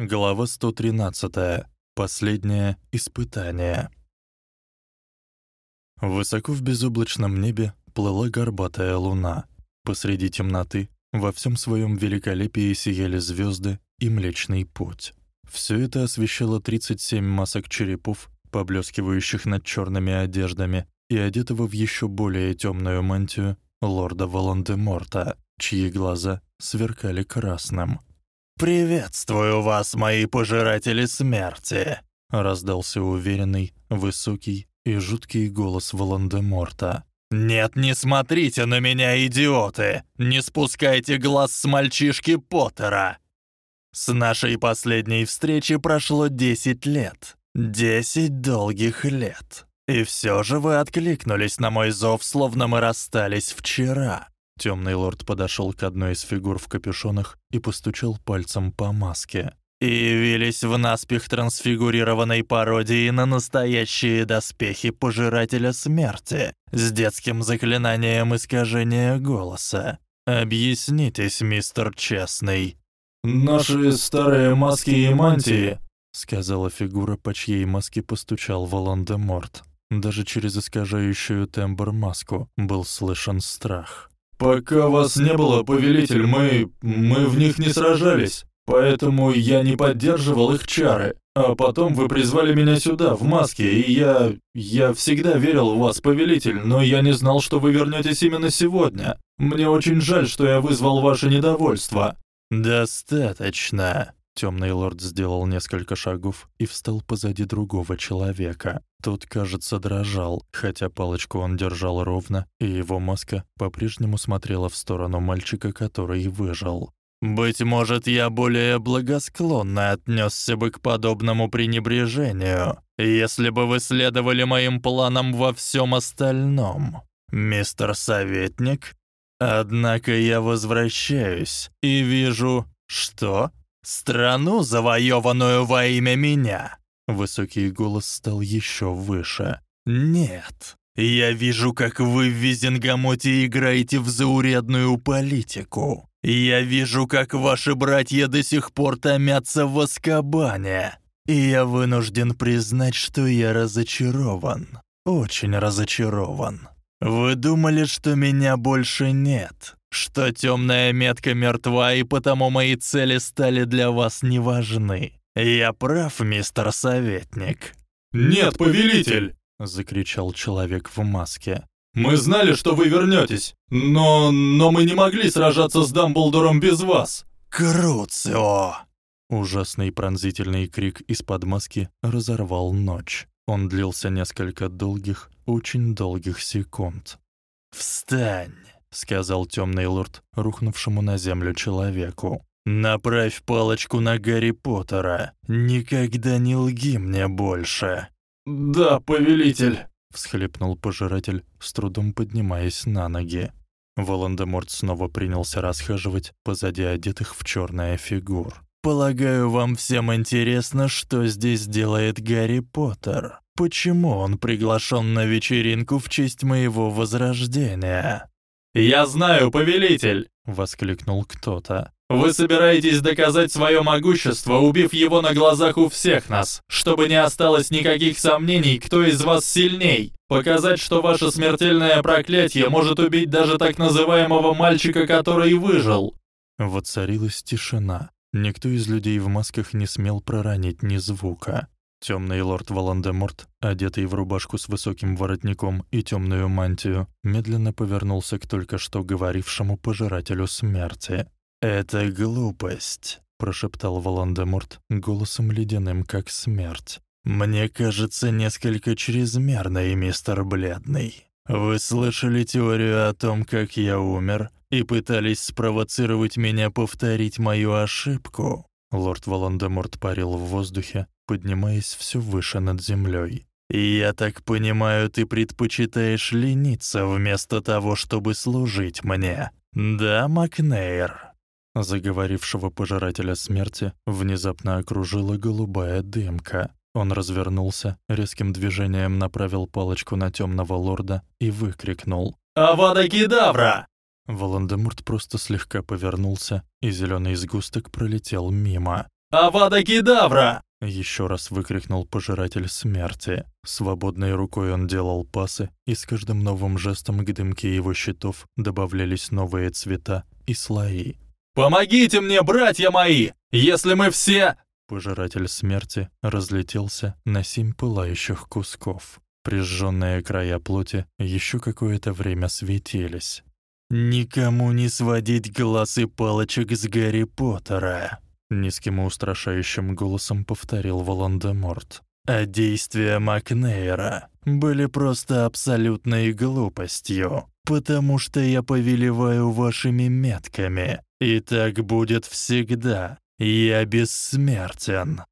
Глава 113. Последнее испытание. Высоко в безоблачном небе плыла горбатая луна. Посреди темноты во всем своем великолепии сияли звезды и Млечный Путь. Все это освещало 37 масок черепов, поблескивающих над черными одеждами, и одетого в еще более темную мантию лорда Волан-де-Морта, чьи глаза сверкали красным. «Приветствую вас, мои пожиратели смерти!» раздался уверенный, высокий и жуткий голос Волан-де-Морта. «Нет, не смотрите на меня, идиоты! Не спускайте глаз с мальчишки Поттера! С нашей последней встречи прошло десять лет. Десять долгих лет. И все же вы откликнулись на мой зов, словно мы расстались вчера. Темный лорд подошел к одной из фигур в капюшонах и постучал пальцем по маске. «И явились в наспех трансфигурированной пародии на настоящие доспехи Пожирателя Смерти с детским заклинанием искажения голоса. Объяснитесь, мистер Честный». «Наши старые маски и мантии», — сказала фигура, по чьей маске постучал Волан-де-Морт. Даже через искажающую тембр маску был слышен страх. «Пока вас не было, повелитель, мы... мы в них не сражались, поэтому я не поддерживал их чары. А потом вы призвали меня сюда, в маске, и я... я всегда верил в вас, повелитель, но я не знал, что вы вернетесь именно сегодня. Мне очень жаль, что я вызвал ваше недовольство». «Достаточно», Темный лорд сделал несколько шагов и встал позади другого человека. Тот, кажется, дрожал, хотя палочку он держал ровно, и его маска по-прежнему смотрела в сторону мальчика, который выжил. «Быть может, я более благосклонно отнесся бы к подобному пренебрежению, если бы вы следовали моим планам во всем остальном, мистер советник. Однако я возвращаюсь и вижу... Что? Страну, завоеванную во имя меня!» Высокий голос стал еще выше. «Нет, я вижу, как вы в Визенгамоте играете в заурядную политику. Я вижу, как ваши братья до сих пор томятся в Аскабане. И я вынужден признать, что я разочарован. Очень разочарован. Вы думали, что меня больше нет что темная метка мертва, и потому мои цели стали для вас не важны. Я прав, мистер советник. Нет, повелитель, закричал человек в маске. Мы знали, что вы вернетесь, но но мы не могли сражаться с Дамблдором без вас. Круцио! Ужасный пронзительный крик из-под маски разорвал ночь. Он длился несколько долгих, очень долгих секунд. «Встань!» — сказал темный лорд, рухнувшему на землю человеку. «Направь палочку на Гарри Поттера. Никогда не лги мне больше». «Да, повелитель», — всхлипнул пожиратель, с трудом поднимаясь на ноги. Волан-де-Морт снова принялся расхаживать позади одетых в черное фигур. «Полагаю, вам всем интересно, что здесь делает Гарри Поттер. Почему он приглашен на вечеринку в честь моего возрождения?» «Я знаю, повелитель!» — воскликнул кто-то. «Вы собираетесь доказать свое могущество, убив его на глазах у всех нас, чтобы не осталось никаких сомнений, кто из вас сильней. Показать, что ваше смертельное проклятие может убить даже так называемого мальчика, который выжил». Воцарилась тишина. Никто из людей в масках не смел проронить ни звука. Темный лорд Волан-де-Морт, одетый в рубашку с высоким воротником и темную мантию, медленно повернулся к только что говорившему пожирателю смерти. «Это глупость», — прошептал Волан-де-Морт голосом ледяным, как смерть. «Мне кажется, несколько чрезмерной, мистер Бледный. Вы слышали теорию о том, как я умер, и пытались спровоцировать меня повторить мою ошибку?» Лорд Волан-де-Морт парил в воздухе, поднимаясь все выше над землей. «Я так понимаю, ты предпочитаешь лениться вместо того, чтобы служить мне, да, Макнейр?» Заговорившего пожирателя смерти внезапно окружила голубая дымка. Он развернулся, резким движением направил палочку на темного лорда и выкрикнул «Авада Кедавра!». Волан-де-Морт просто слегка повернулся, и зеленый сгусток пролетел мимо. Авада Кедавра!» Еще раз выкрикнул пожиратель смерти. Свободной рукой он делал пасы, и с каждым новым жестом к дымке его щитов добавлялись новые цвета и слои. «Помогите мне, братья мои! Если мы все...» Пожиратель смерти разлетелся на семь пылающих кусков. Прижжённые края плоти еще какое-то время светились. «Никому не сводить глаз и палочек с Гарри Поттера!» Низким и устрашающим голосом повторил Волан-де-Морт. «А действия Макнейра были просто абсолютной глупостью, потому что я повелеваю вашими метками, и так будет всегда. Я бессмертен».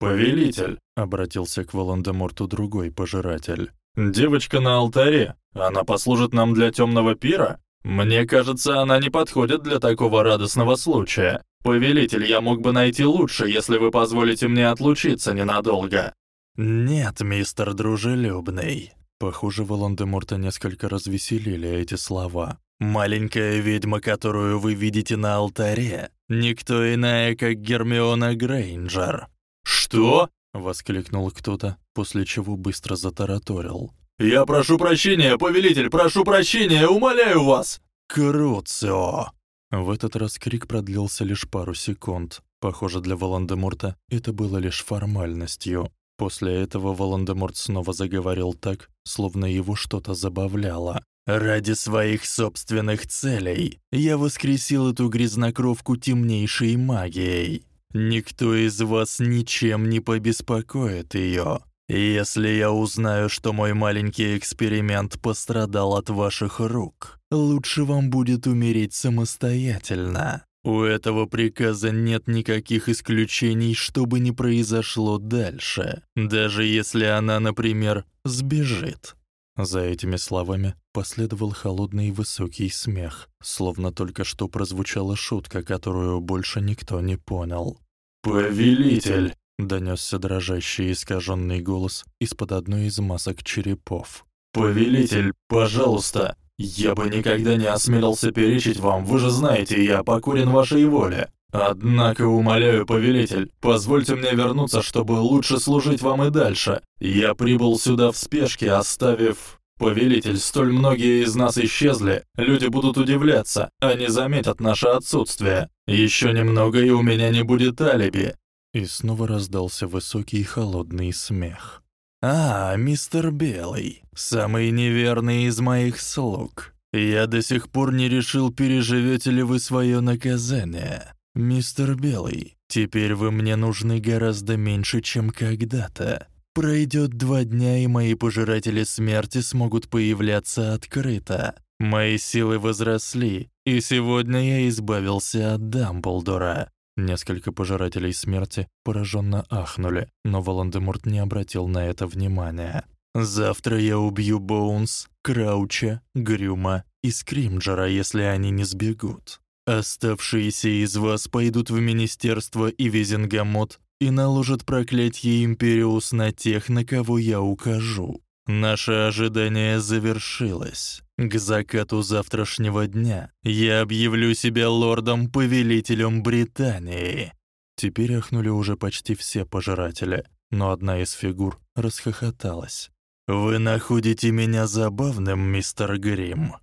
«Повелитель», — обратился к Волан-де-Морту другой пожиратель. «Девочка на алтаре. Она послужит нам для темного пира? Мне кажется, она не подходит для такого радостного случая. «Повелитель, я мог бы найти лучше, если вы позволите мне отлучиться ненадолго». «Нет, мистер Дружелюбный». Похоже, Волан-де-Морта несколько развеселили эти слова. «Маленькая ведьма, которую вы видите на алтаре, никто иная, как Гермиона Грейнджер». «Что?» — воскликнул кто-то, после чего быстро затараторил. «Я прошу прощения, повелитель, прошу прощения, умоляю вас!» «Круцио!» В этот раз крик продлился лишь пару секунд. Похоже, для Волан-де-Морта это было лишь формальностью. После этого Волан-де-Морт снова заговорил так, словно его что-то забавляло. «Ради своих собственных целей я воскресил эту грязнокровку темнейшей магией. Никто из вас ничем не побеспокоит её. Если я узнаю, что мой маленький эксперимент пострадал от ваших рук, лучше вам будет умереть самостоятельно. У этого приказа нет никаких исключений, что бы ни произошло дальше, даже если она, например, сбежит. За этими словами последовал холодный и высокий смех, словно только что прозвучала шутка, которую больше никто не понял. «Повелитель!» Донесся дрожащий искаженный голос из-под одной из масок черепов. «Повелитель, пожалуйста! Я бы никогда не осмелился перечить вам, вы же знаете, я покорен вашей воле. Однако, умоляю, повелитель, позвольте мне вернуться, чтобы лучше служить вам и дальше. Я прибыл сюда в спешке, оставив... Повелитель, столь многие из нас исчезли, люди будут удивляться, они заметят наше отсутствие. Еще немного, и у меня не будет алиби. И снова раздался высокий и холодный смех. «А, мистер Белый, самый неверный из моих слуг. Я до сих пор не решил, переживете ли вы свое наказание. Мистер Белый, теперь вы мне нужны гораздо меньше, чем когда-то. Пройдет два дня, и мои пожиратели смерти смогут появляться открыто. Мои силы возросли, и сегодня я избавился от Дамблдора. Несколько пожирателей смерти пораженно ахнули, но Волан-де-Морт не обратил на это внимания. «Завтра я убью Боунс, Крауча, Грюма и Скримджера, если они не сбегут. Оставшиеся из вас пойдут в Министерство и Визингамот и наложат проклятие Империус на тех, на кого я укажу. Наше ожидание завершилось. К закату завтрашнего дня я объявлю себя лордом-повелителем Британии. Теперь ахнули уже почти все пожиратели, но одна из фигур расхохоталась. Вы находите меня забавным, мистер Грим?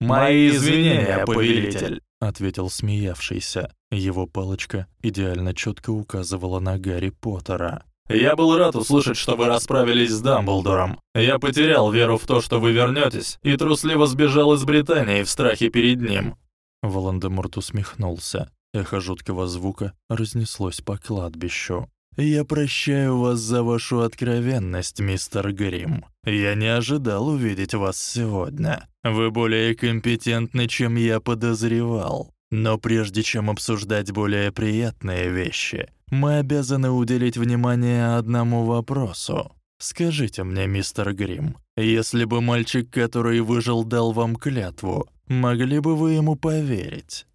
Мои извинения, повелитель, ответил смеявшийся. Его палочка идеально четко указывала на Гарри Поттера. Я был рад услышать, что вы расправились с Дамблдором. Я потерял веру в то, что вы вернетесь, и трусливо сбежал из Британии в страхе перед ним». Волан-де-Морт усмехнулся. Эхо жуткого звука разнеслось по кладбищу. «Я прощаю вас за вашу откровенность, мистер Грим. Я не ожидал увидеть вас сегодня. Вы более компетентны, чем я подозревал. Но прежде чем обсуждать более приятные вещи, мы обязаны уделить внимание одному вопросу. Скажите мне, мистер Грим, если бы мальчик, который выжил, дал вам клятву, могли бы вы ему поверить?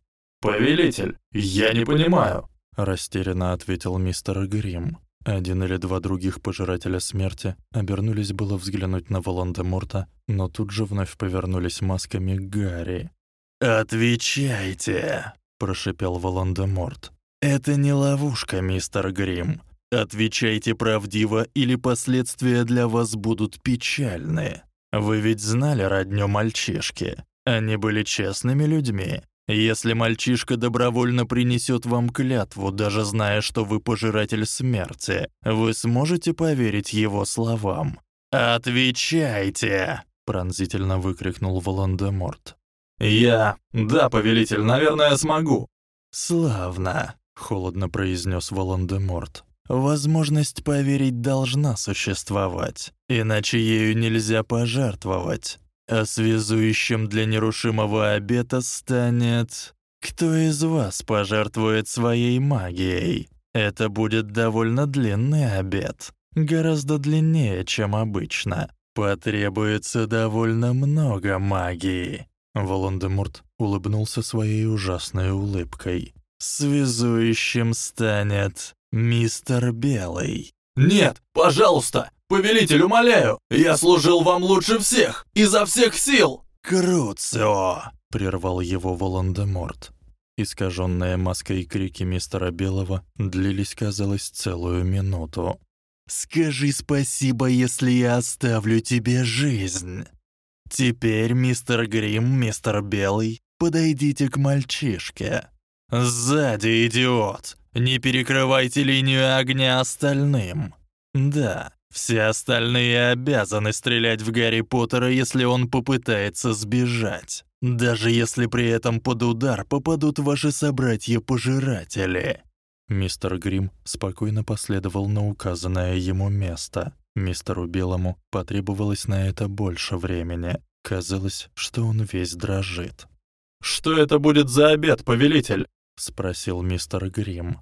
Повелитель, я не понимаю, растерянно ответил мистер Грим. Один или два других пожирателя смерти обернулись было взглянуть на Волан-де-Морта, но тут же вновь повернулись масками к Гарри. «Отвечайте!» — прошипел Волан-де-Морт. Это не ловушка, мистер Грим. Отвечайте правдиво, или последствия для вас будут печальны. Вы ведь знали родню мальчишки. Они были честными людьми. Если мальчишка добровольно принесет вам клятву, даже зная, что вы пожиратель смерти, вы сможете поверить его словам? Отвечайте, пронзительно выкрикнул Волан-де-Морт. Я, да, повелитель, наверное, смогу. Славно, холодно произнес Волан-де-Морт. Возможность поверить должна существовать, иначе ею нельзя пожертвовать а связующим для нерушимого обета станет... Кто из вас пожертвует своей магией? Это будет довольно длинный обет, гораздо длиннее, чем обычно. Потребуется довольно много магии. Волан-де-Морт улыбнулся своей ужасной улыбкой. Связующим станет мистер Белый. Нет, пожалуйста, «Повелитель, умоляю! Я служил вам лучше всех! Изо всех сил!» «Круцио!» — прервал его Волан-де-Морт. Искаженные маской крики мистера Белого длились, казалось, целую минуту. «Скажи спасибо, если я оставлю тебе жизнь!» «Теперь, мистер Грим, мистер Белый, подойдите к мальчишке!» «Сзади, идиот! Не перекрывайте линию огня остальным!» «Да, все остальные обязаны стрелять в Гарри Поттера, если он попытается сбежать. Даже если при этом под удар попадут ваши собратья-пожиратели. Мистер Грим спокойно последовал на указанное ему место. Мистеру Белому потребовалось на это больше времени. Казалось, что он весь дрожит. «Что это будет за обед, повелитель?» — спросил мистер Грим.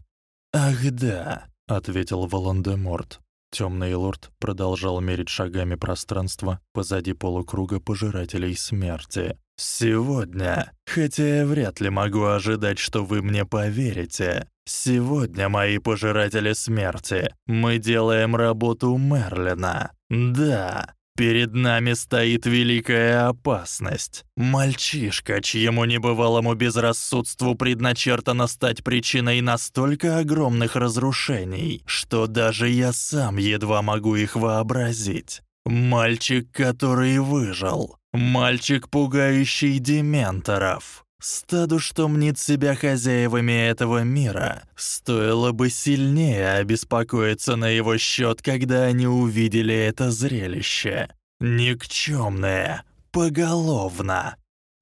«Ах да», — ответил Волан-де-Морт. Темный лорд продолжал мерить шагами пространство позади полукруга пожирателей смерти. Сегодня, хотя я вряд ли могу ожидать, что вы мне поверите, сегодня, мои пожиратели смерти, мы делаем работу Мерлина. Да, Перед нами стоит великая опасность. Мальчишка, чьему небывалому безрассудству предначертано стать причиной настолько огромных разрушений, что даже я сам едва могу их вообразить. Мальчик, который выжил. Мальчик, пугающий дементоров. Стаду, что мнит себя хозяевами этого мира, стоило бы сильнее обеспокоиться на его счет, когда они увидели это зрелище. Никчемное, поголовно.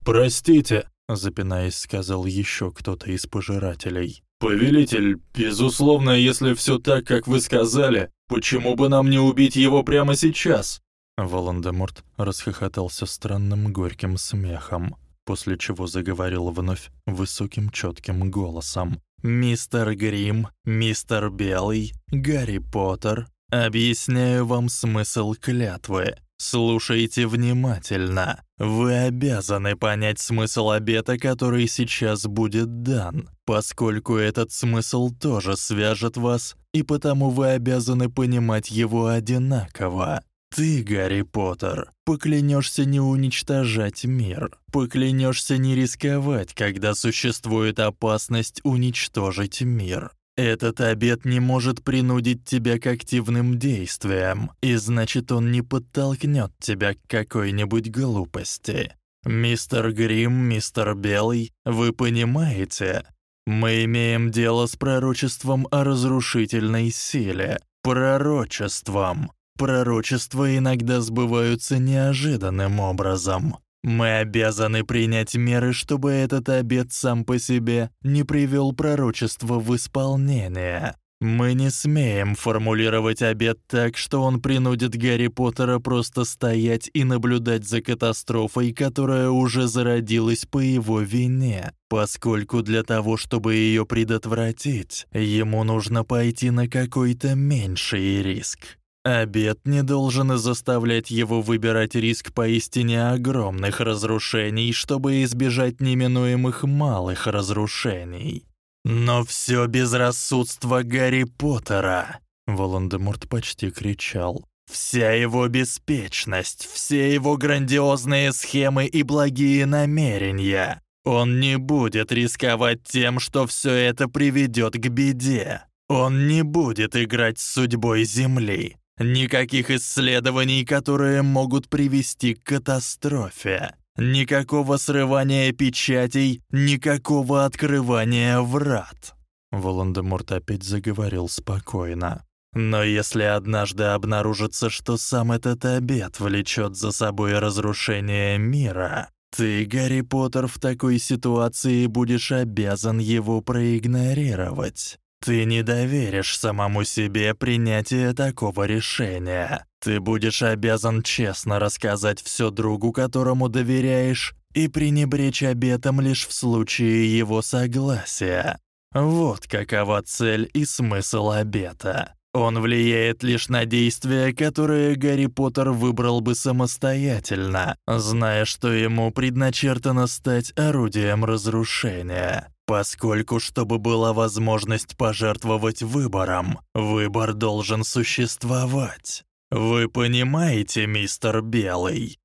«Простите», — запинаясь, сказал еще кто-то из пожирателей. «Повелитель, безусловно, если все так, как вы сказали, почему бы нам не убить его прямо сейчас?» Волан-де-Морт расхохотался странным горьким смехом после чего заговорил вновь высоким четким голосом. «Мистер Грим, мистер Белый, Гарри Поттер, объясняю вам смысл клятвы. Слушайте внимательно. Вы обязаны понять смысл обета, который сейчас будет дан, поскольку этот смысл тоже свяжет вас, и потому вы обязаны понимать его одинаково. Ты, Гарри Поттер, поклянешься не уничтожать мир, поклянешься не рисковать, когда существует опасность уничтожить мир. Этот обет не может принудить тебя к активным действиям, и значит, он не подтолкнет тебя к какой-нибудь глупости. Мистер Грим, мистер Белый, вы понимаете? Мы имеем дело с пророчеством о разрушительной силе, пророчеством, Пророчества иногда сбываются неожиданным образом. Мы обязаны принять меры, чтобы этот обет сам по себе не привел пророчество в исполнение. Мы не смеем формулировать обет так, что он принудит Гарри Поттера просто стоять и наблюдать за катастрофой, которая уже зародилась по его вине, поскольку для того, чтобы ее предотвратить, ему нужно пойти на какой-то меньший риск. Обед не должен заставлять его выбирать риск поистине огромных разрушений, чтобы избежать неминуемых малых разрушений. Но все безрассудство Гарри Поттера, Волан-де-Морт почти кричал. Вся его беспечность, все его грандиозные схемы и благие намерения Он не будет рисковать тем, что все это приведет к беде. Он не будет играть с судьбой Земли. Никаких исследований, которые могут привести к катастрофе. Никакого срывания печатей, никакого открывания врат. Волан-де-Морт опять заговорил спокойно. Но если однажды обнаружится, что сам этот обет влечет за собой разрушение мира, ты, Гарри Поттер, в такой ситуации будешь обязан его проигнорировать. Ты не доверишь самому себе принятие такого решения. Ты будешь обязан честно рассказать всё другу, которому доверяешь, и пренебречь обетом лишь в случае его согласия. Вот какова цель и смысл обета. Он влияет лишь на действия, которые Гарри Поттер выбрал бы самостоятельно, зная, что ему предначертано стать орудием разрушения. Поскольку, чтобы была возможность пожертвовать выбором, выбор должен существовать. Вы понимаете, мистер Белый?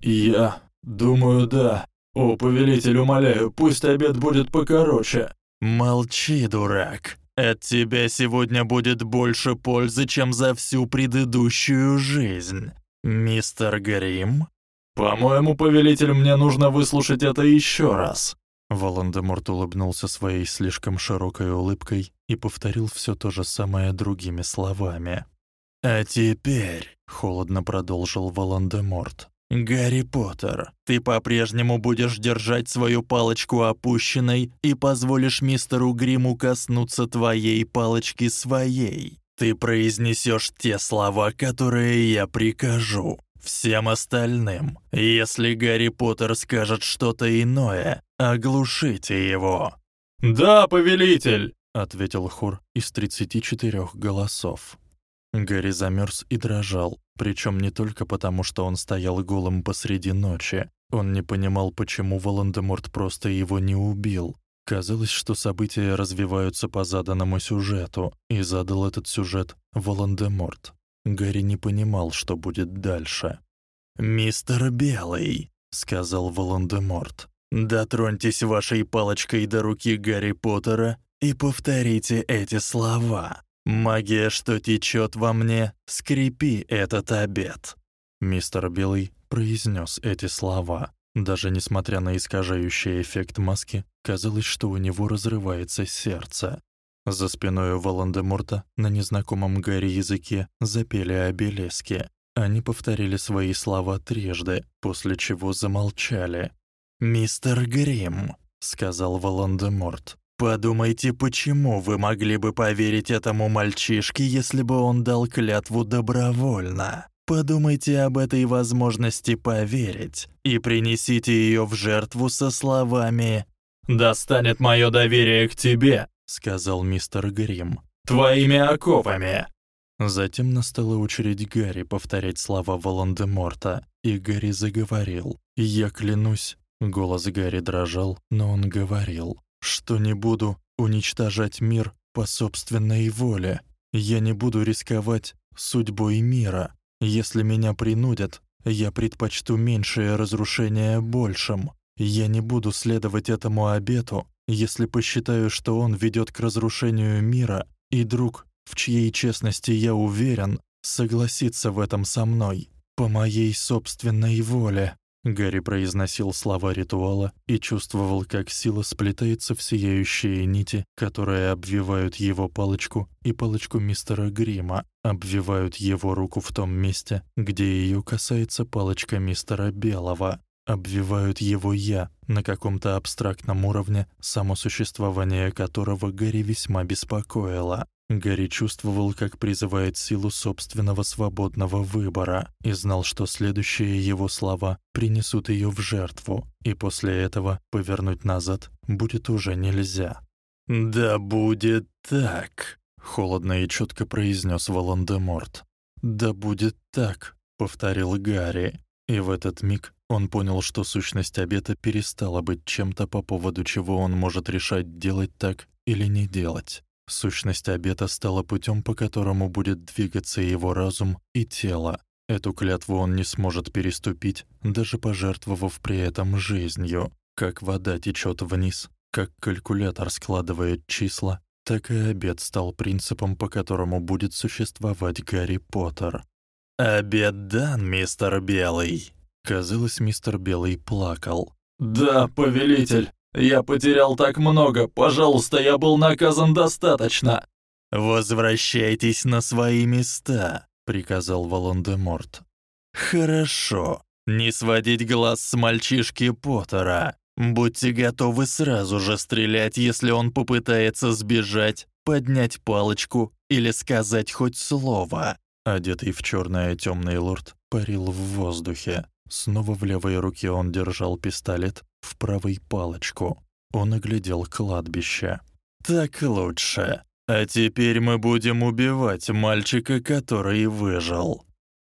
Я думаю, да. О, повелитель, умоляю, пусть обед будет покороче. Молчи, дурак. От тебя сегодня будет больше пользы, чем за всю предыдущую жизнь. Мистер Грим? По-моему, повелитель, мне нужно выслушать это ещё раз. Волан-де-Морт улыбнулся своей слишком широкой улыбкой и повторил всё то же самое другими словами. А теперь, холодно продолжил Волан-де-Морт. Гарри Поттер, ты по-прежнему будешь держать свою палочку опущенной и позволишь мистеру Гриму коснуться твоей палочки своей. Ты произнесешь те слова, которые я прикажу. Всем остальным, если Гарри Поттер скажет что-то иное, оглушите его. Да, повелитель, ответил хор из 34 голосов. Гарри замерз и дрожал, причем не только потому, что он стоял голым посреди ночи. Он не понимал, почему Волан-де-Морт просто его не убил. Казалось, что события развиваются по заданному сюжету, и задал этот сюжет Волан-де-Морт. Гарри не понимал, что будет дальше. «Мистер Белый», — сказал Волан-де-Морт, — «дотроньтесь вашей палочкой до руки Гарри Поттера и повторите эти слова». Магия, что течет во мне, скрепи этот обет. Мистер Белый произнес эти слова. Даже несмотря на искажающий эффект маски, казалось, что у него разрывается сердце. За спиной у Волан-де-Морта на незнакомом Гарри языке запели обелески. Они повторили свои слова трижды, после чего замолчали. «Мистер Грим», — сказал Волан-де-Морт, Подумайте, почему вы могли бы поверить этому мальчишке, если бы он дал клятву добровольно? Подумайте об этой возможности поверить и принесите её в жертву со словами «Достанет моё доверие к тебе», — сказал мистер Грим, — «твоими оковами». Затем настала очередь Гарри повторять слова Волан-де-Морта, и Гарри заговорил. «Я клянусь». Голос Гарри дрожал, но он говорил что не буду уничтожать мир по собственной воле. Я не буду рисковать судьбой мира. Если меня принудят, я предпочту меньшее разрушение большим. Я не буду следовать этому обету, если посчитаю, что он ведёт к разрушению мира, и друг, в чьей честности я уверен, согласится в этом со мной по моей собственной воле. Гарри произносил слова ритуала и чувствовал, как сила сплетается в сияющие нити, которые обвивают его палочку и палочку мистера Грима, обвивают его руку в том месте, где её касается палочка мистера Белого, обвивают его я на каком-то абстрактном уровне, само существование которого Гарри весьма беспокоило. Гарри чувствовал, как призывает силу собственного свободного выбора и знал, что следующие его слова принесут её в жертву, и после этого повернуть назад будет уже нельзя. «Да будет так», — холодно и чётко произнёс Волан-де-Морт. «Да будет так», — повторил Гарри, и в этот миг он понял, что сущность обета перестала быть чем-то, по поводу чего он может решать, делать так или не делать. Сущность обета стала путем, по которому будет двигаться его разум и тело. Эту клятву он не сможет переступить, даже пожертвовав при этом жизнью. Как вода течет вниз, как калькулятор складывает числа, так и обед стал принципом, по которому будет существовать Гарри Поттер. «Обед дан, мистер Белый!» Казалось, мистер Белый плакал. «Да, повелитель, я потерял так много, пожалуйста, я был наказан достаточно!» «Возвращайтесь на свои места», — приказал Волан-де-Морт. «Хорошо. Не сводить глаз с мальчишки Поттера. Будьте готовы сразу же стрелять, если он попытается сбежать, поднять палочку или сказать хоть слово». Одетый в чёрное тёмный лорд парил в воздухе. Снова в левой руке он держал пистолет, в правой — палочку. Он оглядел кладбище. «Так лучше. А теперь мы будем убивать мальчика, который выжил».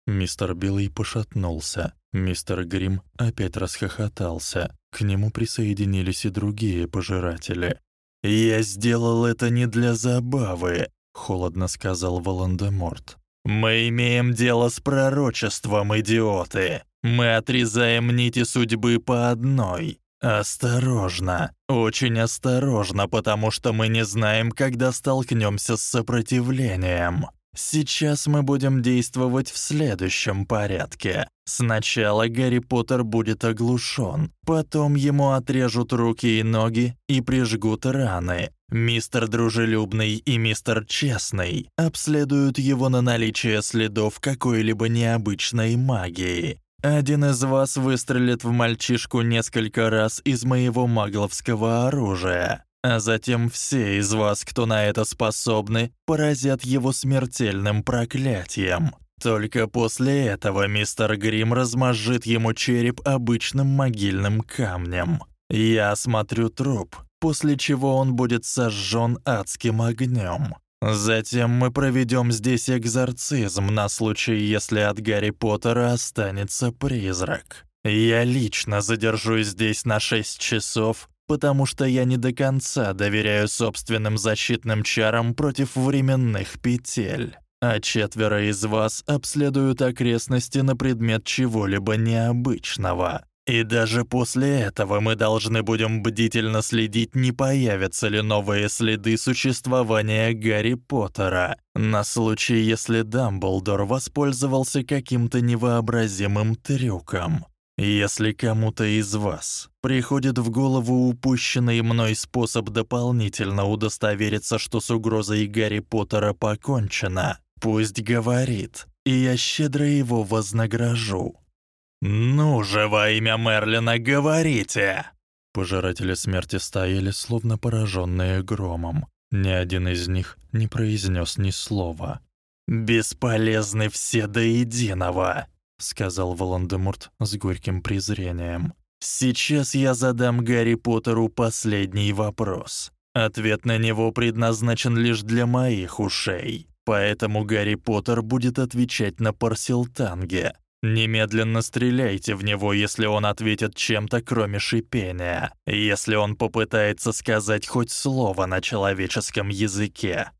Мистер Белый пошатнулся. Мистер Грим опять расхохотался. К нему присоединились и другие пожиратели. «Я сделал это не для забавы», — холодно сказал Волан-де-Морт. «Мы имеем дело с пророчеством, идиоты. Мы отрезаем нити судьбы по одной. Осторожно, очень осторожно, потому что мы не знаем, когда столкнёмся с сопротивлением. Сейчас мы будем действовать в следующем порядке. Сначала Гарри Поттер будет оглушён, потом ему отрежут руки и ноги и прижгут раны. Мистер Дружелюбный и мистер Честный обследуют его на наличие следов какой-либо необычной магии. Один из вас выстрелит в мальчишку несколько раз из моего магловского оружия, а затем все из вас, кто на это способны, поразят его смертельным проклятием. Только после этого мистер Грим размажет ему череп обычным могильным камнем. Я осмотрю труп, после чего он будет сожжён адским огнём. Затем мы проведем здесь экзорцизм на случай, если от Гарри Поттера останется призрак. Я лично задержусь здесь на 6 часов, потому что я не до конца доверяю собственным защитным чарам против временных петель. А четверо из вас обследуют окрестности на предмет чего-либо необычного. И даже после этого мы должны будем бдительно следить, не появятся ли новые следы существования Гарри Поттера, на случай, если Дамблдор воспользовался каким-то невообразимым трюком. Если кому-то из вас приходит в голову упущенный мной способ дополнительно удостовериться, что с угрозой Гарри Поттера покончено, пусть говорит, и я щедро его вознагражу. «Ну же, во имя Мерлина, говорите!» Пожиратели смерти стояли, словно пораженные громом. Ни один из них не произнес ни слова. «Бесполезны все до единого», — сказал Волан-де-Морт с горьким презрением. «Сейчас я задам Гарри Поттеру последний вопрос. Ответ на него предназначен лишь для моих ушей, поэтому Гарри Поттер будет отвечать на парсилтанге, Немедленно стреляйте в него, если он ответит чем-то, кроме шипения. Если он попытается сказать хоть слово на человеческом языке.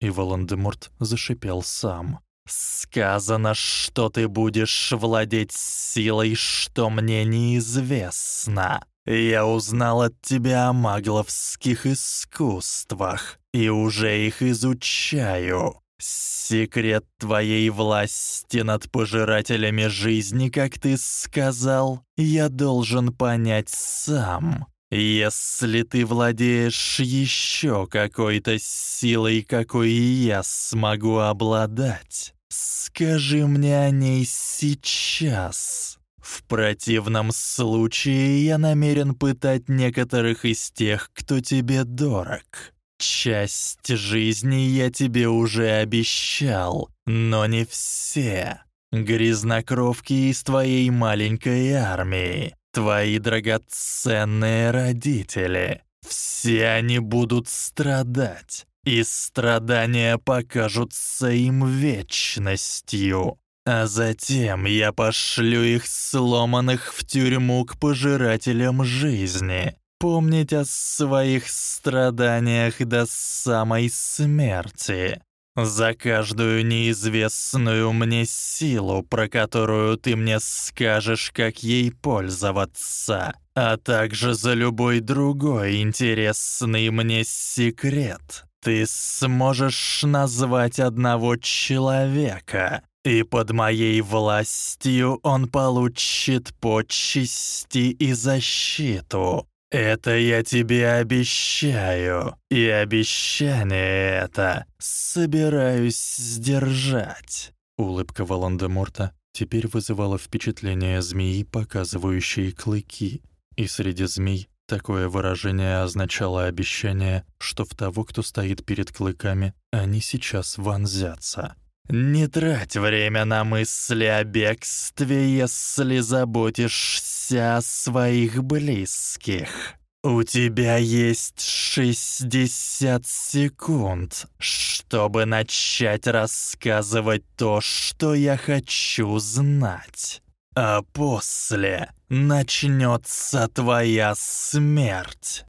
И Волан-де-Морт зашипел сам. Сказано, что ты будешь владеть силой, что мне неизвестно. Я узнал от тебя о магловских искусствах и уже их изучаю. Секрет твоей власти над пожирателями жизни, как ты сказал, я должен понять сам. Если ты владеешь еще какой-то силой, какой я смогу обладать, скажи мне о ней сейчас. В противном случае я намерен пытать некоторых из тех, кто тебе дорог. Часть жизни я тебе уже обещал, но не все. Грязнокровки из твоей маленькой армии, твои драгоценные родители. Все они будут страдать, и страдания покажутся им вечностью. А затем я пошлю их сломанных в тюрьму к пожирателям жизни, помнить о своих страданиях до самой смерти. За каждую неизвестную мне силу, про которую ты мне скажешь, как ей пользоваться, а также за любой другой интересный мне секрет, ты сможешь назвать одного человека, и под моей властью он получит почести и защиту. Это я тебе обещаю, и обещание это собираюсь сдержать. Улыбка Волан-де-Морта теперь вызывала впечатление змеи, показывающей клыки, и среди змей такое выражение означало обещание, что в того, кто стоит перед клыками, они сейчас вонзятся. Не трать время на мысли о бегстве, если заботишься о своих близких. У тебя есть 60 секунд, чтобы начать рассказывать то, что я хочу знать. А после начнется твоя смерть.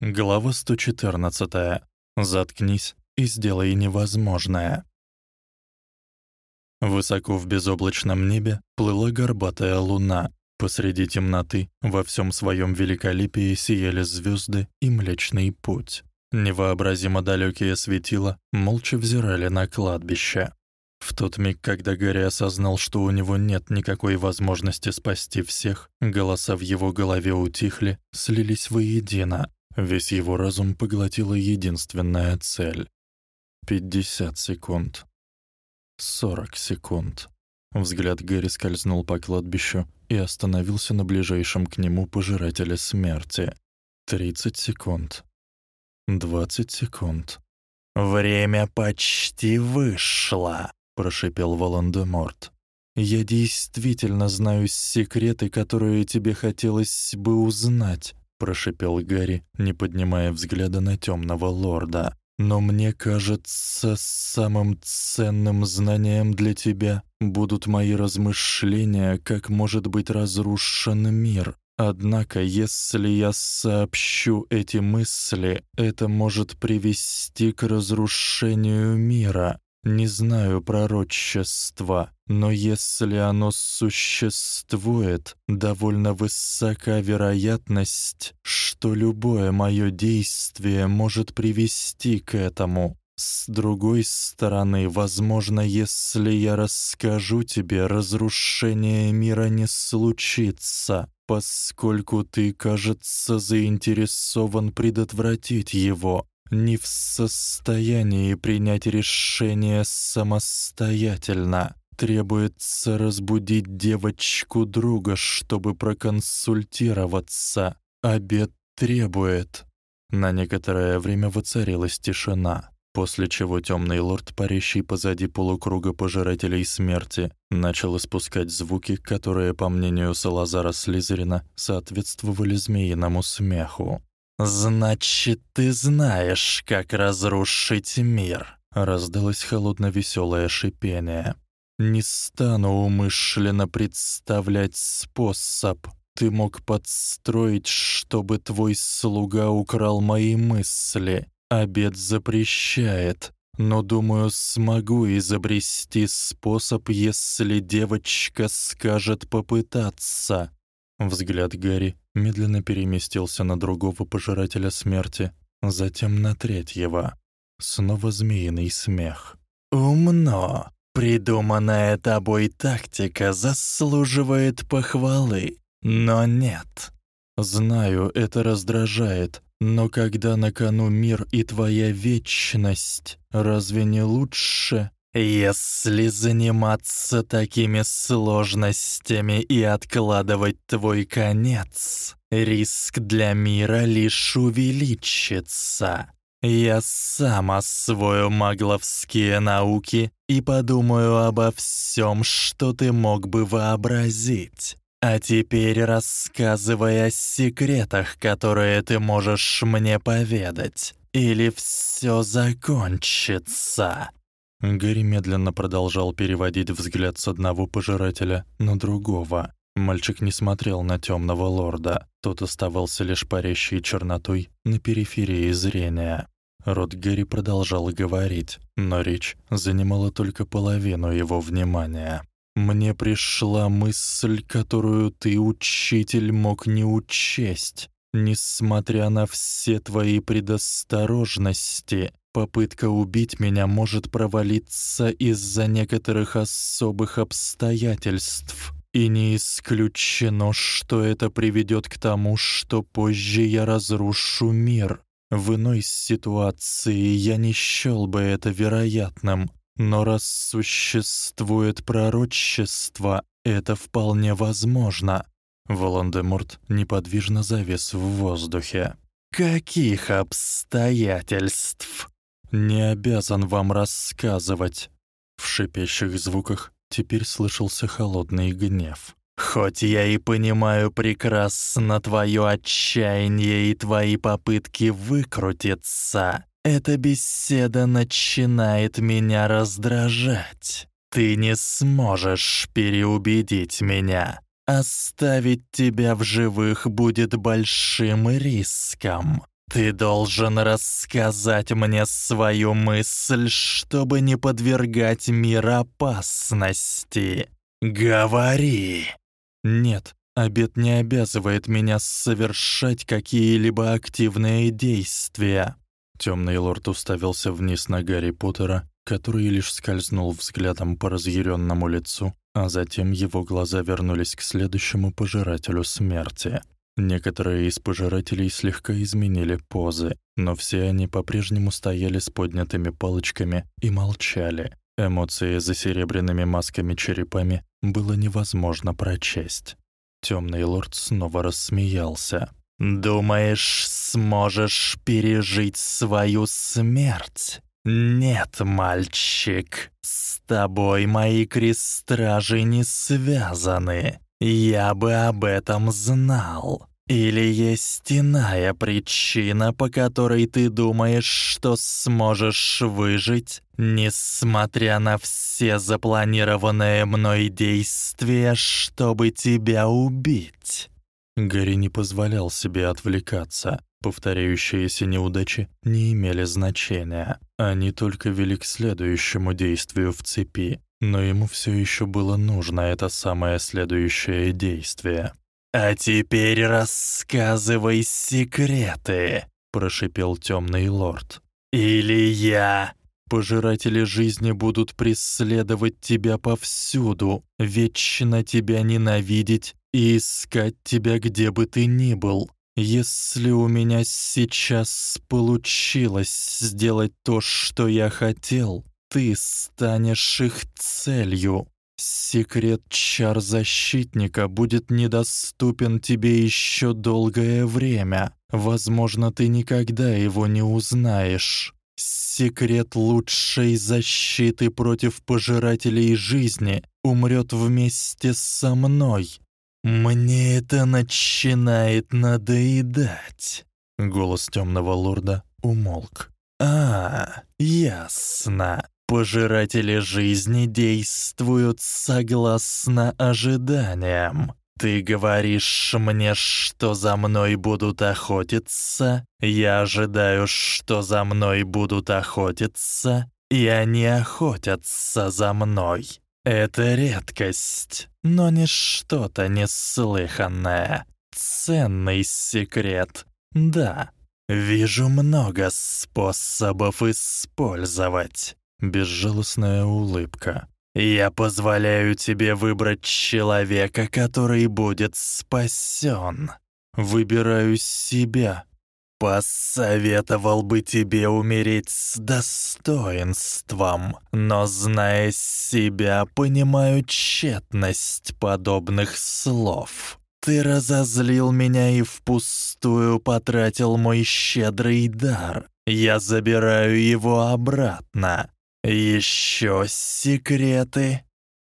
Глава 114. Заткнись и сделай невозможное. Высоко в безоблачном небе плыла горбатая луна. Посреди темноты во всем своем великолепии сияли звезды и Млечный путь. Невообразимо далекие светила молча взирали на кладбище. В тот миг, когда Гарри осознал, что у него нет никакой возможности спасти всех, голоса в его голове утихли, слились воедино, Весь его разум поглотила единственная цель. 50 секунд. 40 секунд. Взгляд Гэри скользнул по кладбищу и остановился на ближайшем к нему пожирателе смерти. 30 секунд. 20 секунд. «Время почти вышло», — прошипел Волан-де-Морт. «Я действительно знаю секреты, которые тебе хотелось бы узнать», прошипел Гарри, не поднимая взгляда на темного лорда. Но мне кажется, самым ценным знанием для тебя будут мои размышления, как может быть разрушен мир. Однако, если я сообщу эти мысли, это может привести к разрушению мира. Не знаю пророчества, но если оно существует, довольно высока вероятность, что любое моё действие может привести к этому. С другой стороны, возможно, если я расскажу тебе, разрушение мира не случится, поскольку ты, кажется, заинтересован предотвратить его не в состоянии принять решение самостоятельно. Требуется разбудить девочку друга, чтобы проконсультироваться. Обед требует. На некоторое время воцарилась тишина, после чего темный лорд, парящий позади полукруга пожирателей смерти, начал испускать звуки, которые, по мнению Салазара Слизерина, соответствовали змеиному смеху. «Значит, ты знаешь, как разрушить мир», — раздалось холодно-веселое шипение. «Не стану умышленно представлять способ. Ты мог подстроить, чтобы твой слуга украл мои мысли. Обед запрещает, но, думаю, смогу изобрести способ, если девочка скажет попытаться». Взгляд Гарри медленно переместился на другого пожирателя смерти, затем на третьего. Снова змеиный смех. «Умно! Придуманная тобой тактика заслуживает похвалы, но нет». «Знаю, это раздражает, но когда на кону мир и твоя вечность, разве не лучше?» Если заниматься такими сложностями и откладывать твой конец, риск для мира лишь увеличится. Я сам освою магловские науки и подумаю обо всем, что ты мог бы вообразить. А теперь рассказывай о секретах, которые ты можешь мне поведать, или все закончится. Гарри медленно продолжал переводить взгляд с одного пожирателя на другого. Мальчик не смотрел на темного лорда, тот оставался лишь парящей чернотой на периферии зрения. Рот Гэри продолжал говорить, но речь занимала только половину его внимания. «Мне пришла мысль, которую ты, учитель, мог не учесть. Несмотря на все твои предосторожности, попытка убить меня может провалиться из-за некоторых особых обстоятельств». И не исключено, что это приведет к тому, что позже я разрушу мир. В иной ситуации я не счёл бы это вероятным, но раз существует пророчество, это вполне возможно. Волан-де-Морт неподвижно завис в воздухе. Каких обстоятельств? Не обязан вам рассказывать. В шипящих звуках Теперь слышался холодный гнев. Хоть я и понимаю прекрасно твое отчаяние и твои попытки выкрутиться, эта беседа начинает меня раздражать. Ты не сможешь переубедить меня. Оставить тебя в живых будет большим риском. Ты должен рассказать мне свою мысль, чтобы не подвергать мир опасности. Говори. Нет, обет не обязывает меня совершать какие-либо активные действия. Темный лорд уставился вниз на Гарри Поттера, который лишь скользнул взглядом по разъяренному лицу, а затем его глаза вернулись к следующему пожирателю смерти. Некоторые из пожирателей слегка изменили позы, но все они по-прежнему стояли с поднятыми палочками и молчали. Эмоции за серебряными масками-черепами было невозможно прочесть. Темный лорд снова рассмеялся. «Думаешь, сможешь пережить свою смерть?» «Нет, мальчик, с тобой мои крестражи не связаны. Я бы об этом знал. Или есть иная причина, по которой ты думаешь, что сможешь выжить, несмотря на все запланированные мной действия, чтобы тебя убить?» Гарри не позволял себе отвлекаться. Повторяющиеся неудачи не имели значения. Они только вели к следующему действию в цепи. Но ему все еще было нужно это самое следующее действие. «А теперь рассказывай секреты», — прошипел темный лорд. «Или я...» Пожиратели жизни будут преследовать тебя повсюду, вечно тебя ненавидеть и искать тебя где бы ты ни был. Если у меня сейчас получилось сделать то, что я хотел, ты станешь их целью. Секрет чар защитника будет недоступен тебе еще долгое время. Возможно, ты никогда его не узнаешь. Секрет лучшей защиты против пожирателей жизни умрет вместе со мной. Мне это начинает надоедать. Голос темного лорда умолк. А, ясно. Пожиратели жизни действуют согласно ожиданиям. Ты говоришь мне, что за мной будут охотиться, я ожидаю, что за мной будут охотиться, и они охотятся за мной. Это редкость, но не что-то неслыханное. Ценный секрет, да. Вижу много способов использовать. Безжалостная улыбка. «Я позволяю тебе выбрать человека, который будет спасен. Выбираю себя. Посоветовал бы тебе умереть с достоинством, но, зная себя, понимаю тщетность подобных слов. Ты разозлил меня и впустую потратил мой щедрый дар. Я забираю его обратно. Еще секреты?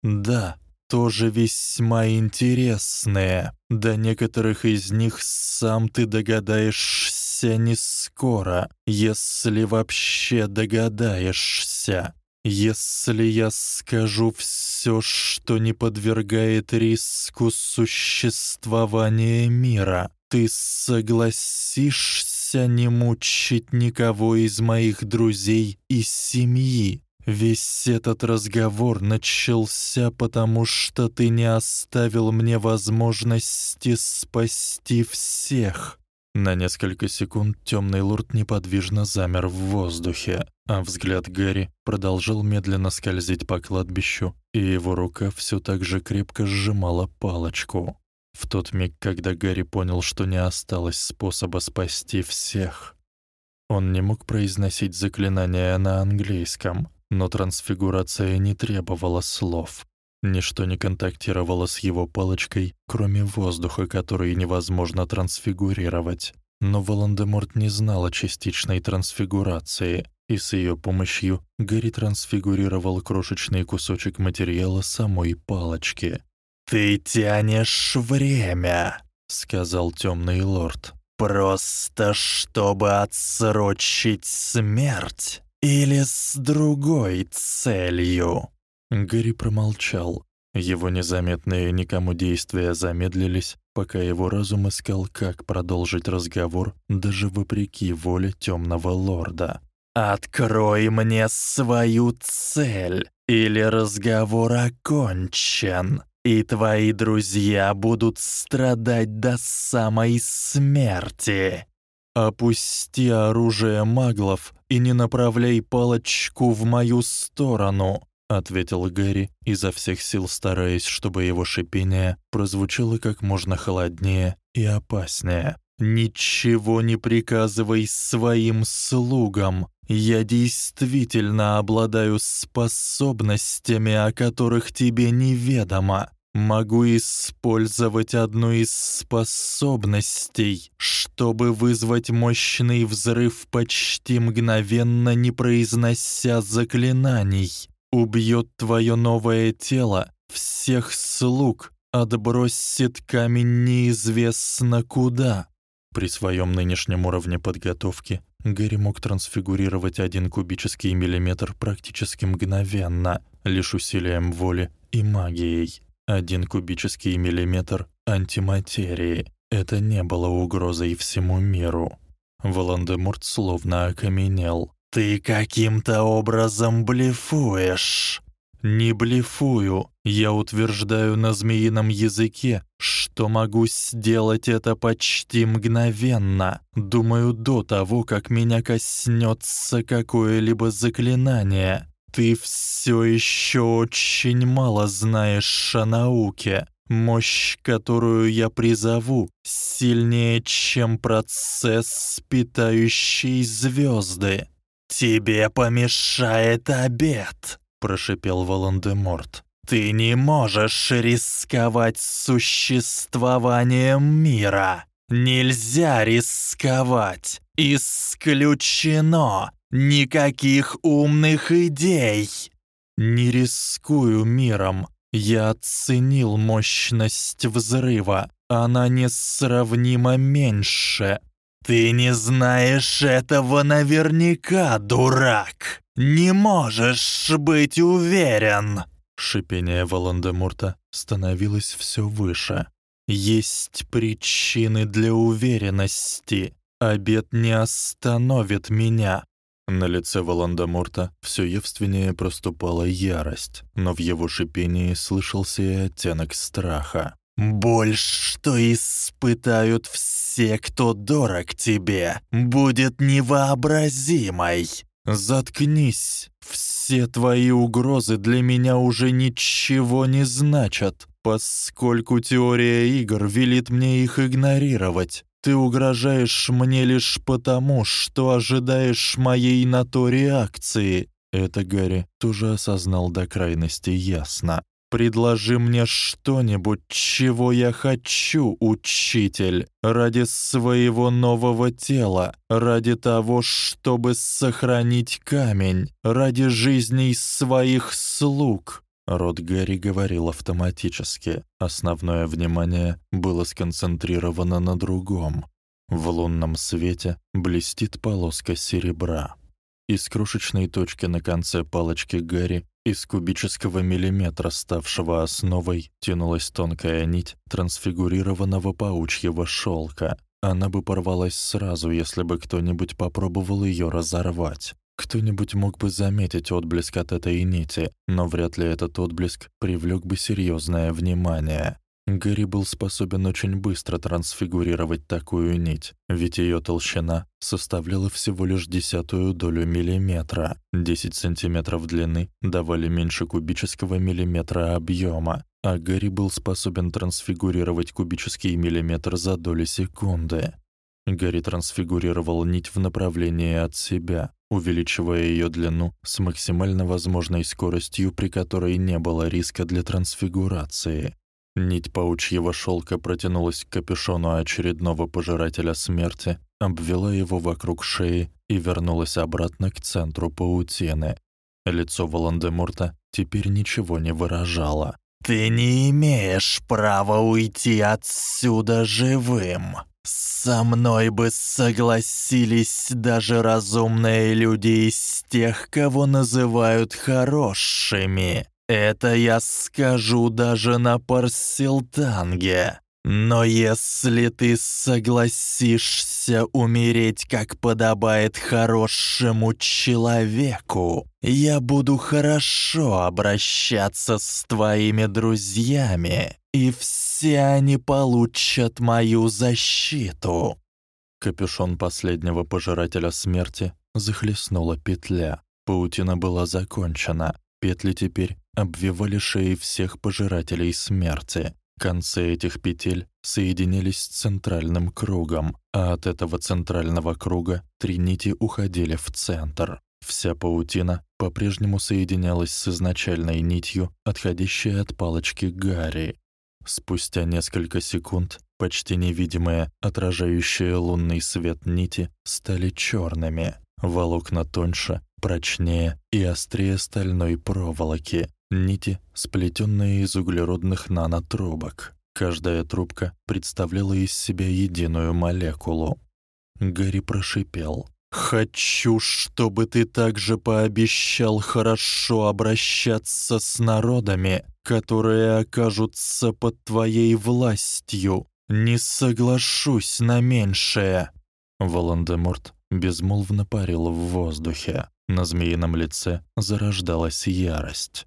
Да, тоже весьма интересные. До некоторых из них сам ты догадаешься не скоро, если вообще догадаешься. Если я скажу все, что не подвергает риску существования мира, ты согласишься не мучить никого из моих друзей и семьи? Весь этот разговор начался потому, что ты не оставил мне возможности спасти всех. На несколько секунд темный лорд неподвижно замер в воздухе, а взгляд Гэри продолжал медленно скользить по кладбищу, и его рука все так же крепко сжимала палочку. В тот миг, когда Гэри понял, что не осталось способа спасти всех, он не мог произносить заклинания на английском, но трансфигурация не требовала слов. Ничто не контактировало с его палочкой, кроме воздуха, который невозможно трансфигурировать. Но Волан-де-Морт не знал о частичной трансфигурации, и с ее помощью Гарри трансфигурировал крошечный кусочек материала самой палочки. «Ты тянешь время», — сказал темный лорд. «Просто чтобы отсрочить смерть или с другой целью?» Гарри промолчал. Его незаметные никому действия замедлились, пока его разум искал, как продолжить разговор, даже вопреки воле темного лорда. «Открой мне свою цель, или разговор окончен, и твои друзья будут страдать до самой смерти». «Опусти оружие маглов и не направляй палочку в мою сторону», ответил Гэри, изо всех сил стараясь, чтобы его шипение прозвучало как можно холоднее и опаснее. Ничего не приказывай своим слугам. Я действительно обладаю способностями, о которых тебе неведомо. Могу использовать одну из способностей, чтобы вызвать мощный взрыв почти мгновенно, не произнося заклинаний убьет твое новое тело, всех слуг, отбросит камень неизвестно куда. При своем нынешнем уровне подготовки Гэри мог трансфигурировать один кубический миллиметр практически мгновенно, лишь усилием воли и магией. Один кубический миллиметр антиматерии. Это не было угрозой всему миру. Волан-де-Морт словно окаменел. «Ты каким-то образом блефуешь». «Не блефую. Я утверждаю на змеином языке, что могу сделать это почти мгновенно. Думаю, до того, как меня коснется какое-либо заклинание. Ты все еще очень мало знаешь о науке. Мощь, которую я призову, сильнее, чем процесс, питающий звезды. «Тебе помешает обед», — прошипел Волан-де-Морт. «Ты не можешь рисковать существованием мира. Нельзя рисковать. Исключено. Никаких умных идей». «Не рискую миром. Я оценил мощность взрыва. Она несравнимо меньше. «Ты не знаешь этого наверняка, дурак! Не можешь быть уверен!» Шипение Волан-де-Мурта становилось все выше. «Есть причины для уверенности. Обед не остановит меня». На лице Волан-де-Мурта все явственнее проступала ярость, но в его шипении слышался и оттенок страха. Боль, что испытают все, кто дорог тебе, будет невообразимой. Заткнись. Все твои угрозы для меня уже ничего не значат, поскольку теория игр велит мне их игнорировать. Ты угрожаешь мне лишь потому, что ожидаешь моей на то реакции. Это Гарри тоже осознал до крайности ясно. Предложи мне что-нибудь, чего я хочу, учитель, ради своего нового тела, ради того, чтобы сохранить камень, ради жизней своих слуг». Рот Гэри говорил автоматически. Основное внимание было сконцентрировано на другом. В лунном свете блестит полоска серебра. Из крошечной точки на конце палочки Гарри, из кубического миллиметра, ставшего основой, тянулась тонкая нить трансфигурированного паучьего шелка. Она бы порвалась сразу, если бы кто-нибудь попробовал ее разорвать. Кто-нибудь мог бы заметить отблеск от этой нити, но вряд ли этот отблеск привлек бы серьезное внимание. Гэри был способен очень быстро трансфигурировать такую нить, ведь ее толщина составляла всего лишь десятую долю миллиметра. 10 сантиметров длины давали меньше кубического миллиметра объема, а Гэри был способен трансфигурировать кубический миллиметр за доли секунды. Гарри трансфигурировал нить в направлении от себя, увеличивая ее длину с максимально возможной скоростью, при которой не было риска для трансфигурации. Нить паучьего шелка протянулась к капюшону очередного пожирателя смерти, обвела его вокруг шеи и вернулась обратно к центру паутины. Лицо Волан-де-Морта теперь ничего не выражало. «Ты не имеешь права уйти отсюда живым. Со мной бы согласились даже разумные люди из тех, кого называют хорошими. Это я скажу даже на Парсилтанге. Но если ты согласишься умереть, как подобает хорошему человеку, я буду хорошо обращаться с твоими друзьями, и все они получат мою защиту». Капюшон последнего пожирателя смерти захлестнула петля. Паутина была закончена. Петли теперь обвивали шеи всех пожирателей смерти. Концы этих петель соединились с центральным кругом, а от этого центрального круга три нити уходили в центр. Вся паутина по-прежнему соединялась с изначальной нитью, отходящей от палочки Гарри. Спустя несколько секунд почти невидимые, отражающие лунный свет нити стали черными. Волокна тоньше, прочнее и острее стальной проволоки. Нити, сплетенные из углеродных нанотрубок. Каждая трубка представляла из себя единую молекулу. Гарри прошипел. «Хочу, чтобы ты также пообещал хорошо обращаться с народами, которые окажутся под твоей властью. Не соглашусь на меньшее». Волан-де-Морт безмолвно парил в воздухе. На змеином лице зарождалась ярость.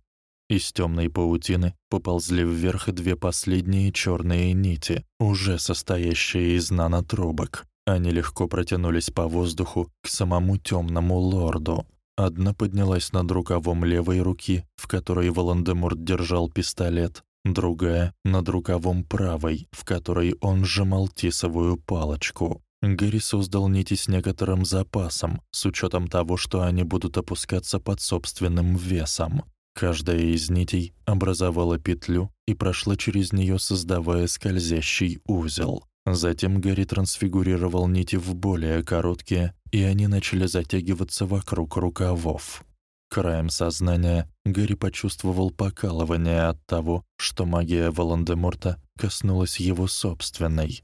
Из темной паутины поползли вверх две последние черные нити, уже состоящие из нанотрубок. Они легко протянулись по воздуху к самому темному лорду. Одна поднялась над рукавом левой руки, в которой Волан-де-Морт держал пистолет, другая — над рукавом правой, в которой он сжимал тисовую палочку. Гэри создал нити с некоторым запасом, с учетом того, что они будут опускаться под собственным весом. Каждая из нитей образовала петлю и прошла через нее, создавая скользящий узел. Затем Гэри трансфигурировал нити в более короткие, и они начали затягиваться вокруг рукавов. Краем сознания Гэри почувствовал покалывание от того, что магия Волан-де-Морта коснулась его собственной.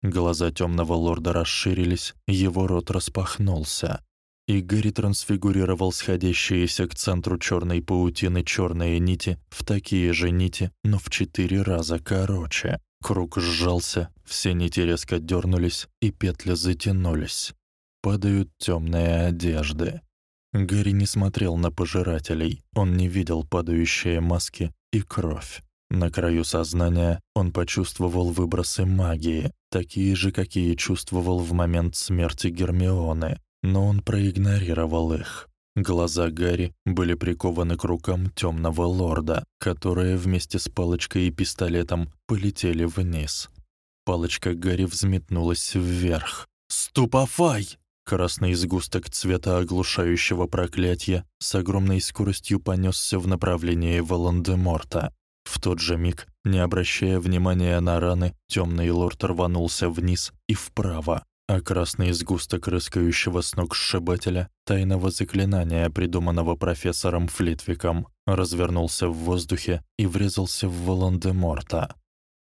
Глаза темного лорда расширились, его рот распахнулся. И Гэри трансфигурировал сходящиеся к центру черной паутины черные нити в такие же нити, но в четыре раза короче. Круг сжался, все нити резко дернулись, и петли затянулись. Падают темные одежды. Гэри не смотрел на пожирателей, он не видел падающие маски и кровь. На краю сознания он почувствовал выбросы магии, такие же, какие чувствовал в момент смерти Гермионы, но он проигнорировал их. Глаза Гарри были прикованы к рукам темного лорда, которые вместе с палочкой и пистолетом полетели вниз. Палочка Гарри взметнулась вверх. «Ступафай!» Красный сгусток цвета оглушающего проклятия с огромной скоростью понесся в направлении Волан-де-Морта. В тот же миг, не обращая внимания на раны, темный лорд рванулся вниз и вправо, а красный сгусток рыскающего с ног сшибателя, тайного заклинания, придуманного профессором Флитвиком, развернулся в воздухе и врезался в Волан-де-Морта.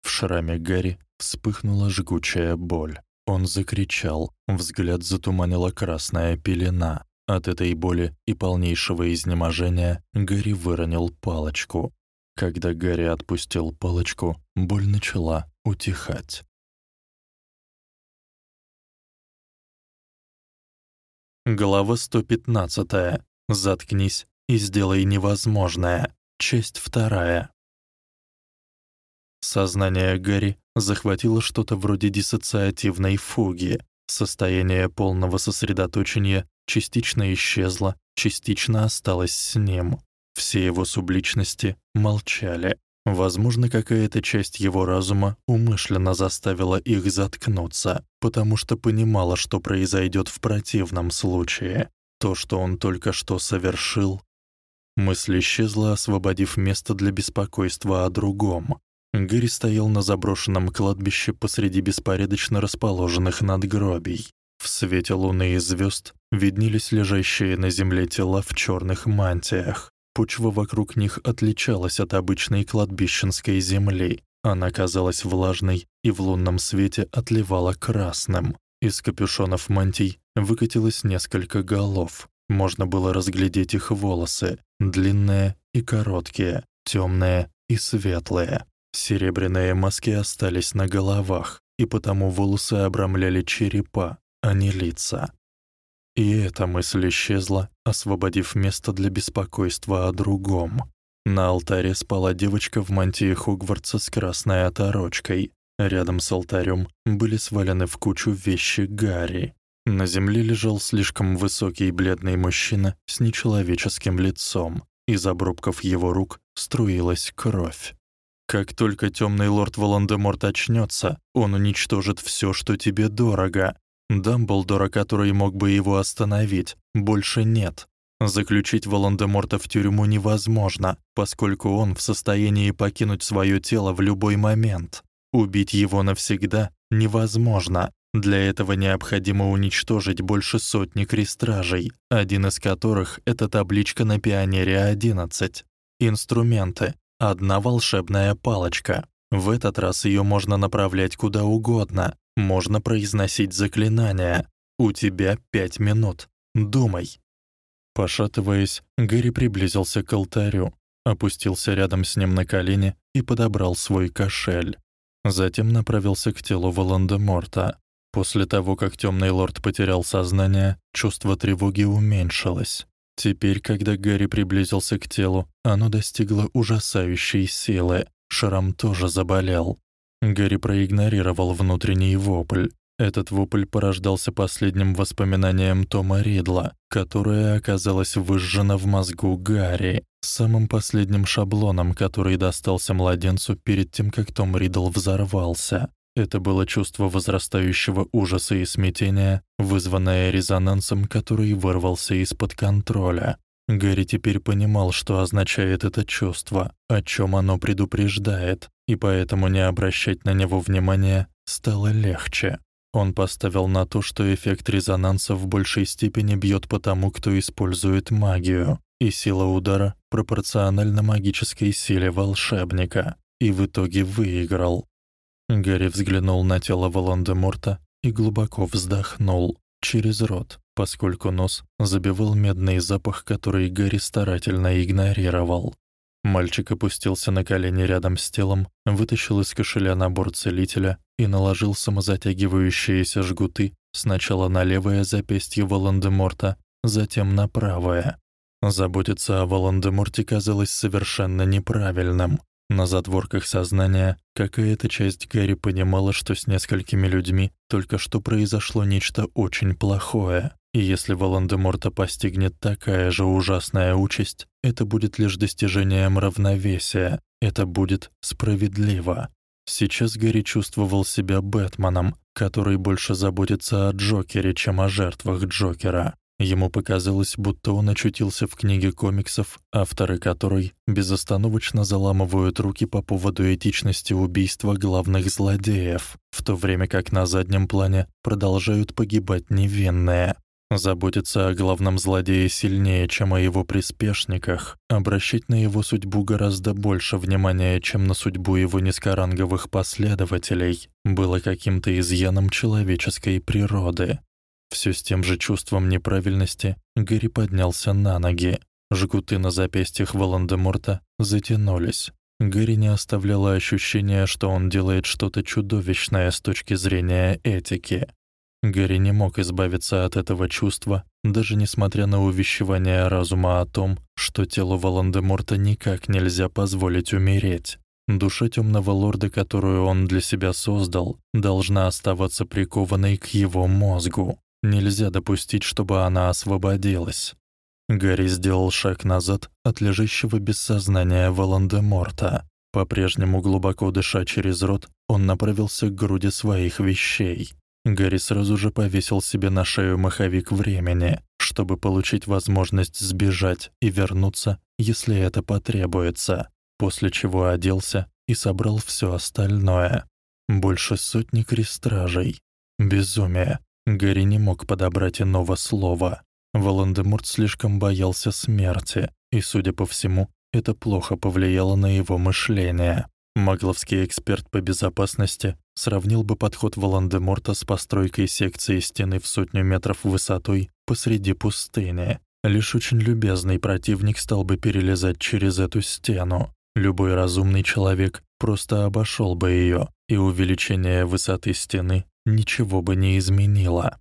В шраме Гарри вспыхнула жгучая боль. Он закричал, взгляд затуманила красная пелена. От этой боли и полнейшего изнеможения Гарри выронил палочку. Когда Гарри отпустил палочку, боль начала утихать. Глава 115. Заткнись и сделай невозможное. Часть вторая. Сознание Гарри захватило что-то вроде диссоциативной фуги. Состояние полного сосредоточения частично исчезло, частично осталось с ним. Все его субличности молчали. Возможно, какая-то часть его разума умышленно заставила их заткнуться, потому что понимала, что произойдёт в противном случае. То, что он только что совершил, мысль исчезла, освободив место для беспокойства о другом. Гэри стоял на заброшенном кладбище посреди беспорядочно расположенных надгробий. В свете луны и звёзд виднелись лежащие на земле тела в чёрных мантиях. Почва вокруг них отличалась от обычной кладбищенской земли. Она казалась влажной и в лунном свете отливала красным. Из капюшонов мантий выкатилось несколько голов. Можно было разглядеть их волосы, длинные и короткие, тёмные и светлые. Серебряные маски остались на головах, и потому волосы обрамляли черепа, а не лица. И эта мысль исчезла, освободив место для беспокойства о другом. На алтаре спала девочка в мантии Хогвартса с красной оторочкой. Рядом с алтарем были свалены в кучу вещи Гарри. На земле лежал слишком высокий бледный мужчина с нечеловеческим лицом. Из обрубков его рук струилась кровь. Как только темный лорд Волан-де-Морт очнётся, он уничтожит всё, что тебе дорого, Дамблдора, который мог бы его остановить, больше нет. Заключить Волан-де-Морта в тюрьму невозможно, поскольку он в состоянии покинуть своё тело в любой момент. Убить его навсегда невозможно. Для этого необходимо уничтожить больше сотни крестражей, один из которых это табличка на Пионере 11. Инструменты: одна волшебная палочка. В этот раз её можно направлять куда угодно, можно произносить заклинания. У тебя пять минут. Думай. Пошатываясь, Гэри приблизился к алтарю, опустился рядом с ним на колени и подобрал свой кошель. Затем направился к телу Волан-де-Морта. После того, как Тёмный лорд потерял сознание, чувство тревоги уменьшилось. Теперь, когда Гэри приблизился к телу, оно достигло ужасающей силы. Шрам тоже заболел. Гарри проигнорировал внутренний вопль. Этот вопль порождался последним воспоминанием Тома Ридла, которое оказалось выжжено в мозгу Гарри, самым последним шаблоном, который достался младенцу перед тем, как Том Ридл взорвался. Это было чувство возрастающего ужаса и смятения, вызванное резонансом, который вырвался из-под контроля. Гарри теперь понимал, что означает это чувство, о чём оно предупреждает, и поэтому не обращать на него внимания стало легче. Он поставил на то, что эффект резонанса в большей степени бьёт по тому, кто использует магию, и сила удара пропорциональна магической силе волшебника, и в итоге выиграл. Гарри взглянул на тело Волан-де-Морта и глубоко вздохнул через рот, поскольку нос забивал медный запах, который Гарри старательно игнорировал. Мальчик опустился на колени рядом с телом, вытащил из кошеля набор целителя и наложил самозатягивающиеся жгуты сначала на левое запястье Волан-де-Морта, затем на правое. Заботиться о Волан-де-Морте казалось совершенно неправильным. На затворках сознания какая-то часть Гарри понимала, что с несколькими людьми только что произошло нечто очень плохое. И если Волан-де-Морта постигнет такая же ужасная участь, это будет лишь достижением равновесия. Это будет справедливо. Сейчас Гарри чувствовал себя Бэтменом, который больше заботится о Джокере, чем о жертвах Джокера. Ему показалось, будто он очутился в книге комиксов, авторы которой безостановочно заламывают руки по поводу этичности убийства главных злодеев, в то время как на заднем плане продолжают погибать невинные. Заботиться о главном злодее сильнее, чем о его приспешниках, обращать на его судьбу гораздо больше внимания, чем на судьбу его низкоранговых последователей, было каким-то изъяном человеческой природы. Всё с тем же чувством неправильности Гэри поднялся на ноги. Жгуты на запястьях Волан-де-Морта затянулись. Гэри не оставляло ощущения, что он делает что-то чудовищное с точки зрения этики. Гэри не мог избавиться от этого чувства, даже несмотря на увещевание разума о том, что телу Волан-де-Морта никак нельзя позволить умереть. Душа тёмного лорда, которую он для себя создал, должна оставаться прикованной к его мозгу. Нельзя допустить, чтобы она освободилась. Гарри сделал шаг назад от лежащего без сознания Волан-де-Морта. По-прежнему глубоко дыша через рот, он направился к груди своих вещей. Гарри сразу же повесил себе на шею маховик времени, чтобы получить возможность сбежать и вернуться, если это потребуется, после чего оделся и собрал всё остальное. Больше сотни крестражей. Безумие. Гарри не мог подобрать иного слова. Волан-де-Морт слишком боялся смерти, и, судя по всему, это плохо повлияло на его мышление. Магловский эксперт по безопасности сравнил бы подход Волан-де-Морта с постройкой секции стены в сотню метров высотой посреди пустыни. Лишь очень любезный противник стал бы перелезать через эту стену. Любой разумный человек просто обошёл бы её, и увеличение высоты стены ничего бы не изменило.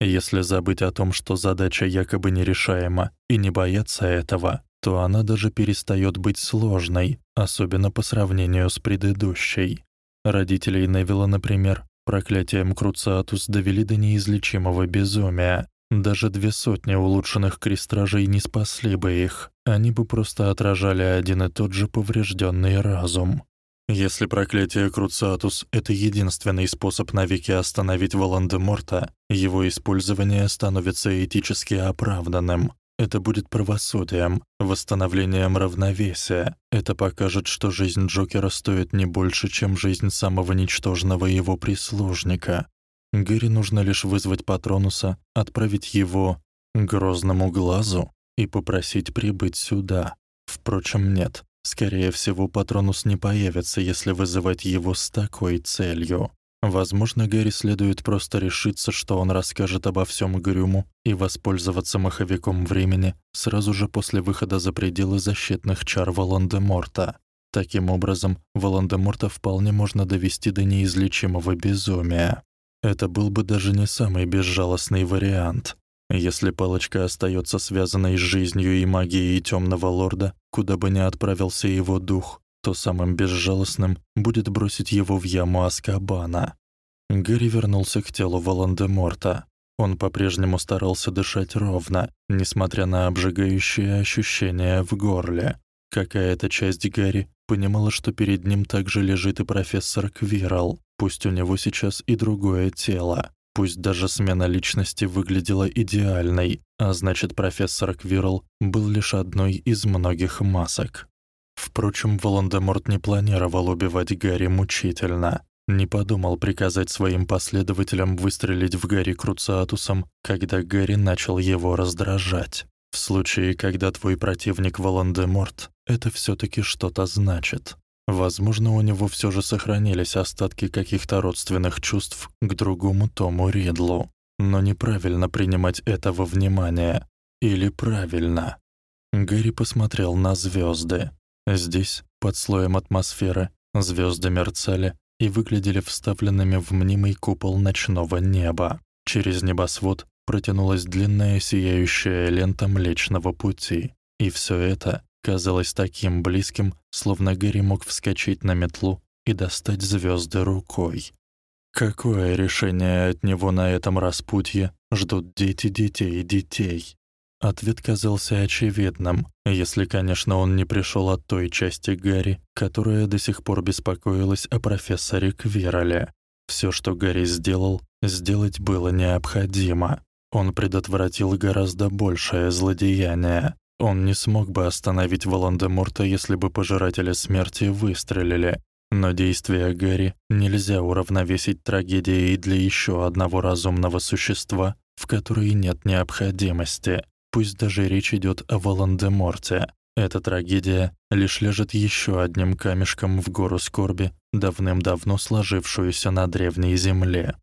Если забыть о том, что задача якобы нерешаема, и не бояться этого, то она даже перестаёт быть сложной, особенно по сравнению с предыдущей. Родителей Невилла, например, проклятием Круциатус довели до неизлечимого безумия. Даже две сотни улучшенных крестражей не спасли бы их. Они бы просто отражали один и тот же повреждённый разум. Если проклятие Круциатус — это единственный способ навеки остановить Волан-де-Морта, его использование становится этически оправданным. Это будет правосудием, восстановлением равновесия. Это покажет, что жизнь Джокера стоит не больше, чем жизнь самого ничтожного его прислужника. Гэри нужно лишь вызвать Патронуса, отправить его грозному глазу и попросить прибыть сюда. Впрочем, нет. Скорее всего, Патронус не появится, если вызывать его с такой целью. Возможно, Гэри следует просто решиться, что он расскажет обо всём Грюму и воспользоваться маховиком времени сразу же после выхода за пределы защитных чар Волан-де-Морта. Таким образом, Волан-де-Морта вполне можно довести до неизлечимого безумия. Это был бы даже не самый безжалостный вариант. Если палочка остаётся связанной с жизнью и магией Тёмного Лорда, куда бы ни отправился его дух, то самым безжалостным будет бросить его в яму Аскабана. Гэри вернулся к телу Волан-де-Морта. Он по-прежнему старался дышать ровно, несмотря на обжигающее ощущение в горле. Какая-то часть Гэри понимала, что перед ним также лежит и профессор Квирл, пусть у него сейчас и другое тело. Пусть даже смена личности выглядела идеальной, а значит, профессор Квирл был лишь одной из многих масок. Впрочем, Волан-де-Морт не планировал убивать Гарри мучительно. Не подумал приказать своим последователям выстрелить в Гарри Круциатусом, когда Гарри начал его раздражать. В случае, когда твой противник Волан-де-Морт, это всё-таки что-то значит. Возможно, у него всё же сохранились остатки каких-то родственных чувств к другому Тому Ридлу. Но неправильно принимать это во внимание. Или правильно? Гэри посмотрел на звёзды. Здесь, под слоем атмосферы, звёзды мерцали и выглядели вставленными в мнимый купол ночного неба. Через небосвод протянулась длинная сияющая лента Млечного Пути. И всё это казалось таким близким, словно Гэри мог вскочить на метлу и достать звёзды рукой. Какое решение от него на этом распутье ждут дети детей и детей? Ответ казался очевидным, если, конечно, он не пришёл от той части Гарри, которая до сих пор беспокоилась о профессоре Квирале. Всё, что Гарри сделал, сделать было необходимо. Он предотвратил гораздо большее злодеяние. Он не смог бы остановить Волан-де-Морта, если бы пожиратели смерти выстрелили. Но действия Гарри нельзя уравновесить трагедией для ещё одного разумного существа, в которой нет необходимости. Пусть даже речь идёт о Волан-де-Морте. Эта трагедия лишь лежит ещё одним камешком в гору скорби, давным-давно сложившуюся на древней земле.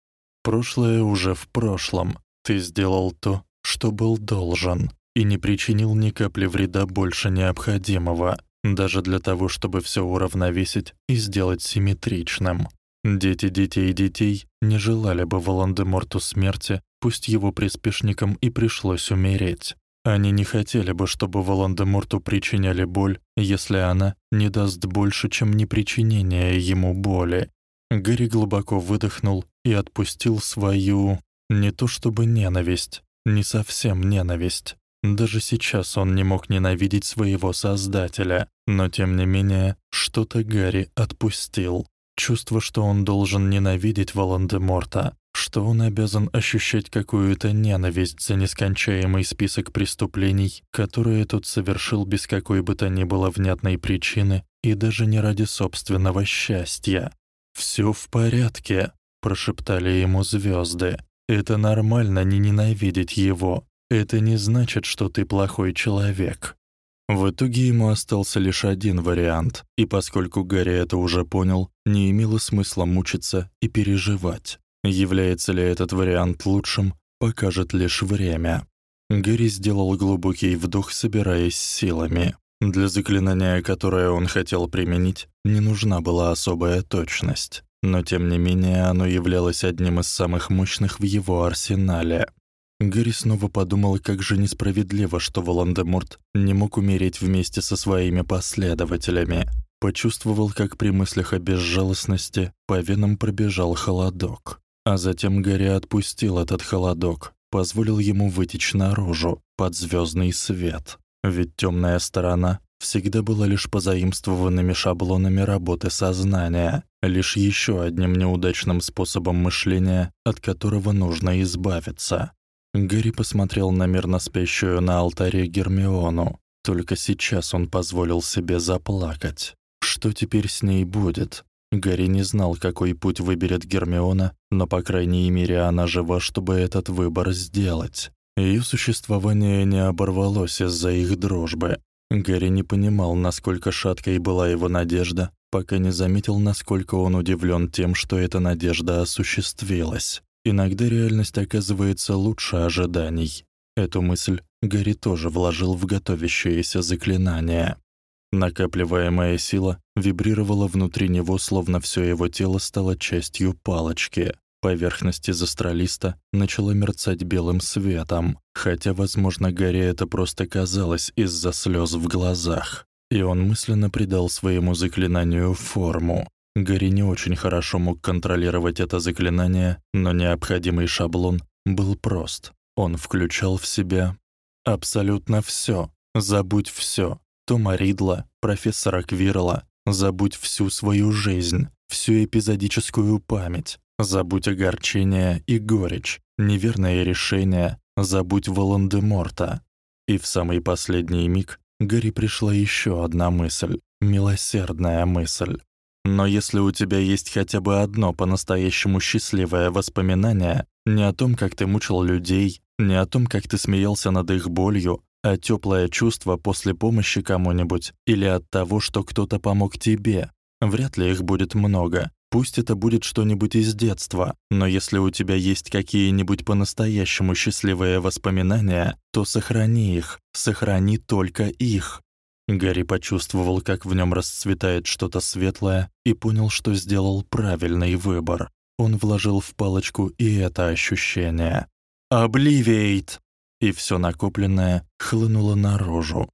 Прошлое уже в прошлом. Ты сделал то, что был должен, и не причинил ни капли вреда больше необходимого, даже для того, чтобы всё уравновесить и сделать симметричным. Дети детей детей не желали бы Волан-де-Морту смерти, пусть его приспешникам и пришлось умереть. Они не хотели бы, чтобы Волан-де-Морту причиняли боль, если она не даст больше, чем непричинение ему боли. Гэри глубоко выдохнул и отпустил свою не то чтобы ненависть, не совсем ненависть. Даже сейчас он не мог ненавидеть своего создателя, но тем не менее, что-то Гарри отпустил. Чувство, что он должен ненавидеть Волан-де-Морта, что он обязан ощущать какую-то ненависть за нескончаемый список преступлений, которые тот совершил без какой бы то ни было внятной причины и даже не ради собственного счастья. «Всё в порядке», — прошептали ему звёзды. «Это нормально не ненавидеть его. Это не значит, что ты плохой человек». В итоге ему остался лишь один вариант, и поскольку Гарри это уже понял, не имело смысла мучиться и переживать. Является ли этот вариант лучшим, покажет лишь время. Гарри сделал глубокий вдох, собираясь силами. Для заклинания, которое он хотел применить, не нужна была особая точность, но тем не менее оно являлось одним из самых мощных в его арсенале. Гарри снова подумал, как же несправедливо, что Волан-де-Морт не мог умереть вместе со своими последователями. Почувствовал, как при мыслях о безжалостности по венам пробежал холодок. А затем Гарри отпустил этот холодок, позволил ему вытечь наружу, под звёздный свет. Ведь тёмная сторона всегда была лишь позаимствованными шаблонами работы сознания, лишь ещё одним неудачным способом мышления, от которого нужно избавиться. Гарри посмотрел на мирно спящую на алтаре Гермиону. Только сейчас он позволил себе заплакать. Что теперь с ней будет? Гарри не знал, какой путь выберет Гермиона, но по крайней мере она жива, чтобы этот выбор сделать. Её существование не оборвалось из-за их дружбы. Гарри не понимал, насколько шаткой была его надежда, пока не заметил, насколько он удивлён тем, что эта надежда осуществилась. Иногда реальность оказывается лучше ожиданий. Эту мысль Гарри тоже вложил в готовящееся заклинание. Накапливаемая сила вибрировала внутри него, словно всё его тело стало частью палочки. Поверхность из астролиста начала мерцать белым светом, хотя, возможно, Гарри это просто казалось из-за слёз в глазах. И он мысленно придал своему заклинанию форму. Гарри не очень хорошо мог контролировать это заклинание, но необходимый шаблон был прост. Он включал в себя абсолютно всё. Забудь всё. Тома Ридла, профессора Квирла, забудь всю свою жизнь, всю эпизодическую память, забудь огорчение и горечь, неверное решение, забудь Волан-де-Морта. И в самый последний миг Гарри пришла ещё одна мысль, милосердная мысль. Но если у тебя есть хотя бы одно по-настоящему счастливое воспоминание, не о том, как ты мучил людей, не о том, как ты смеялся над их болью, а тёплое чувство после помощи кому-нибудь или от того, что кто-то помог тебе, вряд ли их будет много. Пусть это будет что-нибудь из детства, но если у тебя есть какие-нибудь по-настоящему счастливые воспоминания, то сохрани их, сохрани только их. Гарри почувствовал, как в нём расцветает что-то светлое, и понял, что сделал правильный выбор. Он вложил в палочку и это ощущение. «Обливейт!» И всё накопленное хлынуло наружу.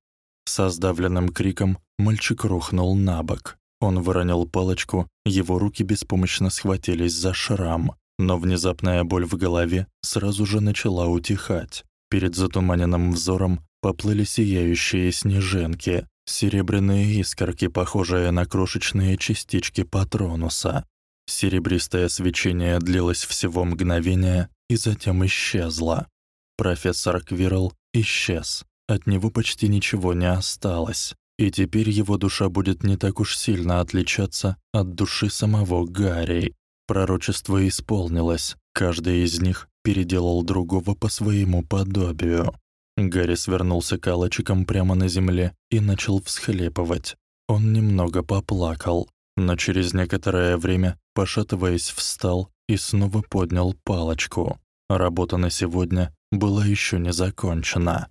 Со сдавленным криком мальчик рухнул на бок. Он выронил палочку, его руки беспомощно схватились за шрам, но внезапная боль в голове сразу же начала утихать. Перед затуманенным взором поплыли сияющие снежинки, серебряные искорки, похожие на крошечные частички патронуса. Серебристое свечение длилось всего мгновение и затем исчезло. Профессор Квирл исчез. От него почти ничего не осталось, и теперь его душа будет не так уж сильно отличаться от души самого Гарри. Пророчество исполнилось. Каждый из них переделал другого по своему подобию. Гарри свернулся калачиком прямо на земле и начал всхлипывать. Он немного поплакал, но через некоторое время, пошатываясь, встал и снова поднял палочку. Работа на сегодня была ещё не закончена.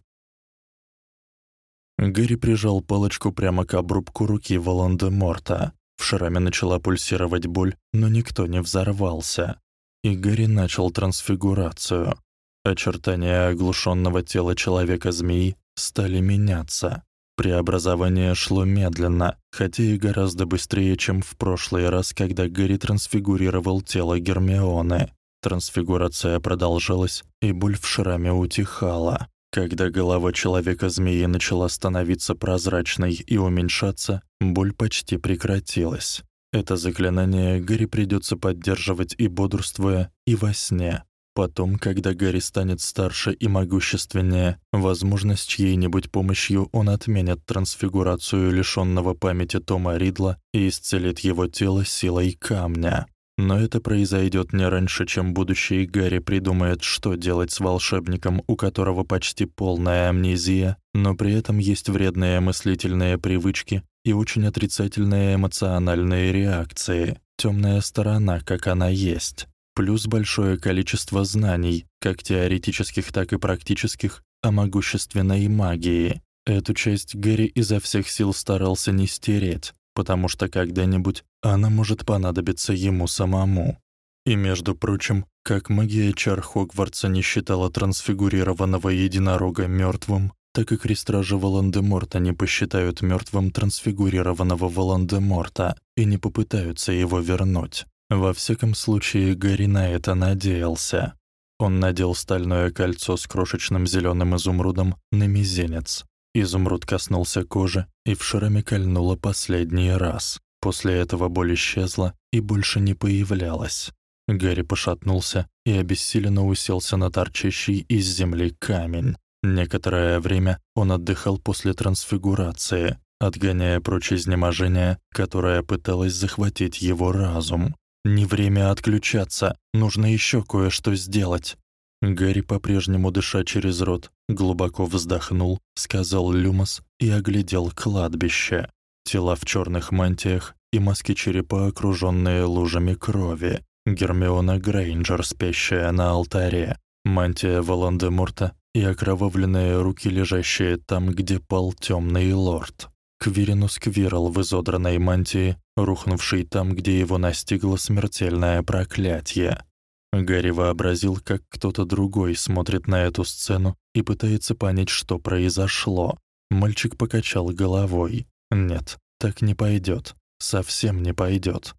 Гэри прижал палочку прямо к обрубку руки Волан-де-Морта. В шраме начала пульсировать боль, но никто не взорвался. И Гэри начал трансфигурацию. Очертания оглушённого тела человека-змеи стали меняться. Преобразование шло медленно, хотя и гораздо быстрее, чем в прошлый раз, когда Гэри трансфигурировал тело Гермионы. Трансфигурация продолжалась, и боль в шраме утихала. Когда голова человека-змеи начала становиться прозрачной и уменьшаться, боль почти прекратилась. Это заклинание Гэри придётся поддерживать и бодрствуя, и во сне. Потом, когда Гарри станет старше и могущественнее, возможно, с чьей-нибудь помощью он отменит трансфигурацию лишённого памяти Тома Ридла и исцелит его тело силой камня. Но это произойдёт не раньше, чем будущий Гарри придумает, что делать с волшебником, у которого почти полная амнезия, но при этом есть вредные мыслительные привычки и очень отрицательные эмоциональные реакции. Тёмная сторона, как она есть плюс большое количество знаний, как теоретических, так и практических, о могущественной магии. Эту часть Гэри изо всех сил старался не стереть, потому что когда-нибудь она может понадобиться ему самому. И между прочим, как магия чар Хогвартса не считала трансфигурированного единорога мёртвым, так и крестражи Волан-де-Морта не посчитают мёртвым трансфигурированного Волан-де-Морта и не попытаются его вернуть. Во всяком случае, Гарри на это надеялся. Он надел стальное кольцо с крошечным зелёным изумрудом на мизинец. Изумруд коснулся кожи и в шраме кольнуло последний раз. После этого боль исчезла и больше не появлялась. Гарри пошатнулся и обессиленно уселся на торчащий из земли камень. Некоторое время он отдыхал после трансфигурации, отгоняя прочь изнеможение, которое пыталось захватить его разум. Не время отключаться, нужно ещё кое-что сделать. Гарри, по-прежнему дыша через рот, глубоко вздохнул, сказал Люмос и оглядел кладбище. Тела в чёрных мантиях и маски черепа, окружённые лужами крови. Гермиона Грейнджер, спящая на алтаре. Мантия Волан-де-Морта и окровавленные руки, лежащие там, где пал тёмный лорд. Квиринус Квирл в изодранной мантии, рухнувший там, где его настигло смертельное проклятие. Гарри вообразил, как кто-то другой смотрит на эту сцену и пытается понять, что произошло. Мальчик покачал головой. Нет, так не пойдёт. Совсем не пойдёт.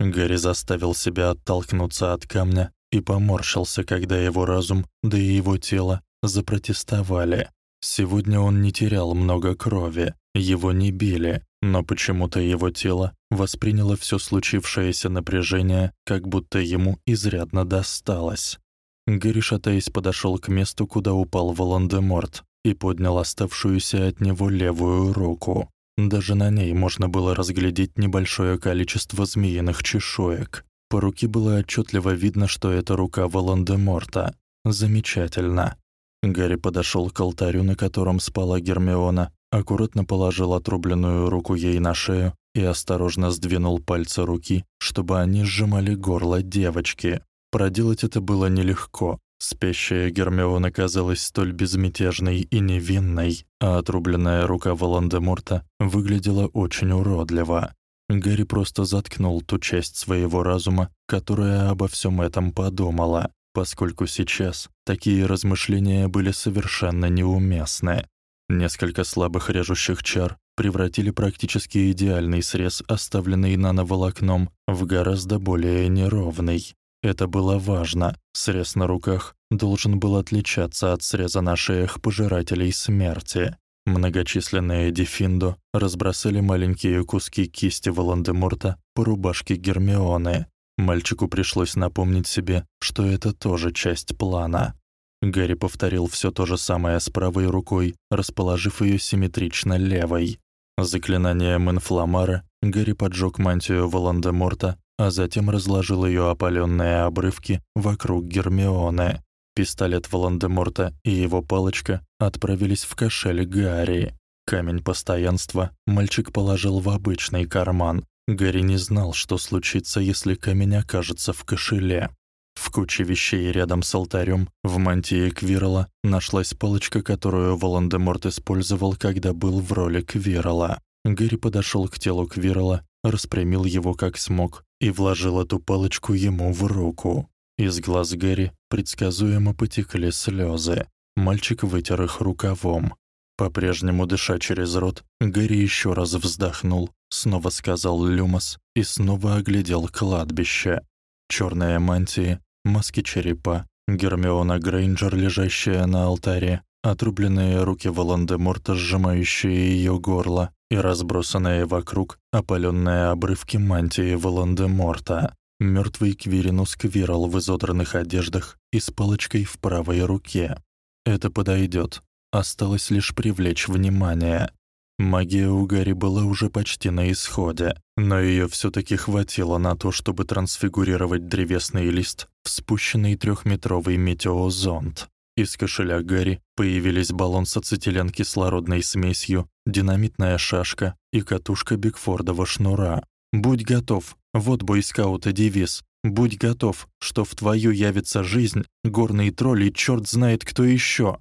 Гарри заставил себя оттолкнуться от камня и поморщился, когда его разум, да и его тело запротестовали. Сегодня он не терял много крови, его не били, но почему-то его тело восприняло всё случившееся напряжение, как будто ему изрядно досталось. Гэри, шатаясь, подошёл к месту, куда упал Волан-де-Морт, и поднял оставшуюся от него левую руку. Даже на ней можно было разглядеть небольшое количество змеиных чешуек. По руке было отчётливо видно, что это рука Волан-де-Морта. Замечательно. Гарри подошёл к алтарю, на котором спала Гермиона, аккуратно положил отрубленную руку ей на шею и осторожно сдвинул пальцы руки, чтобы они сжимали горло девочки. Проделать это было нелегко. Спящая Гермиона казалась столь безмятежной и невинной, а отрубленная рука Волан-де-Морта выглядела очень уродливо. Гарри просто заткнул ту часть своего разума, которая обо всём этом подумала, поскольку сейчас такие размышления были совершенно неуместны. Несколько слабых режущих чар превратили практически идеальный срез, оставленный нановолокном, в гораздо более неровный. Это было важно. Срез на руках должен был отличаться от среза на шеях пожирателей смерти. Многочисленные дефиндо разбросали маленькие куски кисти Волан-де-Морта по рубашке Гермионы. Мальчику пришлось напомнить себе, что это тоже часть плана. Гарри повторил всё то же самое с правой рукой, расположив её симметрично левой. Заклинанием инфламара Гарри поджёг мантию Волан-де-Морта, а затем разложил её опалённые обрывки вокруг Гермионы. Пистолет Волан-де-Морта и его палочка отправились в кошель Гарри. Камень постоянства мальчик положил в обычный карман. Гарри не знал, что случится, если камень окажется в кошеле. В куче вещей рядом с алтарем в мантии Квирла нашлась палочка, которую Волан-де-Морт использовал, когда был в роли Квирла. Гэри подошёл к телу Квирла, распрямил его как смог и вложил эту палочку ему в руку. Из глаз Гэри предсказуемо потекли слёзы. Мальчик вытер их рукавом. По-прежнему дыша через рот, Гэри ещё раз вздохнул, снова сказал «Люмос» и снова оглядел кладбище. Чёрные мантии, маски черепа, Гермиона Грейнджер, лежащая на алтаре, отрубленные руки Волан-де-Морта, сжимающие её горло, и разбросанные вокруг опалённые обрывки мантии Волан-де-Морта. Мёртвый Квиринус Квирл в изодранных одеждах и с палочкой в правой руке. Это подойдёт. Осталось лишь привлечь внимание. Магия у Гарри была уже почти на исходе, но её всё-таки хватило на то, чтобы трансфигурировать древесный лист в спущенный трёхметровый метеозонд. Из кошеля Гарри появились баллон с ацетиленкислородной смесью, динамитная шашка и катушка Бигфордова шнура. «Будь готов», вот бойскаута девиз. «Будь готов, что в твою явится жизнь, горный тролль и чёрт знает кто ещё».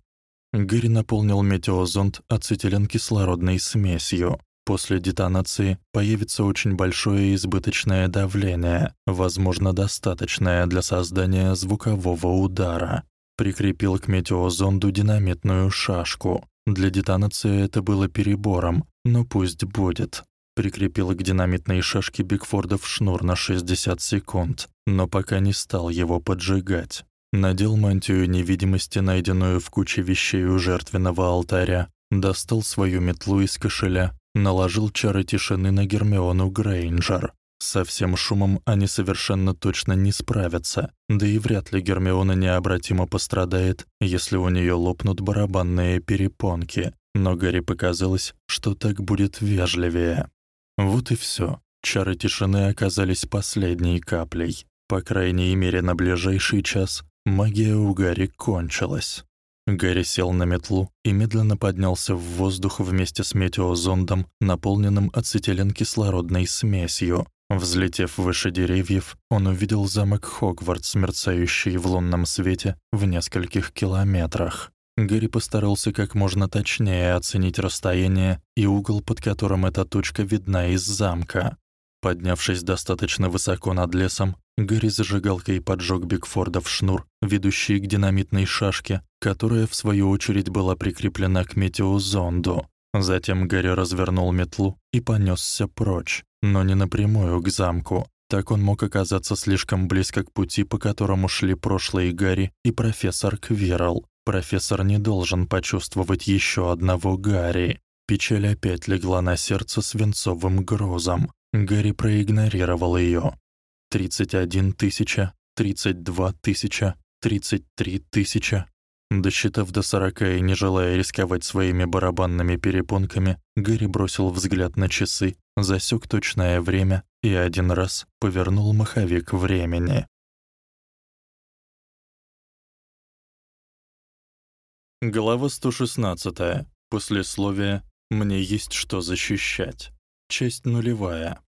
Гэри наполнил метеозонд ацетиленкислородной смесью. После детонации появится очень большое избыточное давление, возможно, достаточное для создания звукового удара. Прикрепил к метеозонду динамитную шашку. Для детонации это было перебором, но пусть будет прикрепил к динамитной шашке Бигфордов шнур на 60 секунд, но пока не стал его поджигать. Надел мантию невидимости, найденную в куче вещей у жертвенного алтаря, достал свою метлу из кошеля, наложил чары тишины на Гермиону Грейнджер. Со всем шумом они совершенно точно не справятся, да и вряд ли Гермиона необратимо пострадает, если у неё лопнут барабанные перепонки. Но Гарри показалось, что так будет вежливее. Вот и всё. Чары тишины оказались последней каплей. По крайней мере, на ближайший час магия у Гарри кончилась. Гарри сел на метлу и медленно поднялся в воздух вместе с метеозондом, наполненным ацетиленкислородной смесью. Взлетев выше деревьев, он увидел замок Хогвартс, мерцающий в лунном свете в нескольких километрах. Гэри постарался как можно точнее оценить расстояние и угол, под которым эта точка видна из замка. Поднявшись достаточно высоко над лесом, Гэри зажигалкой поджёг Бигфордов шнур, ведущий к динамитной шашке, которая в свою очередь была прикреплена к метеозонду. Затем Гэри развернул метлу и понёсся прочь, но не напрямую к замку. Так он мог оказаться слишком близко к пути, по которому шли прошлые Гарри и профессор Квирл. Профессор не должен почувствовать ещё одного Гарри. Печаль опять легла на сердце свинцовым грузом. Гарри проигнорировал её. 31 тысяча, 32 тысяча, 33 тысяча. Досчитав до сорока и не желая рисковать своими барабанными перепонками, Гарри бросил взгляд на часы, засек точное время и один раз повернул маховик времени. Глава 116. Послесловие «Мне есть что защищать». Часть нулевая.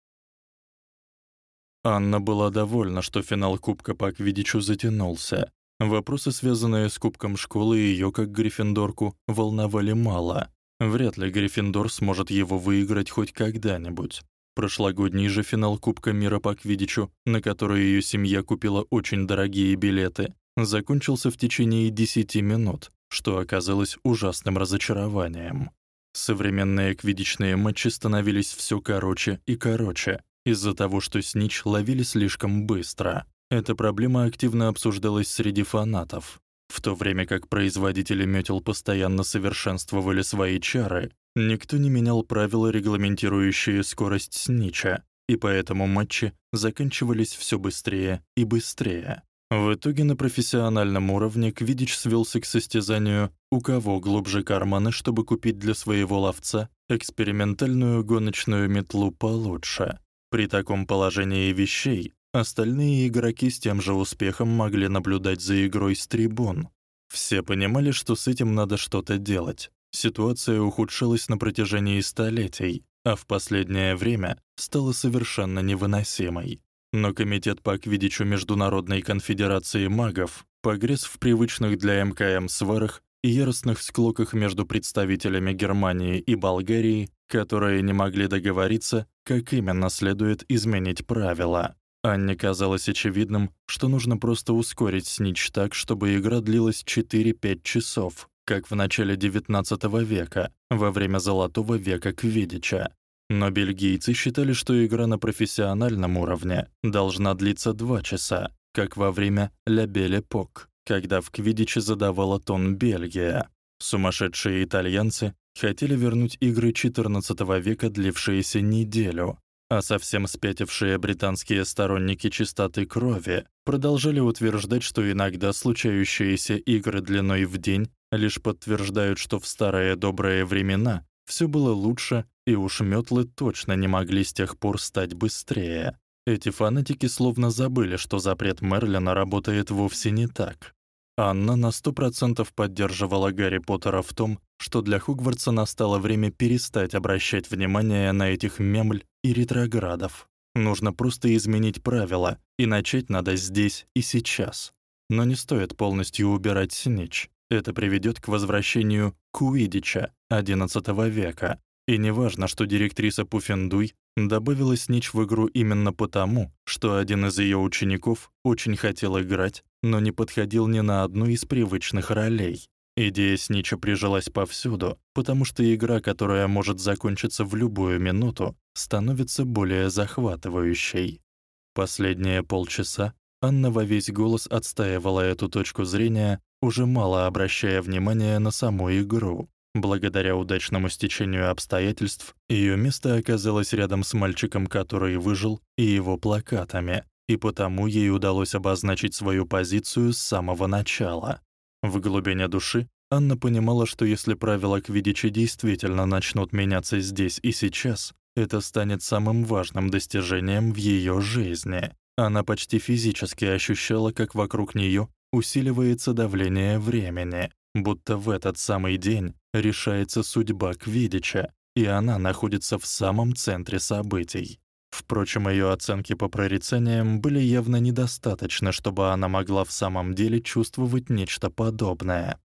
Анна была довольна, что финал Кубка по Квиддичу затянулся. Вопросы, связанные с Кубком школы и её как Гриффиндорку, волновали мало. Вряд ли Гриффиндор сможет его выиграть хоть когда-нибудь. Прошлогодний же финал Кубка мира по Квиддичу, на который её семья купила очень дорогие билеты, закончился в течение 10 минут, что оказалось ужасным разочарованием. Современные квиддичные матчи становились всё короче и короче из-за того, что снич ловили слишком быстро. Эта проблема активно обсуждалась среди фанатов. В то время как производители мётел постоянно совершенствовали свои чары, никто не менял правила, регламентирующие скорость снича, и поэтому матчи заканчивались всё быстрее и быстрее. В итоге на профессиональном уровне Квиддич свелся к состязанию, у кого глубже карманы, чтобы купить для своего ловца экспериментальную гоночную метлу получше. При таком положении вещей остальные игроки с тем же успехом могли наблюдать за игрой с трибун. Все понимали, что с этим надо что-то делать. Ситуация ухудшилась на протяжении столетий, а в последнее время стала совершенно невыносимой. но комитет по квиддичу Международной конфедерации магов погряз в привычных для МКМ сварах и яростных склоках между представителями Германии и Болгарии, которые не могли договориться, как именно следует изменить правила. Анне казалось очевидным, что нужно просто ускорить снич так, чтобы игра длилась 4-5 часов, как в начале XIX века, во время золотого века квиддича. Но бельгийцы считали, что игра на профессиональном уровне должна длиться 2 часа, как во время «Ля Бель Эпок», когда в квиддиче задавала тон Бельгия. Сумасшедшие итальянцы хотели вернуть игры XIV века, длившиеся неделю, а совсем спятившие британские сторонники чистоты крови продолжали утверждать, что иногда случающиеся игры длиной в день лишь подтверждают, что в старые добрые времена всё было лучше, и уж мётлы точно не могли с тех пор стать быстрее. Эти фанатики словно забыли, что запрет Мерлина работает вовсе не так. Анна на 100% поддерживала Гарри Поттера в том, что для Хогвартса настало время перестать обращать внимание на этих мемль и ретроградов. Нужно просто изменить правила, и начать надо здесь и сейчас. Но не стоит полностью убирать снич. Это приведёт к возвращению Куидича XI века. И неважно, что директриса Пуффендуй добавила снич в игру именно потому, что один из её учеников очень хотел играть, но не подходил ни на одну из привычных ролей. Идея снича прижилась повсюду, потому что игра, которая может закончиться в любую минуту, становится более захватывающей. Последние полчаса Анна во весь голос отстаивала эту точку зрения, уже мало обращая внимания на саму игру. Благодаря удачному стечению обстоятельств, её место оказалось рядом с мальчиком, который выжил, и его плакатами, и потому ей удалось обозначить свою позицию с самого начала. В глубине души Анна понимала, что если правила квиддича действительно начнут меняться здесь и сейчас, это станет самым важным достижением в её жизни. Она почти физически ощущала, как вокруг неё усиливается давление времени, будто в этот самый день решается судьба Квиддича, и она находится в самом центре событий. Впрочем, её оценки по прорицаниям были явно недостаточны, чтобы она могла в самом деле чувствовать нечто подобное.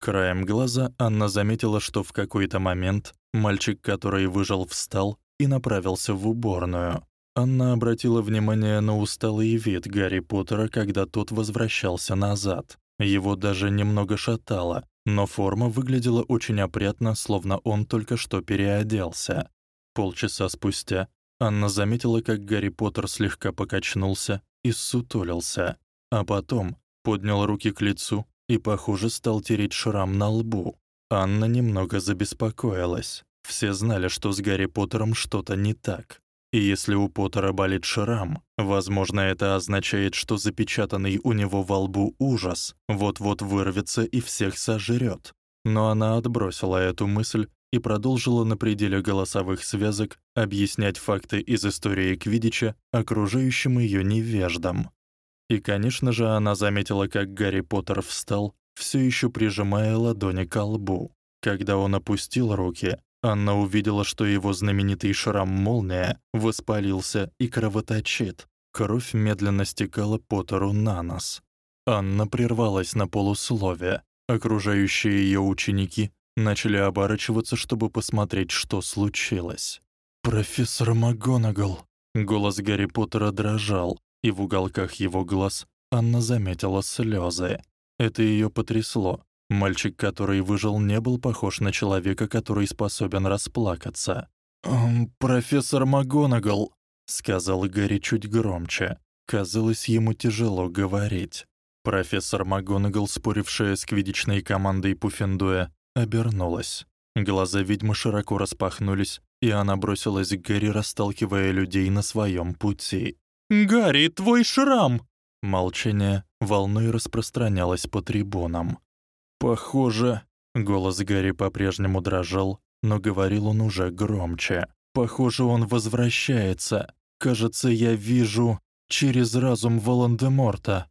Краем глаза Анна заметила, что в какой-то момент мальчик, который выжил, встал и направился в уборную. Анна обратила внимание на усталый вид Гарри Поттера, когда тот возвращался назад. Его даже немного шатало, но форма выглядела очень опрятно, словно он только что переоделся. Полчаса спустя Анна заметила, как Гарри Поттер слегка покачнулся и ссутулился, а потом поднял руки к лицу и, похоже, стал тереть шрам на лбу. Анна немного забеспокоилась. Все знали, что с Гарри Поттером что-то не так. И если у Поттера болит шрам, возможно, это означает, что запечатанный у него во лбу ужас вот-вот вырвется и всех сожрёт. Но она отбросила эту мысль и продолжила на пределе голосовых связок объяснять факты из истории Квиддича окружающим её невеждам. И, конечно же, она заметила, как Гарри Поттер встал, всё ещё прижимая ладони к лбу. Когда он опустил руки, Анна увидела, что его знаменитый шрам-молния воспалился и кровоточит. Кровь медленно стекала Поттеру на нос. Анна прервалась на полуслове. Окружающие её ученики начали оборачиваться, чтобы посмотреть, что случилось. «Профессор МакГонагал!» Голос Гарри Поттера дрожал, и в уголках его глаз Анна заметила слёзы. Это её потрясло. Мальчик, который выжил, не был похож на человека, который способен расплакаться. «Эм, профессор МакГонагал», — сказал Гарри чуть громче. Казалось, ему тяжело говорить. Профессор МакГонагал, спорившая с квиддичной командой Пуффендуя, обернулась. Глаза ведьмы широко распахнулись, и она бросилась к Гарри, расталкивая людей на своём пути. «Гарри, твой шрам!» Молчание волной распространялось по трибунам. «Похоже...» Голос Гарри по-прежнему дрожал, но говорил он уже громче. «Похоже, он возвращается. Кажется, я вижу через разум Волан-де-Морта».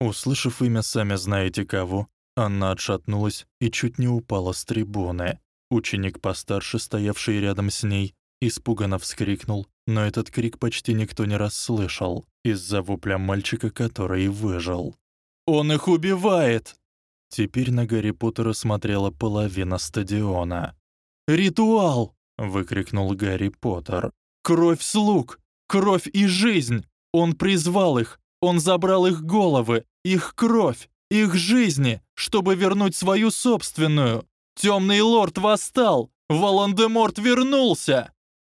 Услышав имя сами знаете кого, Анна отшатнулась и чуть не упала с трибуны. Ученик постарше, стоявший рядом с ней, испуганно вскрикнул но этот крик почти никто не расслышал из-за вопля мальчика, который выжил. «Он их убивает!» Теперь на Гарри Поттера смотрела половина стадиона. «Ритуал!» — выкрикнул Гарри Поттер. «Кровь слуг! Кровь и жизнь! Он призвал их! Он забрал их головы, их кровь, их жизни, чтобы вернуть свою собственную! Тёмный лорд восстал! Волан-де-Морт вернулся!»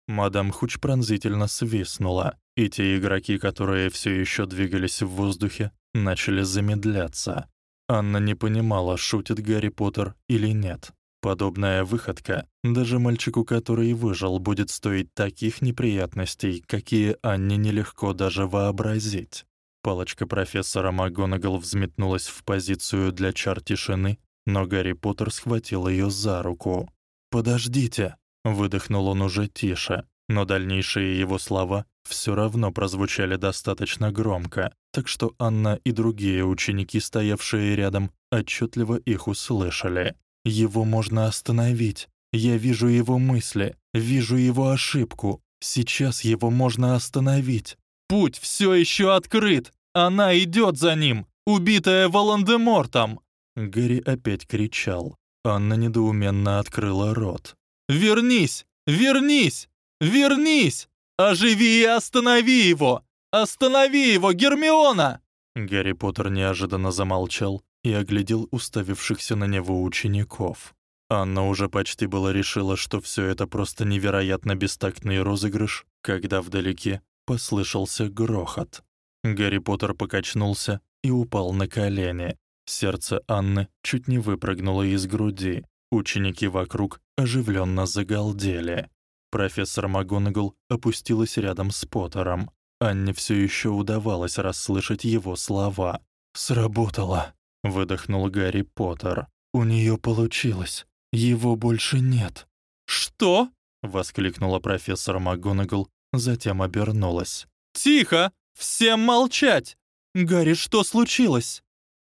Мадам Хуч пронзительно свистнула, и те игроки, которые всё ещё двигались в воздухе, начали замедляться. Анна не понимала, шутит Гарри Поттер или нет. Подобная выходка даже мальчику, который выжил, будет стоить таких неприятностей, какие Анне нелегко даже вообразить. Палочка профессора МакГонагал взметнулась в позицию для чар тишины, но Гарри Поттер схватил её за руку. «Подождите!» — выдохнул он уже тише, но дальнейшие его слова всё равно прозвучали достаточно громко, так что Анна и другие ученики, стоявшие рядом, отчётливо их услышали. «Его можно остановить. Я вижу его мысли, вижу его ошибку. Сейчас его можно остановить. Путь всё ещё открыт. Она идёт за ним, убитая Волан-де-Мортом!» Гэри опять кричал. Анна недоуменно открыла рот. «Вернись! Вернись! Вернись! Оживи и останови его! Останови его, Гермиона!» Гарри Поттер неожиданно замолчал и оглядел уставившихся на него учеников. Анна уже почти было решила, что всё это просто невероятно бестактный розыгрыш, когда вдалеке послышался грохот. Гарри Поттер покачнулся и упал на колени. Сердце Анны чуть не выпрыгнуло из груди. Ученики вокруг оживлённо загалдели. Профессор МакГонагал опустилась рядом с Поттером. Анне всё ещё удавалось расслышать его слова. «Сработало», — выдохнул Гарри Поттер. «У неё получилось. Его больше нет». «Что?» — воскликнула профессор МакГонагал, затем обернулась. «Тихо! Всем молчать! Гарри, что случилось?»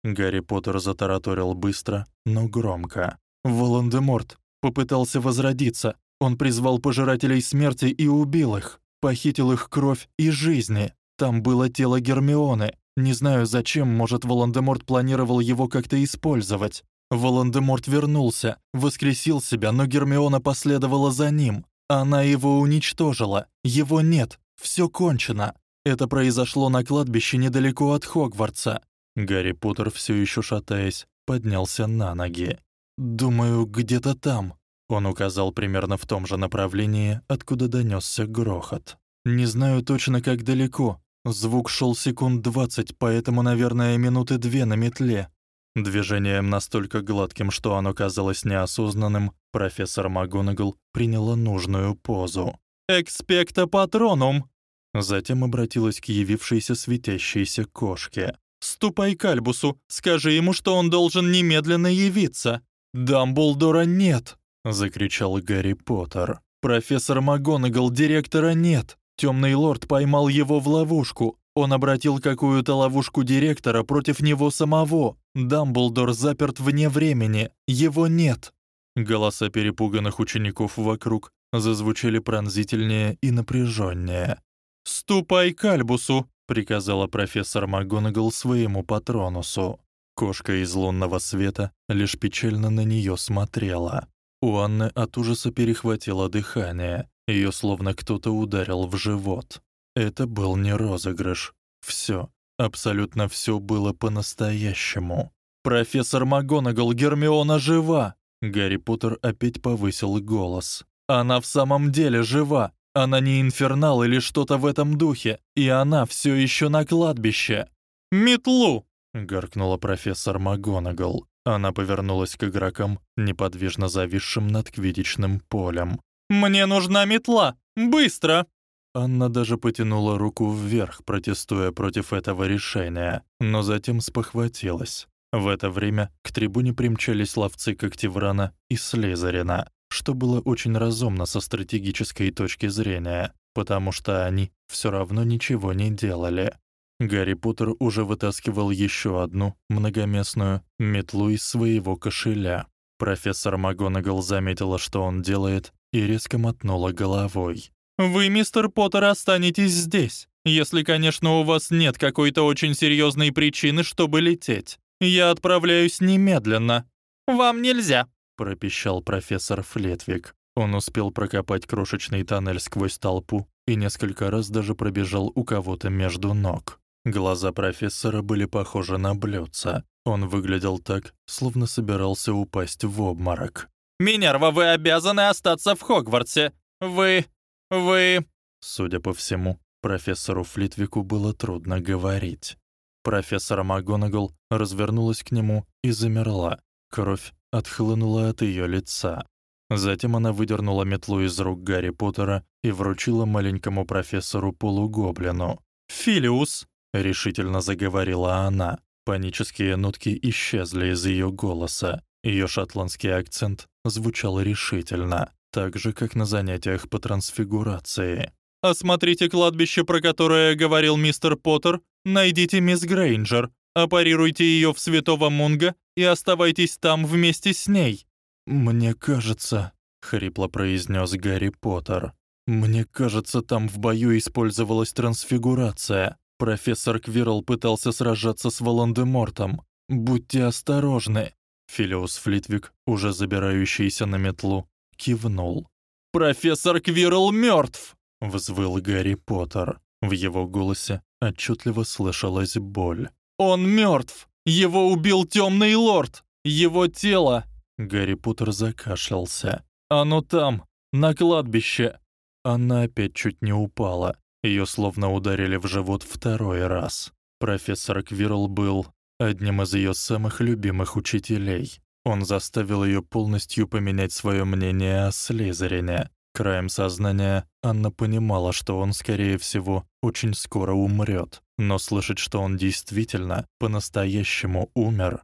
Гарри Поттер затараторил быстро, но громко. «Волан-де-Морт попытался возродиться. Он призвал пожирателей смерти и убил их. Похитил их кровь и жизни. Там было тело Гермионы. Не знаю, зачем, может, Волан-де-Морт планировал его как-то использовать. Волан-де-Морт вернулся, воскресил себя, но Гермиона последовала за ним. Она его уничтожила. Его нет. Всё кончено. Это произошло на кладбище недалеко от Хогвартса. Гарри Поттер, всё ещё шатаясь, поднялся на ноги. Думаю, где-то там. Он указал примерно в том же направлении, откуда донёсся грохот. Не знаю точно, как далеко. Звук шёл секунд двадцать, поэтому, наверное, минуты две на метле. Движением настолько гладким, что оно казалось неосознанным, профессор МакГонагал приняла нужную позу. «Экспекта патронум!» Затем обратилась к явившейся светящейся кошке. «Ступай к Альбусу, скажи ему, что он должен немедленно явиться. Дамблдора нет!» — закричал Гарри Поттер. «Профессор МакГонагал, директора нет. Тёмный лорд поймал его в ловушку. Он обратил какую-то ловушку директора против него самого. Дамблдор заперт вне времени. Его нет». Голоса перепуганных учеников вокруг зазвучали пронзительнее и напряжённее. «Ступай к Альбусу», — приказала профессор МакГонагал своему патронусу. Кошка из лунного света лишь печально на неё смотрела. У Анны от ужаса перехватило дыхание, её словно кто-то ударил в живот. Это был не розыгрыш. Всё, абсолютно всё было по-настоящему. «Профессор МакГонагал, Гермиона жива!» Гарри Поттер опять повысил голос. «Она в самом деле жива! Она не инфернал или что-то в этом духе, и она всё ещё на кладбище!» «Метлу!» — гаркнула профессор МакГонагал. Она повернулась к игрокам, неподвижно зависшим над квиддичным полем. «Мне нужна метла! Быстро!» Анна даже потянула руку вверх, протестуя против этого решения, но затем спохватилась. В это время к трибуне примчались ловцы Когтеврана и Слизерина, что было очень разумно со стратегической точки зрения, потому что они всё равно ничего не делали. Гарри Поттер уже вытаскивал ещё одну многоместную метлу из своего кошеля. Профессор МакГонагал заметила, что он делает, и резко мотнула головой. Вы, мистер Поттер, останетесь здесь, если, конечно, у вас нет какой-то очень серьезной причины, чтобы лететь. Я отправляюсь немедленно. Вам нельзя, пропищал профессор Флетвик. Он успел прокопать крошечный тоннель сквозь толпу и несколько раз даже пробежал у кого-то между ног. Глаза профессора были похожи на блюдца. Он выглядел так, словно собирался упасть в обморок. «Минерва, вы обязаны остаться в Хогвартсе! Вы... вы...» Судя по всему, профессору Флитвику было трудно говорить. Профессор МакГонагал развернулась к нему и замерла. Кровь отхлынула от её лица. Затем она выдернула метлу из рук Гарри Поттера и вручила маленькому профессору полугоблину. «Филиус!» — решительно заговорила она. Панические нотки исчезли из её голоса. Её шотландский акцент звучал решительно, так же, как на занятиях по трансфигурации. «Осмотрите кладбище, про которое говорил мистер Поттер, найдите мисс Грейнджер, опарируйте её в Святого Мунга и оставайтесь там вместе с ней. «Мне кажется», — хрипло произнес Гарри Поттер, «мне кажется, там в бою использовалась трансфигурация. Профессор Квирл пытался сражаться с Волан-де-Мортом. Будьте осторожны». Филиус Флитвик, уже забирающийся на метлу, кивнул. «Профессор Квирл мертв! взвыл Гарри Поттер. В его голосе отчетливо слышалась боль. «Он мертв! Его убил темный лорд! Его тело Гарри Поттер закашлялся. «Оно там, на кладбище!» Она опять чуть не упала. Её словно ударили в живот второй раз. Профессор Квирл был одним из её самых любимых учителей. Он заставил её полностью поменять своё мнение о Слизерине. Краем сознания Анна понимала, что он, скорее всего, очень скоро умрёт, но слышать, что он действительно, по-настоящему умер,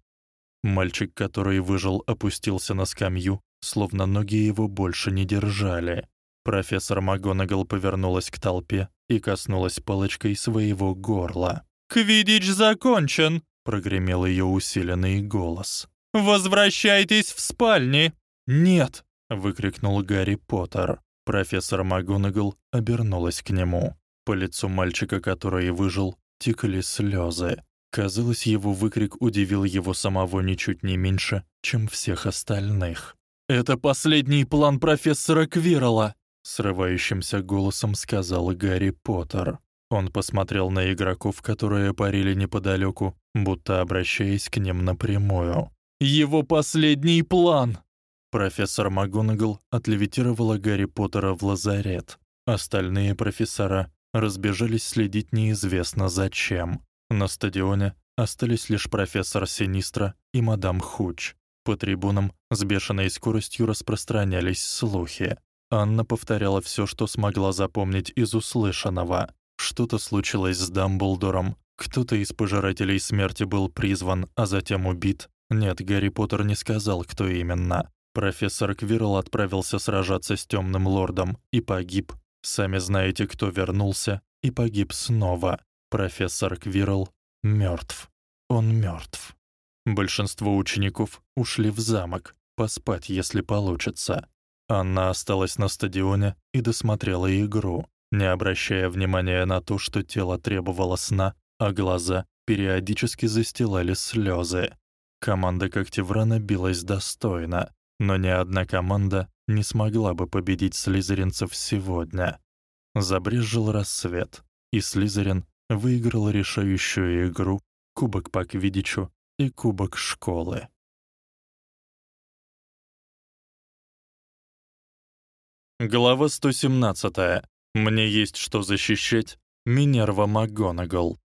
Мальчик, который выжил, опустился на скамью, словно ноги его больше не держали. Профессор МакГонагал повернулась к толпе и коснулась палочкой своего горла. «Квиддич закончен!» — прогремел её усиленный голос. «Возвращайтесь в спальни!» «Нет!» — выкрикнул Гарри Поттер. Профессор МакГонагал обернулась к нему. По лицу мальчика, который выжил, текли слёзы. Казалось, его выкрик удивил его самого ничуть не меньше, чем всех остальных. «Это последний план профессора Квирла!» Срывающимся голосом сказал Гарри Поттер. Он посмотрел на игроков, которые парили неподалёку, будто обращаясь к ним напрямую. «Его последний план!» Профессор МакГонагал отлевитировала Гарри Поттера в лазарет. Остальные профессора разбежались следить неизвестно зачем. На стадионе остались лишь профессор Синистра и мадам Хуч. По трибунам с бешеной скоростью распространялись слухи. Анна повторяла всё, что смогла запомнить из услышанного. Что-то случилось с Дамблдором, кто-то из пожирателей смерти был призван, а затем убит. Нет, Гарри Поттер не сказал, кто именно. Профессор Квирл отправился сражаться с Тёмным лордом и погиб. Сами знаете, кто вернулся и погиб снова. Профессор Квирл мёртв. Он мёртв. Большинство учеников ушли в замок поспать, если получится. Она осталась на стадионе и досмотрела игру, не обращая внимания на то, что тело требовало сна, а глаза периодически застилали слёзы. Команда Когтеврана билась достойно, но ни одна команда не смогла бы победить слизеринцев сегодня. Забрезжил рассвет, и Слизерин выиграл решающую игру, кубок по квиддичу и кубок школы. Глава 117. Мне есть что защищать. Минерва МакГонагал.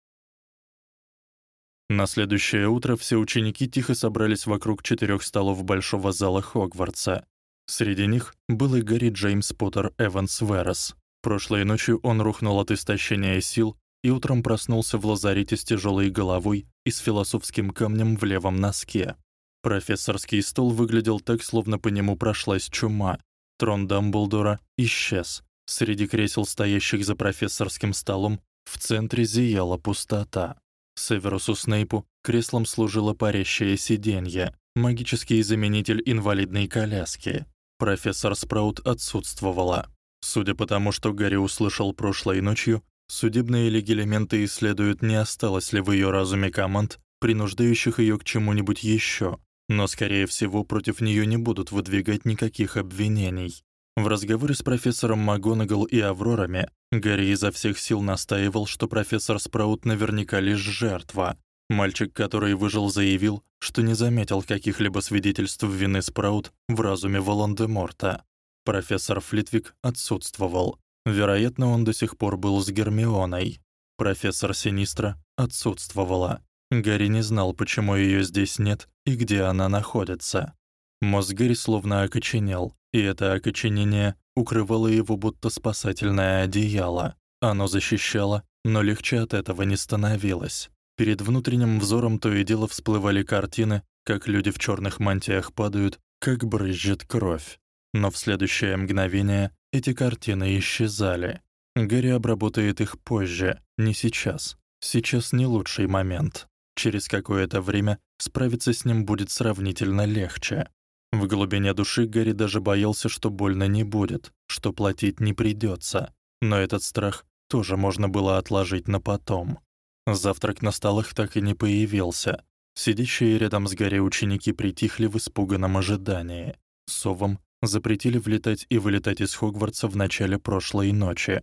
На следующее утро все ученики тихо собрались вокруг четырёх столов большого зала Хогвартса. Среди них был и Гарри Джеймс Поттер Эванс Верес. Прошлой ночью он рухнул от истощения сил и утром проснулся в лазарете с тяжёлой головой и с философским камнем в левом носке. Профессорский стол выглядел так, словно по нему прошлась чума. Трон Дамблдора исчез. Среди кресел, стоящих за профессорским столом, в центре зияла пустота. Северусу Снейпу креслом служило парящее сиденье, магический заменитель инвалидной коляски. Профессор Спраут отсутствовала. Судя по тому, что Гарри услышал прошлой ночью, судебные легилементы исследуют, не осталось ли в её разуме команд, принуждающих её к чему-нибудь ещё, но скорее всего против неё не будут выдвигать никаких обвинений. В разговоре с профессором МакГонагал и Аврорами Гарри изо всех сил настаивал, что профессор Спраут наверняка лишь жертва. Мальчик, который выжил, заявил, что не заметил каких-либо свидетельств вины Спраут в разуме Волан-де-Морта. Профессор Флитвик отсутствовал. Вероятно, он до сих пор был с Гермионой. Профессор Синистра отсутствовала. Гарри не знал, почему её здесь нет и где она находится. Мозг Гарри словно окоченел, и это окоченение укрывало его будто спасательное одеяло. Оно защищало, но легче от этого не становилось. Перед внутренним взором то и дело всплывали картины, как люди в чёрных мантиях падают, как брызжет кровь. Но в следующее мгновение эти картины исчезали. Гарри обработает их позже, не сейчас. Сейчас не лучший момент. Через какое-то время справиться с ним будет сравнительно легче. В глубине души Гарри даже боялся, что больно не будет, что платить не придётся. Но этот страх тоже можно было отложить на потом. Завтрак на столах так и не появился. Сидящие рядом с Гарри ученики притихли в испуганном ожидании. Совам запретили влетать и вылетать из Хогвартса в начале прошлой ночи.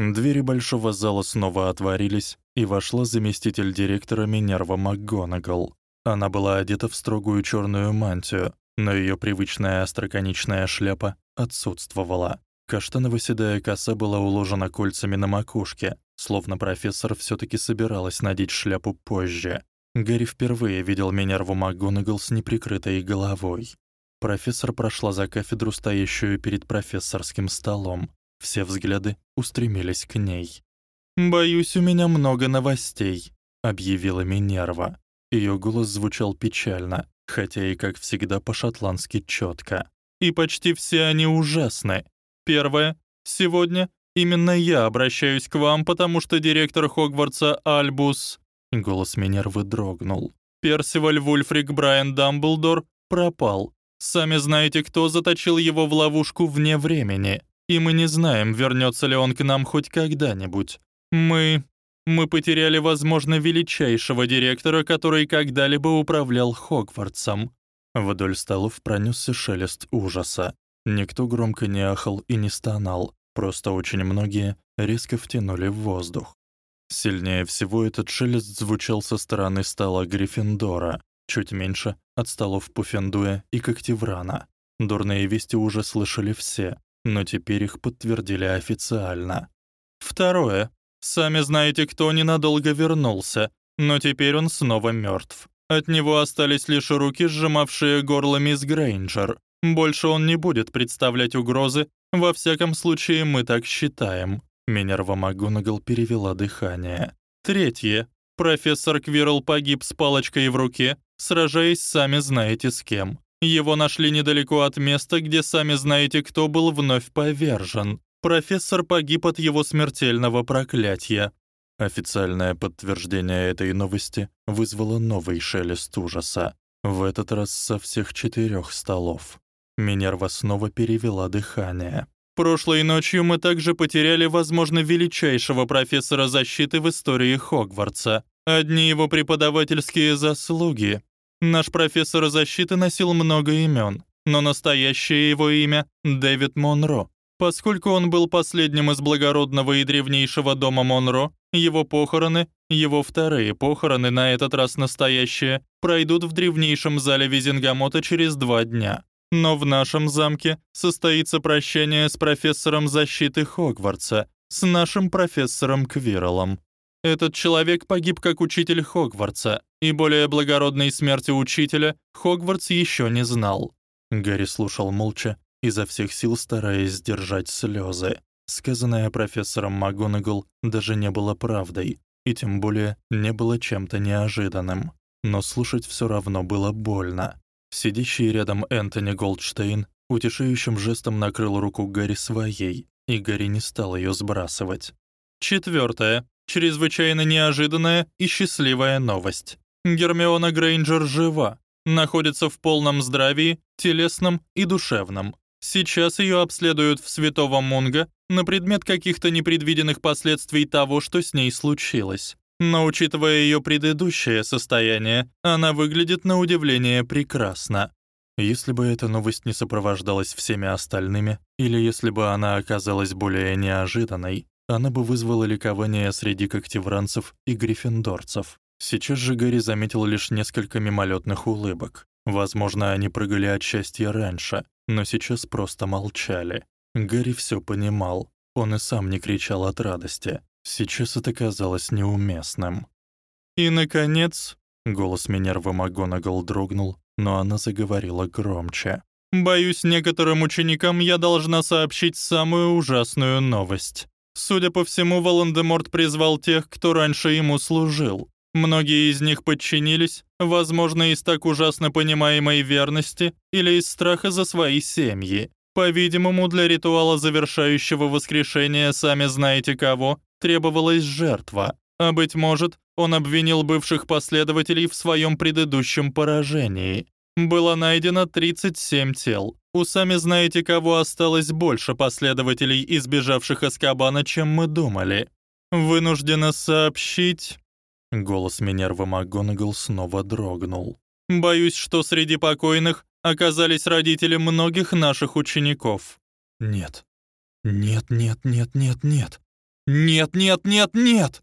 Двери большого зала снова отворились, и вошла заместитель директора Минерва МакГонагал. Она была одета в строгую чёрную мантию, но её привычная остроконечная шляпа отсутствовала. Каштаново-седая коса была уложена кольцами на макушке, словно профессор всё-таки собиралась надеть шляпу позже. Гарри впервые видел Минерву МакГонагал с неприкрытой головой. Профессор прошла за кафедру, стоящую перед профессорским столом. Все взгляды устремились к ней. «Боюсь, у меня много новостей», — объявила Минерва. Её голос звучал печально, хотя и, как всегда, по-шотландски чётко. И почти все они ужасны. Первое. Сегодня именно я обращаюсь к вам, потому что директор Хогвартса Альбус... Голос Минервы дрогнул. Персиваль Вульфрик Брайан Дамблдор пропал. Сами знаете, кто заточил его в ловушку вне времени. И мы не знаем, вернётся ли он к нам хоть когда-нибудь. Мы мы потеряли, возможно, величайшего директора, который когда-либо управлял Хогвартсом. Вдоль столов пронёсся шелест ужаса. Никто громко не ахал и не стонал, просто очень многие резко втянули в воздух. Сильнее всего этот шелест звучал со стороны стола Гриффиндора, чуть меньше от столов Пуффендуя и Когтеврана. Дурные вести уже слышали все, но теперь их подтвердили официально. Второе. Сами знаете, кто ненадолго вернулся, но теперь он снова мёртв. От него остались лишь руки, сжимавшие горло мисс Грейнджер. Больше он не будет представлять угрозы, во всяком случае, мы так считаем. Минерва МакГонагал перевела дыхание. Третье. Профессор Квирл погиб с палочкой в руке, сражаясь сами знаете с кем. Его нашли недалеко от места, где сами знаете кто был вновь повержен. Профессор погиб от его смертельного проклятия. Официальное подтверждение этой новости вызвало новый шелест ужаса, в этот раз со всех четырёх столов. Минерва снова перевела дыхание. Прошлой ночью мы также потеряли, возможно, величайшего профессора защиты в истории Хогвартса. Одни его преподавательские заслуги. Наш профессор защиты носил много имён, но настоящее его имя Дэвид Монро. Поскольку он был последним из благородного и древнейшего дома Монро, его похороны, его вторые похороны, на этот раз настоящие, пройдут в древнейшем зале Визенгамота через два дня. Но в нашем замке состоится прощание с профессором защиты Хогвартса, с нашим профессором Квирлом. Этот человек погиб как учитель Хогвартса, и более благородной смерти учителя Хогвартс ещё не знал. Гарри слушал молча, изо всех сил стараясь сдержать слёзы. Сказанное профессором МакГонагал даже не было правдой, и тем более не было чем-то неожиданным. Но слушать всё равно было больно. Сидящий рядом Энтони Голдштейн утешающим жестом накрыл руку Гарри своей, и Гарри не стал её сбрасывать. Четвёртое. Чрезвычайно неожиданная и счастливая новость. Гермиона Грейнджер жива, находится в полном здравии, телесном и душевном. Сейчас её обследуют в Святого Мунга на предмет каких-то непредвиденных последствий того, что с ней случилось. Но учитывая её предыдущее состояние, она выглядит на удивление прекрасно. Если бы эта новость не сопровождалась всеми остальными, или если бы она оказалась более неожиданной, она бы вызвала ликование среди когтевранцев и гриффиндорцев. Сейчас же Гарри заметил лишь несколько мимолетных улыбок. Возможно, они прыгали от счастья раньше, но сейчас просто молчали. Гарри всё понимал. Он и сам не кричал от радости. Сейчас это казалось неуместным. И наконец, голос Минервы МакГонагал дрогнул, но она заговорила громче. Боюсь, некоторым ученикам я должна сообщить самую ужасную новость. Судя по всему, Волан-де-Морт призвал тех, кто раньше ему служил. Многие из них подчинились, возможно, из так ужасно понимаемой верности или из страха за свои семьи. По-видимому, для ритуала завершающего воскрешения сами знаете кого требовалась жертва. А быть может, он обвинил бывших последователей в своем предыдущем поражении. Было найдено 37 тел. У сами знаете кого осталось больше последователей, избежавших Аскабана, чем мы думали. Вынуждена сообщить, Голос Минервы МакГонагал снова дрогнул. Боюсь, что среди покойных оказались родители многих наших учеников. Нет. Нет, нет, нет, нет, нет. Нет, нет, нет, нет.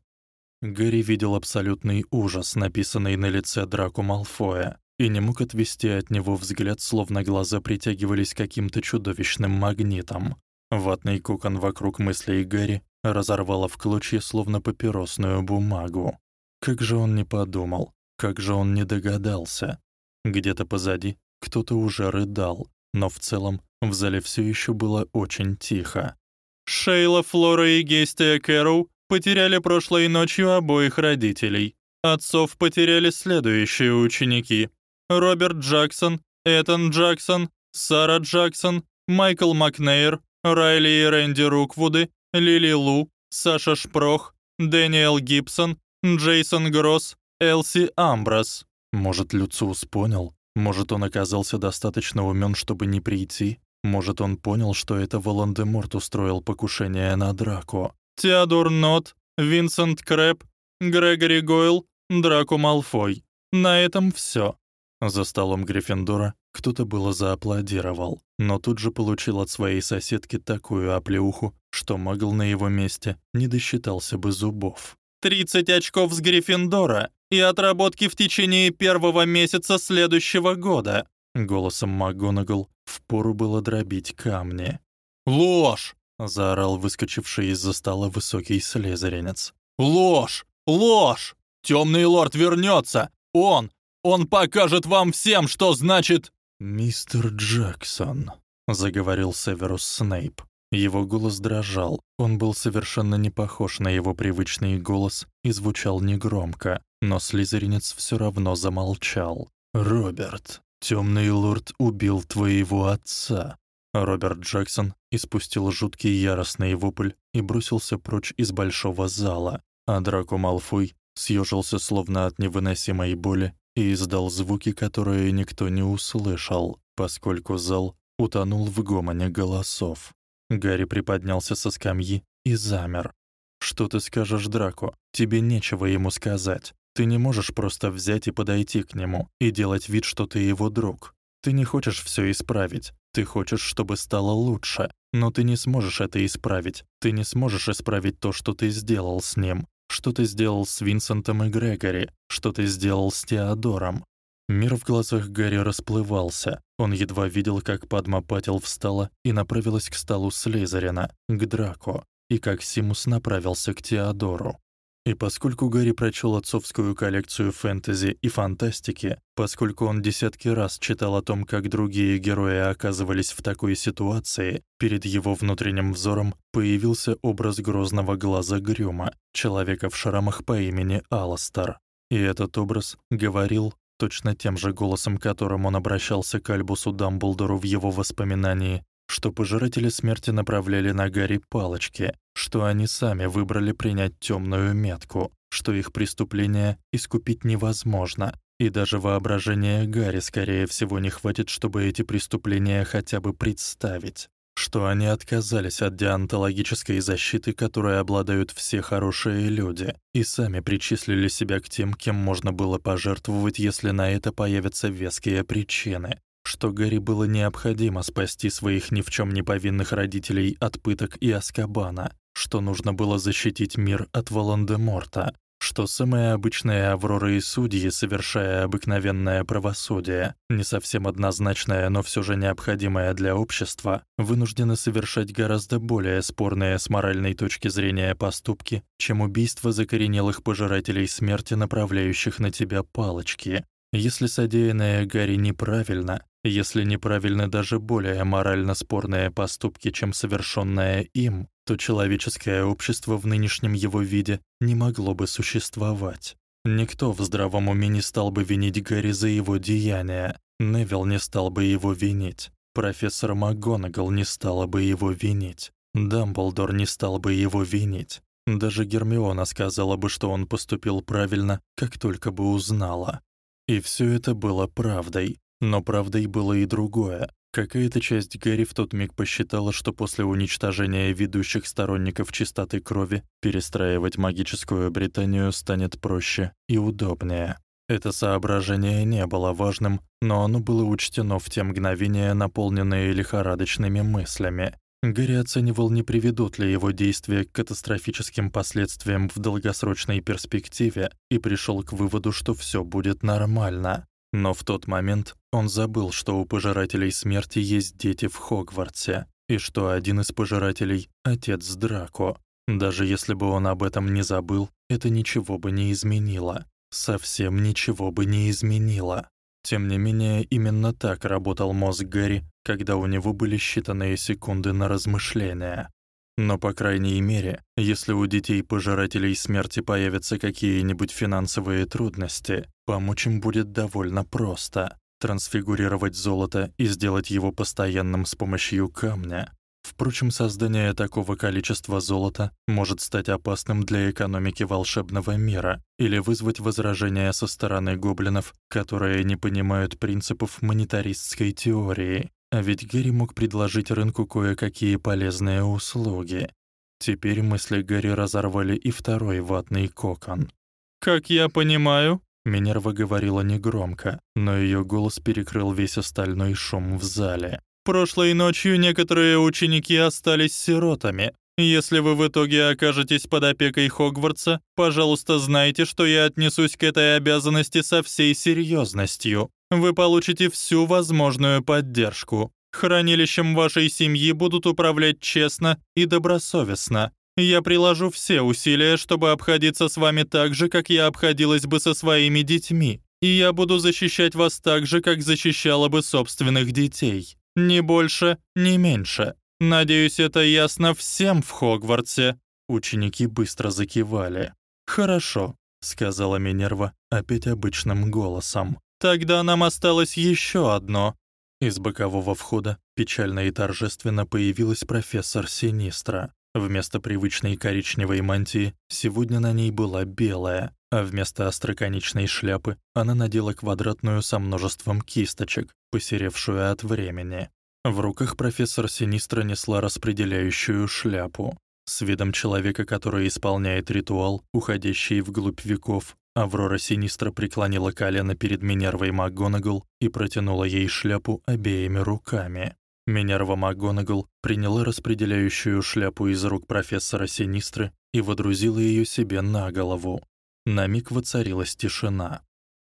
Гэри видел абсолютный ужас, написанный на лице Драко Малфоя, и не мог отвести от него взгляд, словно глаза притягивались каким-то чудовищным магнитом. Ватный кокон вокруг мыслей Гэри разорвало в клочья, словно папиросную бумагу. Как же он не подумал, как же он не догадался. Где-то позади кто-то уже рыдал, но в целом в зале всё ещё было очень тихо. Шейла, Флора и Гестия Кэрроу потеряли прошлой ночью обоих родителей. Отцов потеряли следующие ученики: Роберт Джексон, Этан Джексон, Сара Джексон, Майкл Макнейр, Райли и Рэнди Руквуды, Лили Лу, Саша Шпрох, Дэниел Гибсон, Джейсон Гросс, Элси Амброс. Может, Люциус понял? Может, он оказался достаточно умён, чтобы не прийти? Может, он понял, что это Волан-де-Морт устроил покушение на Драко? Теодор Нот, Винсент Крэб, Грегори Гойл, Драко Малфой. На этом всё. За столом Гриффиндора кто-то было зааплодировал, но тут же получил от своей соседки такую оплеуху, что Магл на его месте не досчитался бы зубов. 30 очков с Гриффиндора и отработки в течение первого месяца следующего года. Голосом МакГонагал впору было дробить камни. Ложь, заорал выскочивший из-за стола высокий слезаренец. Ложь! Ложь! Тёмный лорд вернётся. Он, он покажет вам всем, что значит Мистер Джексон, заговорил Северус Снейп. Его голос дрожал. Он был совершенно не похож на его привычный голос и звучал негромко, но слизеринец всё равно замолчал. Роберт, тёмный лорд убил твоего отца. Роберт Джексон испустил жуткий яростный вопль и бросился прочь из большого зала, а Драко Малфой съёжился словно от невыносимой боли и издал звуки, которые никто не услышал, поскольку зал утонул в гомоне голосов. Гарри приподнялся со скамьи и замер. Что ты скажешь Драко? Тебе нечего ему сказать. Ты не можешь просто взять и подойти к нему и делать вид, что ты его друг. Ты не хочешь всё исправить. Ты хочешь, чтобы стало лучше, но ты не сможешь это исправить. Ты не сможешь исправить то, что ты сделал с ним, что ты сделал с Винсентом и Грегори, что ты сделал с Теодором. Мир в глазах Гарри расплывался. Он едва видел, как Падма Патил встала и направилась к столу Слизерина, к Драко, и как Симус направился к Теодору. И поскольку Гарри прочёл отцовскую коллекцию фэнтези и фантастики, поскольку он десятки раз читал о том, как другие герои оказывались в такой ситуации, перед его внутренним взором появился образ грозного глаза Грюма, человека в шрамах по имени Аластар. И этот образ говорил точно тем же голосом, которым он обращался к Альбусу Дамблдору в его воспоминании, что пожиратели смерти направляли на Гарри палочки, что они сами выбрали принять тёмную метку, что их преступление искупить невозможно, и даже воображения Гарри, скорее всего, не хватит, чтобы эти преступления хотя бы представить что они отказались от деонтологической защиты, которой обладают все хорошие люди, и сами причислили себя к тем, кем можно было пожертвовать, если на это появятся веские причины, что Гарри было необходимо спасти своих ни в чём не повинных родителей от пыток и Аскабана, что нужно было защитить мир от Волан-де-Морта, что самые обычные авроры и судьи, совершая обыкновенное правосудие, не совсем однозначное, но всё же необходимое для общества, вынуждены совершать гораздо более спорные с моральной точки зрения поступки, чем убийство закоренелых пожирателей смерти, направляющих на тебя палочки. Если содеянное Гарри неправильно, если неправильны даже более морально спорные поступки, чем совершённое им, то человеческое общество в нынешнем его виде не могло бы существовать. Никто в здравом уме не стал бы винить Гарри за его деяния. Невилл не стал бы его винить. Профессор МакГонагал не стала бы его винить. Дамблдор не стал бы его винить. Даже Гермиона сказала бы, что он поступил правильно, как только бы узнала. И всё это было правдой. Но правдой было и другое. Какая-то часть Гэри в тот миг посчитала, что после уничтожения ведущих сторонников чистоты крови перестраивать магическую Британию станет проще и удобнее. Это соображение не было важным, но оно было учтено в те мгновения, наполненные лихорадочными мыслями. Гэри оценивал, не приведут ли его действия к катастрофическим последствиям в долгосрочной перспективе, и пришёл к выводу, что всё будет нормально. Но в тот момент он забыл, что у пожирателей смерти есть дети в Хогвартсе, и что один из пожирателей — отец Драко. Даже если бы он об этом не забыл, это ничего бы не изменило. Совсем ничего бы не изменило. Тем не менее, именно так работал мозг Гэри, когда у него были считанные секунды на размышления. Но по крайней мере, если у детей пожирателей смерти появятся какие-нибудь финансовые трудности, помочь им будет довольно просто. Трансфигурировать золото и сделать его постоянным с помощью камня. Впрочем, создание такого количества золота может стать опасным для экономики волшебного мира или вызвать возражения со стороны гоблинов, которые не понимают принципов монетаристской теории. А ведь Гэри мог предложить рынку кое-какие полезные услуги. Теперь мысли Гэри разорвали и второй ватный кокон. «Как я понимаю...» Минерва говорила негромко, но её голос перекрыл весь остальной шум в зале. «Прошлой ночью некоторые ученики остались сиротами. Если вы в итоге окажетесь под опекой Хогвартса, пожалуйста, знайте, что я отнесусь к этой обязанности со всей серьёзностью. Вы получите всю возможную поддержку. Хранилищем вашей семьи будут управлять честно и добросовестно. Я приложу все усилия, чтобы обходиться с вами так же, как я обходилась бы со своими детьми. И я буду защищать вас так же, как защищала бы собственных детей. Ни больше, ни меньше. Надеюсь, это ясно всем в Хогвартсе. Ученики быстро закивали. Хорошо, сказала Минерва опять обычным голосом. Тогда нам осталось ещё одно. Из бокового входа печально и торжественно появилась профессор Синистра. Вместо привычной коричневой мантии сегодня на ней была белая, а вместо остроконечной шляпы она надела квадратную со множеством кисточек, посеревшую от времени. В руках профессор Синистра несла распределяющую шляпу. С видом человека, который исполняет ритуал, уходящий вглубь веков, Аврора Синистра преклонила колено перед Минервой МакГонагал и протянула ей шляпу обеими руками. Минерва МакГонагал приняла распределяющую шляпу из рук профессора Синистры и водрузила её себе на голову. На миг воцарилась тишина.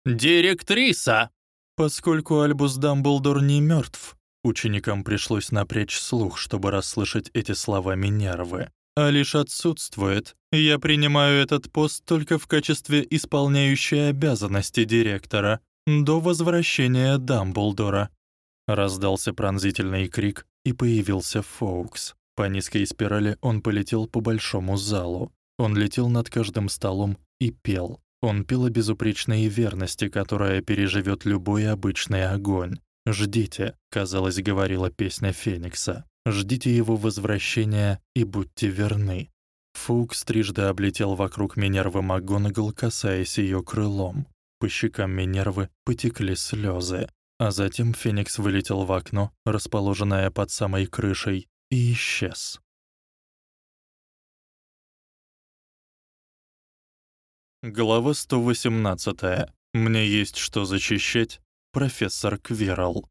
«Директриса!» Поскольку Альбус Дамблдор не мёртв, ученикам пришлось напрячь слух, чтобы расслышать эти слова Минервы а лишь отсутствует. Я принимаю этот пост только в качестве исполняющей обязанности директора до возвращения Дамблдора. Раздался пронзительный крик, и появился Фоукс. По низкой спирали он полетел по большому залу. Он летел над каждым столом и пел. Он пел о безупречной верности, которая переживёт любой обычный огонь. «Ждите», — казалось, говорила песня Феникса. Ждите его возвращения и будьте верны. Фукс трижды облетел вокруг Минервы МакГонагал, касаясь её крылом. По щекам Минервы потекли слезы, а затем Феникс вылетел в окно, расположенное под самой крышей, и исчез. Глава 118. Мне есть что защищать. Профессор Квирл.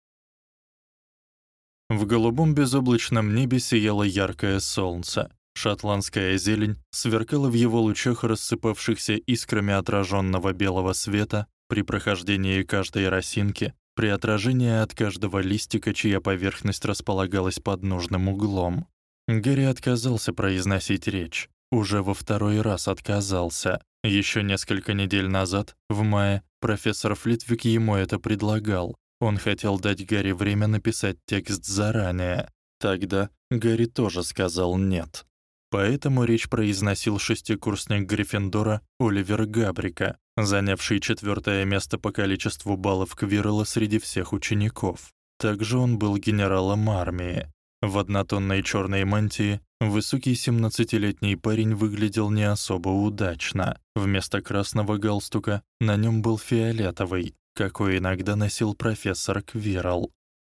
В голубом безоблачном небе сияло яркое солнце. Шотландская зелень сверкала в его лучах рассыпавшихся искрами отражённого белого света при прохождении каждой росинки, при отражении от каждого листика, чья поверхность располагалась под нужным углом. Гарри отказался произносить речь. Уже во второй раз отказался. Ещё несколько недель назад, в мае, профессор Флитвик ему это предлагал. Он хотел дать Гарри время написать текст заранее. Тогда Гарри тоже сказал нет. Поэтому речь произносил шестикурсник Гриффиндора Оливер Габрика, занявший четвёртое место по количеству баллов Квирла среди всех учеников. Также он был генералом армии. В однотонной чёрной мантии высокий семнадцатилетний парень выглядел не особо удачно. Вместо красного галстука на нём был фиолетовый, какой иногда носил профессор Квирл.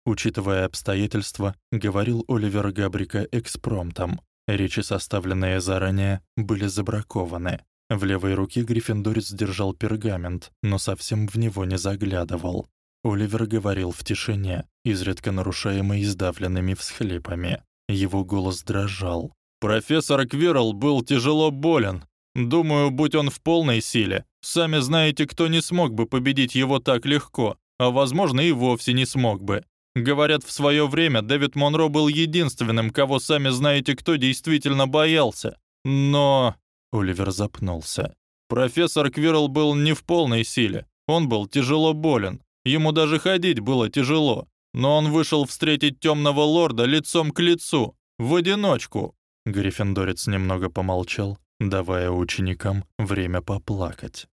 Учитывая обстоятельства, говорил Оливер Габрика экспромтом. Речи, составленные заранее, были забракованы. В левой руке гриффиндорец держал пергамент, но совсем в него не заглядывал. Оливер говорил в тишине, изредка нарушаемый издавленными всхлипами. Его голос дрожал. «Профессор Квирл был тяжело болен. Думаю, будь он в полной силе, сами знаете, кто не смог бы победить его так легко, а возможно и вовсе не смог бы. Говорят, в своё время Дэвид Монро был единственным, кого сами знаете кто действительно боялся. Но Оливер запнулся. Профессор Квирл был не в полной силе. Он был тяжело болен. Ему даже ходить было тяжело. Но он вышел встретить Тёмного лорда лицом к лицу, в одиночку. Гриффиндорец немного помолчал, давая ученикам время поплакать.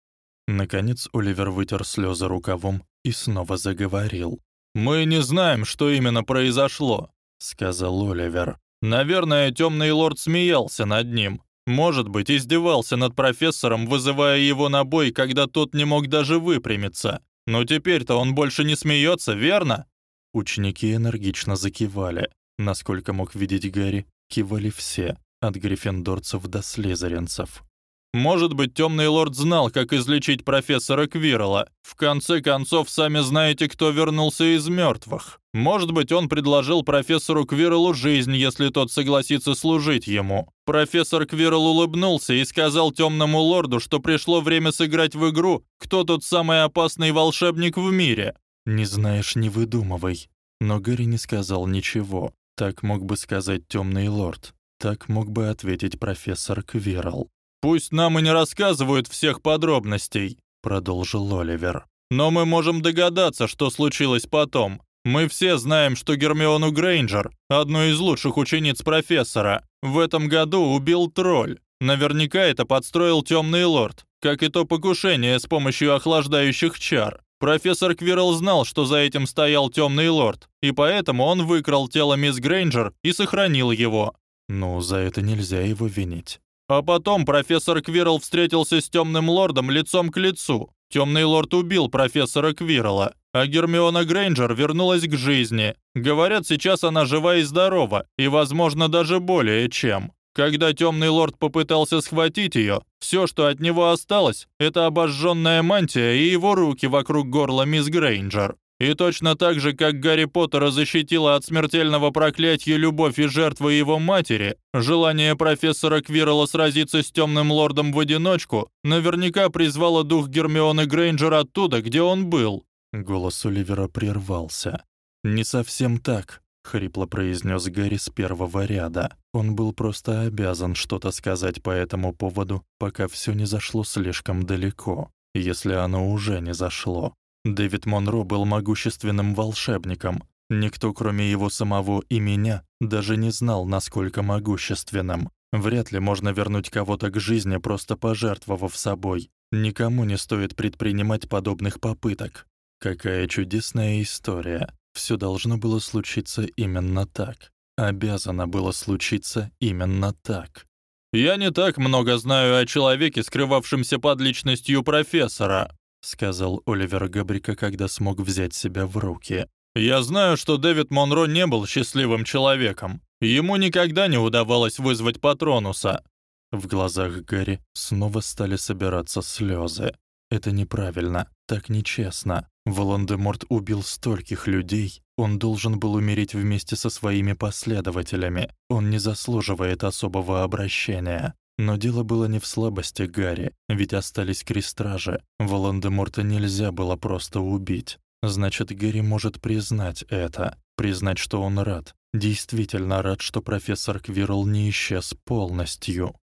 Наконец Оливер вытер слёзы рукавом и снова заговорил. Мы не знаем, что именно произошло, сказал Оливер. Наверное, Тёмный лорд смеялся над ним. Может быть, издевался над профессором, вызывая его на бой, когда тот не мог даже выпрямиться. Но теперь-то он больше не смеется, верно? Ученики энергично закивали. Насколько мог видеть Гарри, кивали все, от гриффиндорцев до слизеринцев. Может быть, Тёмный лорд знал, как излечить профессора Квирла. В конце концов, сами знаете, кто вернулся из мёртвых. Может быть, он предложил профессору Квирлу жизнь, если тот согласится служить ему. Профессор Квирл улыбнулся и сказал Тёмному лорду, что пришло время сыграть в игру «Кто тут самый опасный волшебник в мире?». Не знаешь, не выдумывай. Но Гарри не сказал ничего. Так мог бы сказать Тёмный лорд. Так мог бы ответить профессор Квирл. Пусть нам и не рассказывают всех подробностей, продолжил Оливер. Но мы можем догадаться, что случилось потом. Мы все знаем, что Гермиону Грейнджер, одну из лучших учениц профессора, в этом году убил тролль. Наверняка это подстроил Темный лорд, как и то покушение с помощью охлаждающих чар. Профессор Квирл знал, что за этим стоял Темный лорд, и поэтому он выкрал тело мисс Грейнджер и сохранил его. Ну, за это нельзя его винить. А потом профессор Квирл встретился с Темным лордом лицом к лицу. Темный лорд убил профессора Квирла, а Гермиона Грейнджер вернулась к жизни. Говорят, сейчас она жива и здорова, и, возможно, даже более чем. Когда Темный лорд попытался схватить ее, все, что от него осталось, это обожженная мантия и его руки вокруг горла мисс Грейнджер. И точно так же, как Гарри Поттера защитила от смертельного проклятия любовь и жертва его матери, желание профессора Квирла сразиться с Темным лордом в одиночку наверняка призвало дух Гермионы Грейнджер оттуда, где он был. Голос Оливера прервался. Не совсем так, хрипло произнес Гарри с первого ряда. Он был просто обязан что-то сказать по этому поводу, пока все не зашло слишком далеко, если оно уже не зашло. Дэвид Монро был могущественным волшебником. Никто, кроме его самого и меня, даже не знал, насколько могущественным. Вряд ли можно вернуть кого-то к жизни, просто пожертвовав собой. Никому не стоит предпринимать подобных попыток. Какая чудесная история. Всё должно было случиться именно так. Обязано было случиться именно так. Я не так много знаю о человеке, скрывавшемся под личностью профессора, сказал Оливер Габрика, когда смог взять себя в руки. Я знаю, что Дэвид Монро не был счастливым человеком. Ему никогда не удавалось вызвать Патронуса. В глазах Гарри снова стали собираться слезы. Это неправильно, так нечестно. Волан-де-Морт убил стольких людей, он должен был умереть вместе со своими последователями. Он не заслуживает особого обращения. Но дело было не в слабости Гарри, ведь остались крестражи. Волан-де-Морта нельзя было просто убить. Значит, Гарри может признать это, признать, что он рад, действительно рад, что профессор Квирл не исчез полностью.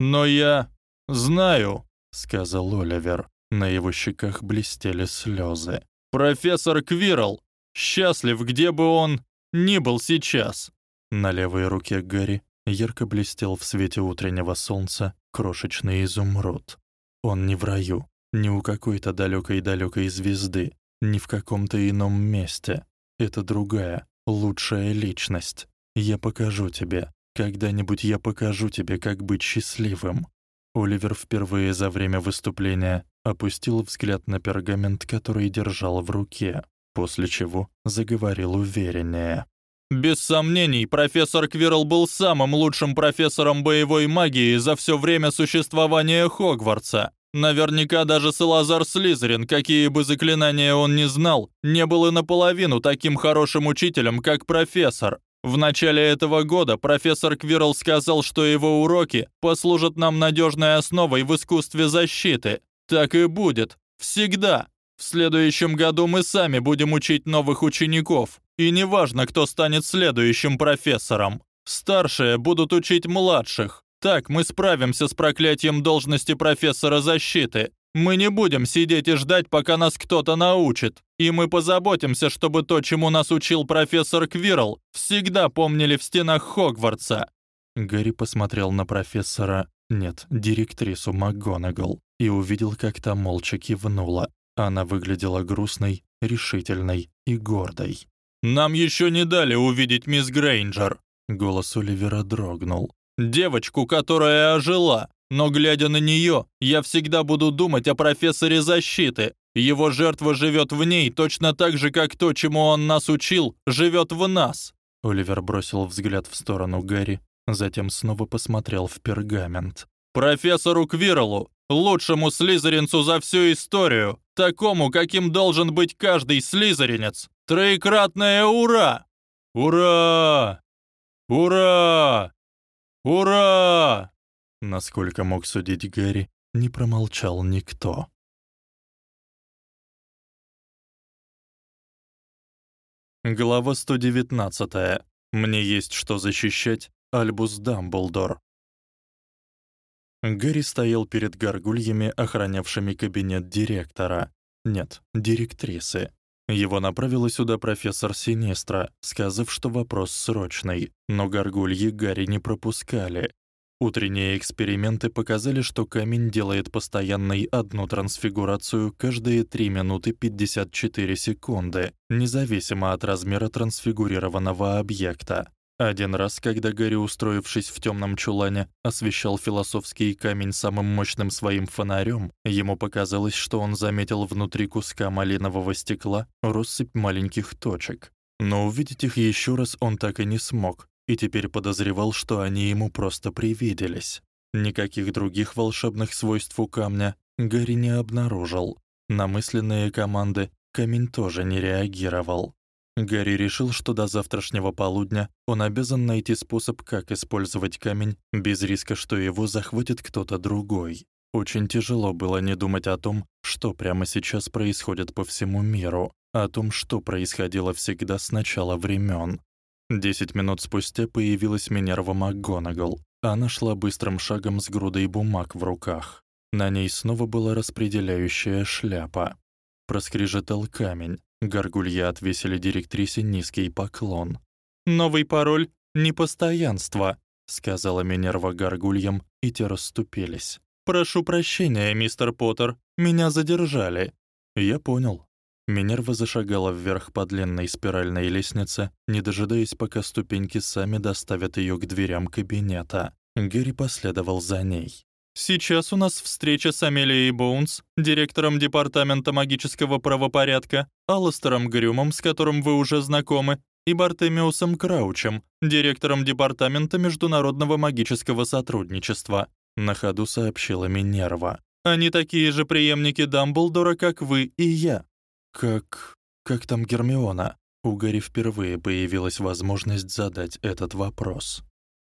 «Но я знаю», — сказал Оливер. На его щеках блестели слезы. «Профессор Квирл счастлив, где бы он ни был сейчас». На левой руке Гарри ярко блестел в свете утреннего солнца крошечный изумруд. Он не в раю, не у какой-то далёкой-далёкой звезды, не в каком-то ином месте. Это другая, лучшая личность. Я покажу тебе. Когда-нибудь я покажу тебе, как быть счастливым. Оливер впервые за время выступления опустил взгляд на пергамент, который держал в руке, после чего заговорил увереннее. Без сомнений, профессор Квирл был самым лучшим профессором боевой магии за все время существования Хогвартса. Наверняка даже Салазар Слизерин, какие бы заклинания он ни знал, не был и наполовину таким хорошим учителем, как профессор. В начале этого года профессор Квирл сказал, что его уроки послужат нам надежной основой в искусстве защиты. Так и будет. Всегда. В следующем году мы сами будем учить новых учеников, и неважно, кто станет следующим профессором. Старшие будут учить младших. Так мы справимся с проклятием должности профессора защиты. Мы не будем сидеть и ждать, пока нас кто-то научит. И мы позаботимся, чтобы то, чему нас учил профессор Квирл, всегда помнили в стенах Хогвартса. Гарри посмотрел на профессора, нет, директрису МакГонагал, и увидел, как та молча кивнула. Она выглядела грустной, решительной и гордой. «Нам еще не дали увидеть мисс Грейнджер!» Голос Оливера дрогнул. «Девочку, которая ожила, но глядя на нее, я всегда буду думать о профессоре защиты. Его жертва живет в ней точно так же, как то, чему он нас учил, живет в нас». Оливер бросил взгляд в сторону Гарри, затем снова посмотрел в пергамент. «Профессору Квирлу, лучшему слизеринцу за всю историю, такому, каким должен быть каждый слизеринец. Троекратное ура! Ура! Ура! Ура! Насколько мог судить Гэри, не промолчал никто. Глава 119. Мне есть что защищать. Альбус Дамблдор. Гарри стоял перед горгульями, охранявшими кабинет директора. Нет, директрисы. Его направила сюда профессор Синестра, сказав, что вопрос срочный, но горгульи Гарри не пропускали. Утренние эксперименты показали, что камень делает постоянной одну трансфигурацию каждые 3 минуты 54 секунды, независимо от размера трансфигурированного объекта. Один раз, когда Гарри, устроившись в тёмном чулане, освещал философский камень самым мощным своим фонарём, ему показалось, что он заметил внутри куска малинового стекла россыпь маленьких точек. Но увидеть их ещё раз он так и не смог, и теперь подозревал, что они ему просто привиделись. Никаких других волшебных свойств у камня Гарри не обнаружил. На мысленные команды камень тоже не реагировал. Гарри решил, что до завтрашнего полудня он обязан найти способ, как использовать камень без риска, что его захватит кто-то другой. Очень тяжело было не думать о том, что прямо сейчас происходит по всему миру, о том, что происходило всегда с начала времён. Десять минут спустя появилась Минерва МакГонагал. Она шла быстрым шагом с грудой бумаг в руках. На ней снова была распределяющая шляпа. Проскрежетал камень. Горгулья отвесили директрисе низкий поклон. «Новый пароль — непостоянство», — сказала Минерва горгульям, и те расступились. «Прошу прощения, мистер Поттер, меня задержали». «Я понял». Минерва зашагала вверх по длинной спиральной лестнице, не дожидаясь, пока ступеньки сами доставят её к дверям кабинета. Гэри последовал за ней. Сейчас у нас встреча с Амелией Боунс, директором департамента магического правопорядка, Алластером Грюмом, с которым вы уже знакомы, и Бартемиусом Краучем, директором департамента международного магического сотрудничества, на ходу сообщила Минерва. Они такие же преемники Дамблдора, как вы и я. Как как там Гермиона? У Гарри впервые появилась возможность задать этот вопрос.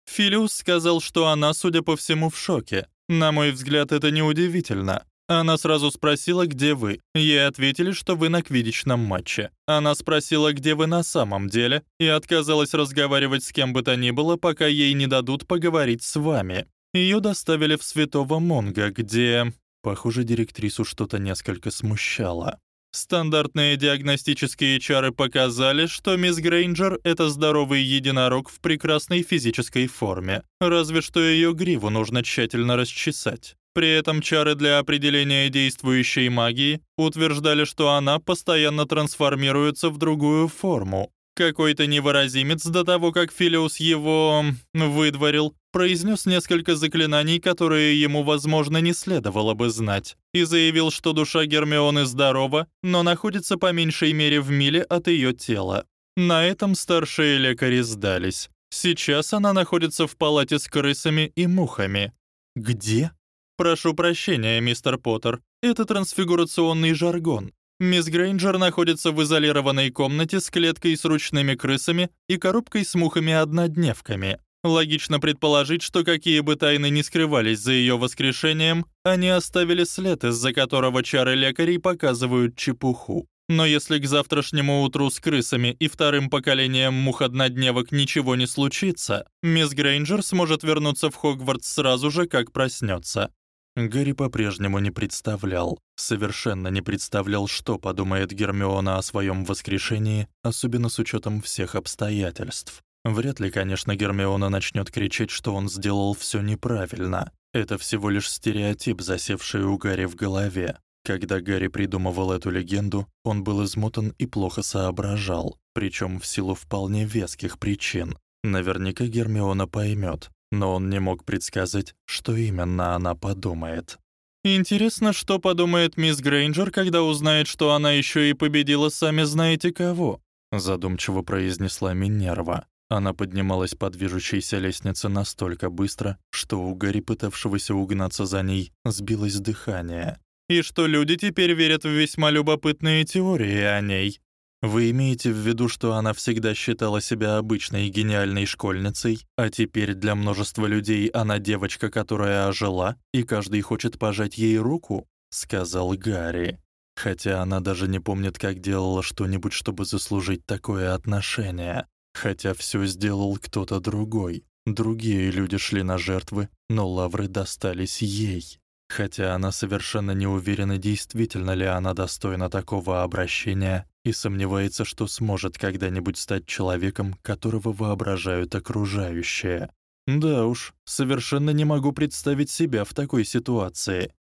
Филиус сказал, что она, судя по всему, в шоке. На мой взгляд, это неудивительно. Она сразу спросила, где вы. Ей ответили, что вы на квиддичном матче. Она спросила, где вы на самом деле, и отказалась разговаривать с кем бы то ни было, пока ей не дадут поговорить с вами. Её доставили в Святого Монга, где, похоже, директрису что-то несколько смущало. Стандартные диагностические чары показали, что мисс Грейнджер это здоровый единорог в прекрасной физической форме, разве что её гриву нужно тщательно расчесать. При этом чары для определения действующей магии утверждали, что она постоянно трансформируется в другую форму. Какой-то невыразимец до того, как Филиус его выдворил, произнес несколько заклинаний, которые ему, возможно, не следовало бы знать, и заявил, что душа Гермионы здорова, но находится по меньшей мере в миле от её тела. На этом старшие лекари сдались. Сейчас она находится в палате с крысами и мухами. Где? Прошу прощения, мистер Поттер. Это трансфигурационный жаргон. Мисс Грейнджер находится в изолированной комнате с клеткой с ручными крысами и коробкой с мухами-однодневками. Логично предположить, что какие бы тайны ни скрывались за её воскрешением, они оставили след, из-за которого чары лекарей показывают чепуху. Но если к завтрашнему утру с крысами и вторым поколением мух-однодневок ничего не случится, мисс Грейнджер сможет вернуться в Хогвартс сразу же, как проснётся. Гарри по-прежнему не представлял, совершенно не представлял, что подумает Гермиона о своём воскрешении, особенно с учётом всех обстоятельств. Вряд ли, конечно, Гермиона начнёт кричать, что он сделал всё неправильно. Это всего лишь стереотип, засевший у Гарри в голове. Когда Гарри придумывал эту легенду, он был измотан и плохо соображал, причём в силу вполне веских причин. Наверняка Гермиона поймёт, но он не мог предсказать, что именно она подумает. Интересно, что подумает мисс Грейнджер, когда узнает, что она ещё и победила сами знаете кого, задумчиво произнесла Минерва. Она поднималась по движущейся лестнице настолько быстро, что у Гарри, пытавшегося угнаться за ней, сбилось дыхание. И что люди теперь верят в весьма любопытные теории о ней. Вы имеете в виду, что она всегда считала себя обычной гениальной школьницей, а теперь для множества людей она девочка, которая ожила, и каждый хочет пожать ей руку, сказал Гарри. Хотя она даже не помнит, как делала что-нибудь, чтобы заслужить такое отношение, хотя всё сделал кто-то другой. Другие люди шли на жертвы, но лавры достались ей. Хотя она совершенно не уверена, действительно ли она достойна такого обращения, и сомневается, что сможет когда-нибудь стать человеком, которого воображают окружающие. Да уж, совершенно не могу представить себя в такой ситуации.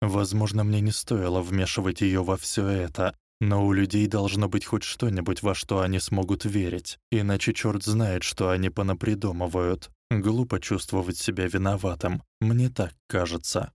Возможно, мне не стоило вмешивать её во всё это, но у людей должно быть хоть что-нибудь, во что они смогут верить, иначе чёрт знает, что они понапридумывают. Глупо чувствовать себя виноватым, мне так кажется.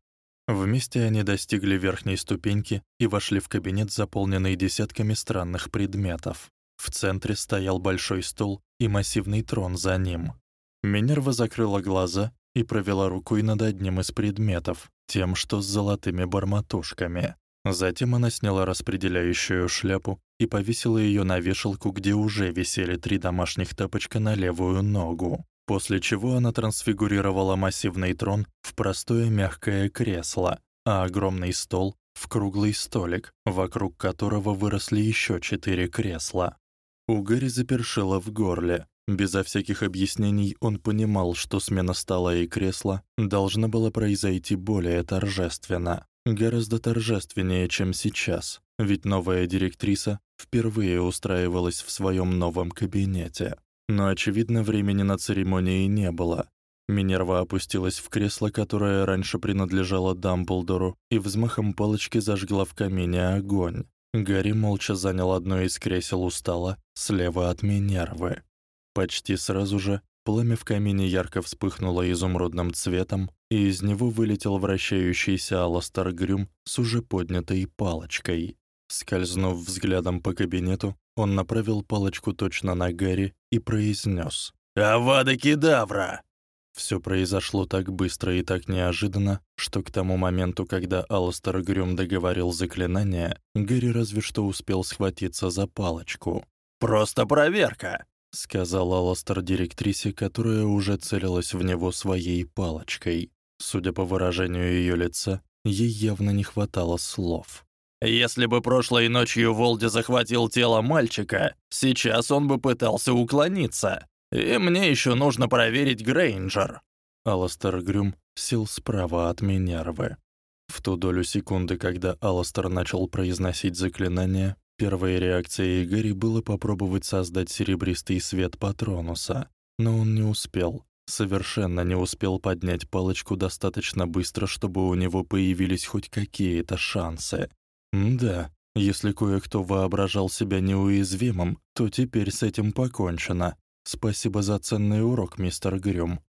Вместе они достигли верхней ступеньки и вошли в кабинет, заполненный десятками странных предметов. В центре стоял большой стол и массивный трон за ним. Минерва закрыла глаза и провела рукой над одним из предметов, тем, что с золотыми барматушками. Затем она сняла распределяющую шляпу и повесила её на вешалку, где уже висели три домашних тапочка на левую ногу после чего она трансфигурировала массивный трон в простое мягкое кресло, а огромный стол в круглый столик, вокруг которого выросли ещё четыре кресла. У Гэри запершило в горле. Безо всяких объяснений он понимал, что смена стола и кресла должна была произойти более торжественно, гораздо торжественнее, чем сейчас, ведь новая директриса впервые устраивалась в своём новом кабинете. Но, очевидно, времени на церемонии не было. Минерва опустилась в кресло, которое раньше принадлежало Дамблдору, и взмахом палочки зажгла в камине огонь. Гарри молча занял одно из кресел у стола, слева от Минервы. Почти сразу же Пламя в камине ярко вспыхнуло изумрудным цветом, и из него вылетел вращающийся Аластер Грюм с уже поднятой палочкой. Скользнув взглядом по кабинету, он направил палочку точно на Гарри и произнес: «Авада кедавра!» Все произошло так быстро и так неожиданно, что к тому моменту, когда Аластер Грюм договорил заклинание, Гэри разве что успел схватиться за палочку. «Просто проверка!» — сказал Аластер директрисе, которая уже целилась в него своей палочкой. Судя по выражению ее лица, ей явно не хватало слов. «Если бы прошлой ночью Волди захватил тело мальчика, сейчас он бы пытался уклониться. И мне еще нужно проверить Грейнджер». Аластер Грюм сел справа от Минервы. В ту долю секунды, когда Аластер начал произносить заклинание, первой реакцией Гарри было попробовать создать серебристый свет Патронуса, но он не успел. Совершенно не успел поднять палочку достаточно быстро, чтобы у него появились хоть какие-то шансы. да, если кое-кто воображал себя неуязвимым, то теперь с этим покончено. Спасибо за ценный урок, мистер Грюм.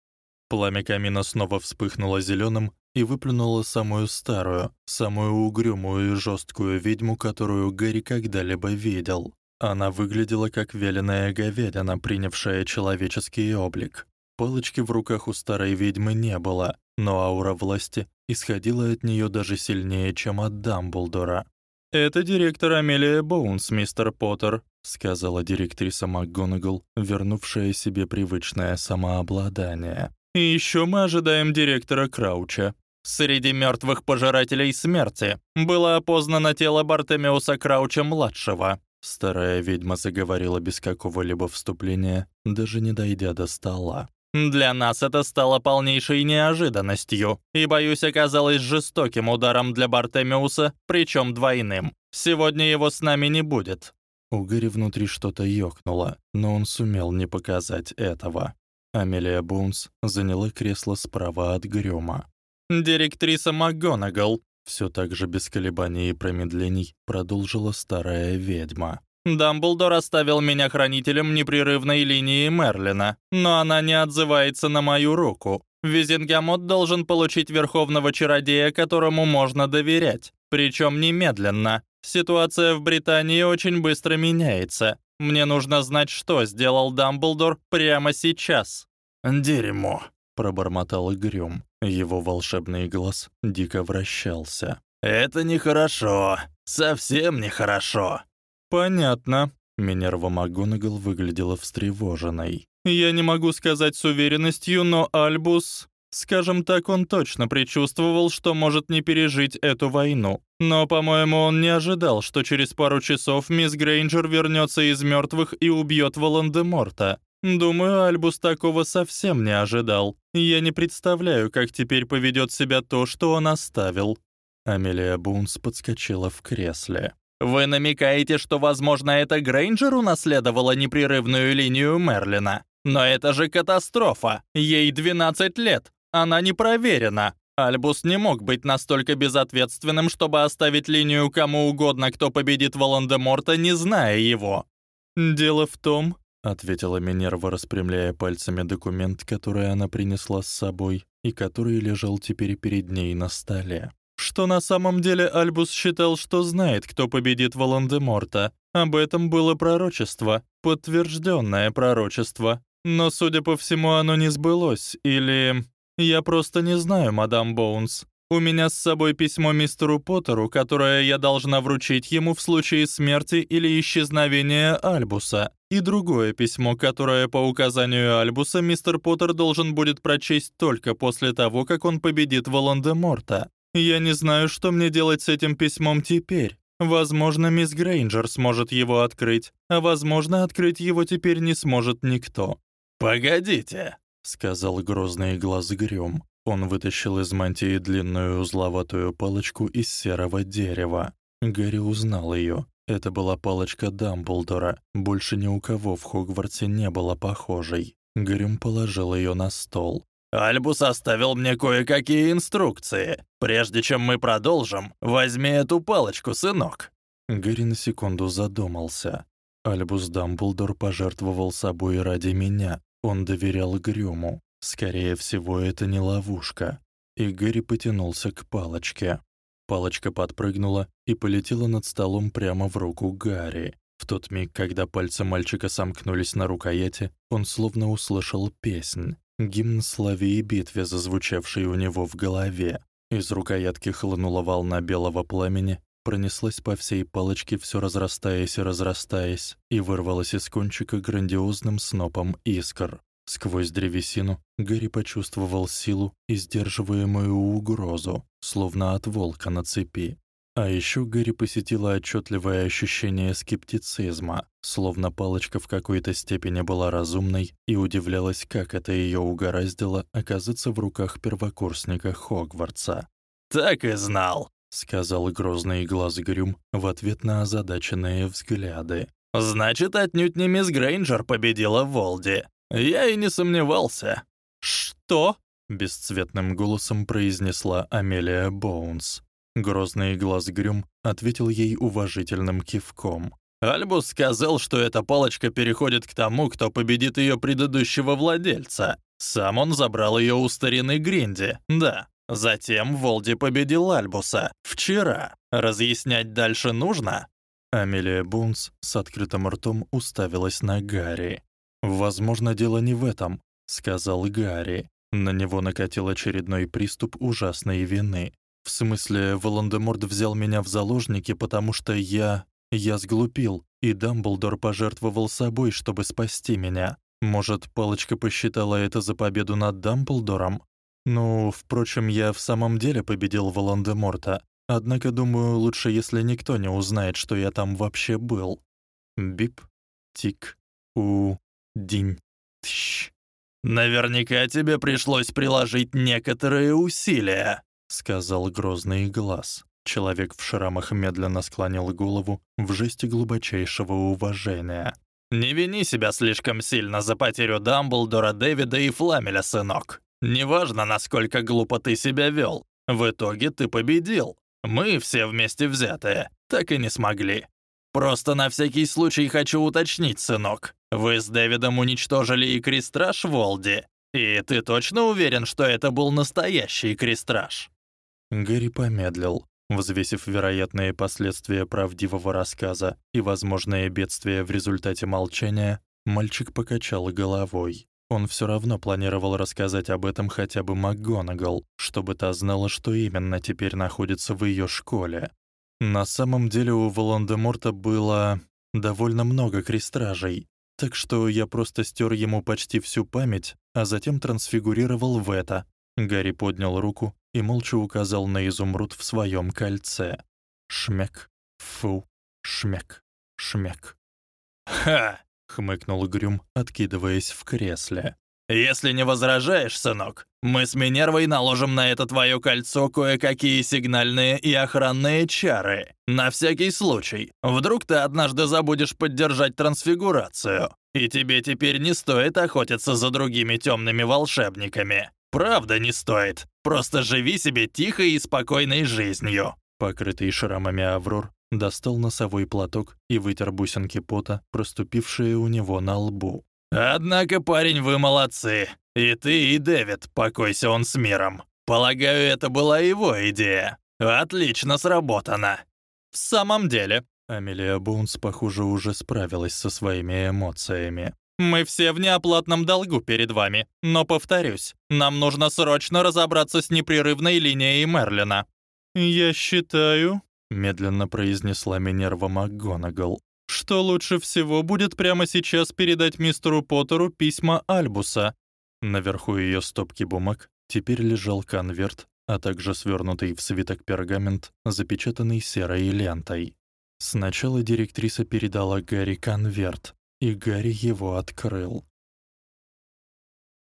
Пламя камина снова вспыхнуло зеленым и выплюнуло самую старую, самую угрюмую и жесткую ведьму, которую Гэри когда-либо видел. Она выглядела как вяленая говядина, принявшая человеческий облик. Палочки в руках у старой ведьмы не было, но аура власти исходила от нее даже сильнее, чем от Дамблдора. «Это директор Амелия Боунс, мистер Поттер», сказала директриса МакГонагал, вернувшая себе привычное самообладание. «И еще мы ожидаем директора Крауча». Среди мертвых пожирателей смерти было опознано тело Бартемиуса Крауча-младшего. Старая ведьма заговорила без какого-либо вступления, даже не дойдя до стола. Для нас это стало полнейшей неожиданностью и, боюсь, оказалось жестоким ударом для Бартемиуса, причем двойным. Сегодня его с нами не будет». У Гэри внутри что-то ёкнуло, но он сумел не показать этого. Амелия Бунс заняла кресло справа от Грюма. «Директриса МакГонагал», всё так же без колебаний и промедлений, продолжила старая ведьма. Дамблдор оставил меня хранителем непрерывной линии Мерлина, но она не отзывается на мою руку. Визингамот должен получить верховного чародея, которому можно доверять, причем немедленно. Ситуация в Британии очень быстро меняется. Мне нужно знать, что сделал Дамблдор прямо сейчас. Дерьмо, пробормотал Грюм. Его волшебный глаз дико вращался. Это нехорошо. Совсем нехорошо. «Понятно». Минерва МакГонагал выглядела встревоженной. «Я не могу сказать с уверенностью, но Альбус... Скажем так, он точно предчувствовал, что может не пережить эту войну. Но, по-моему, он не ожидал, что через пару часов мисс Грейнджер вернется из мертвых и убьет Волан-де-Морта. Думаю, Альбус такого совсем не ожидал. Я не представляю, как теперь поведет себя то, что он оставил». Амелия Бунс подскочила в кресле. Вы намекаете, что, возможно, это Грейнджер унаследовала непрерывную линию Мерлина. Но это же катастрофа. Ей 12 лет. Она не проверена. Альбус не мог быть настолько безответственным, чтобы оставить линию кому угодно, кто победит Волан-де-Морта, не зная его. «Дело в том», — ответила Минерва, распрямляя пальцами документ, который она принесла с собой и который лежал теперь перед ней на столе что на самом деле Альбус считал, что знает, кто победит Волан-де-Морта. Об этом было пророчество, подтвержденное пророчество. Но, судя по всему, оно не сбылось, или... Я просто не знаю, мадам Боунс. У меня с собой письмо мистеру Поттеру, которое я должна вручить ему в случае смерти или исчезновения Альбуса, и другое письмо, которое по указанию Альбуса мистер Поттер должен будет прочесть только после того, как он победит Волан-де-Морта. Я не знаю, что мне делать с этим письмом теперь. Возможно, мисс Грейнджер сможет его открыть, а возможно, открыть его теперь не сможет никто. Погодите, сказал грозный глаз Грюм. Он вытащил из мантии длинную узловатую палочку из серого дерева. Гарри узнал ее. Это была палочка Дамблдора. Больше ни у кого в Хогвартсе не было похожей. Грюм положил ее на стол. Альбус оставил мне кое-какие инструкции. Прежде чем мы продолжим, возьми эту палочку, сынок». Гарри на секунду задумался. Альбус Дамблдор пожертвовал собой ради меня. Он доверял Грюму. Скорее всего, это не ловушка. И Гэри потянулся к палочке. Палочка подпрыгнула и полетела над столом прямо в руку Гарри. В тот миг, когда пальцы мальчика сомкнулись на рукояти, он словно услышал песнь, гимн славе и битве, зазвучавший у него в голове. Из рукоятки хлынула волна белого пламени, пронеслась по всей палочке, всё разрастаясь и разрастаясь, и вырвалась из кончика грандиозным снопом искр. Сквозь древесину Гэри почувствовал силу и сдерживаемую угрозу, словно от волка на цепи. А ещё Гэри посетило отчётливое ощущение скептицизма, словно палочка в какой-то степени была разумной и удивлялась, как это её угораздило оказаться в руках первокурсника Хогвартса. «Так и знал», — сказал грозный глаз Грюм в ответ на озадаченные взгляды. «Значит, отнюдь не мисс Грейнджер победила в Волде. Я и не сомневался». «Что?» — бесцветным голосом произнесла Амелия Боунс. Грозный глаз Грюм ответил ей уважительным кивком. Альбус сказал, что эта палочка переходит к тому, кто победит её предыдущего владельца. Сам он забрал её у старины Гринди, да. Затем Волди победил Альбуса. Вчера. Разъяснять дальше нужно? Амелия Бунс с открытым ртом уставилась на Гарри. «Возможно, дело не в этом», — сказал Гарри. На него накатил очередной приступ ужасной вины. В смысле, Волан-де-Морт взял меня в заложники, потому что я... я сглупил, и Дамблдор пожертвовал собой, чтобы спасти меня. Может, палочка посчитала это за победу над Дамблдором? Ну, впрочем, я в самом деле победил Волан-де-Морта. Однако, думаю, лучше, если никто не узнает, что я там вообще был. Бип, тик, у, динь, тщ. Наверняка тебе пришлось приложить некоторые усилия сказал грозный глаз. Человек в шрамах медленно склонил голову в жесте глубочайшего уважения. Не вини себя слишком сильно за потерю Дамблдора, Дэвида и Фламеля, сынок. Неважно, насколько глупо ты себя вел. В итоге ты победил. Мы все вместе взятые так и не смогли. Просто на всякий случай хочу уточнить, сынок. Вы с Дэвидом уничтожили и крестраж Волди. И ты точно уверен, что это был настоящий крестраж? Гэри помедлил, взвесив вероятные последствия правдивого рассказа и возможные бедствия в результате молчания, мальчик покачал головой. Он всё равно планировал рассказать об этом хотя бы МакГонагал, чтобы та знала, что именно теперь находится в её школе. На самом деле у Волан-де-Морта было довольно много крестражей, так что я просто стер ему почти всю память, а затем трансфигурировал в это. Гарри поднял руку и молча указал на изумруд в своем кольце. Шмяк, фу, шмяк, шмяк. «Ха!» — хмыкнул Грюм, откидываясь в кресле. «Если не возражаешь, сынок, мы с Минервой наложим на это твое кольцо кое-какие сигнальные и охранные чары. На всякий случай. Вдруг ты однажды забудешь поддержать трансфигурацию, и тебе теперь не стоит охотиться за другими темными волшебниками. Правда не стоит. Просто живи себе тихой и спокойной жизнью». Покрытый шрамами Аврор достал носовой платок и вытер бусинки пота, проступившие у него на лбу. «Однако, парень, вы молодцы. И ты, и Дэвид, покойся он с миром. Полагаю, это была его идея. Отлично сработано». «В самом деле», Амелия Боунс, похоже, уже справилась со своими эмоциями. Мы все в неоплатном долгу перед вами, но повторюсь, нам нужно срочно разобраться с непрерывной линией Мерлина. Я считаю, медленно произнесла Минерва МакГонагал, что лучше всего будет прямо сейчас передать мистеру Поттеру письма Альбуса. Наверху её стопки бумаг теперь лежал конверт, а также свернутый в свиток пергамент, запечатанный серой лентой. Сначала директриса передала Гарри конверт, и Гарри его открыл.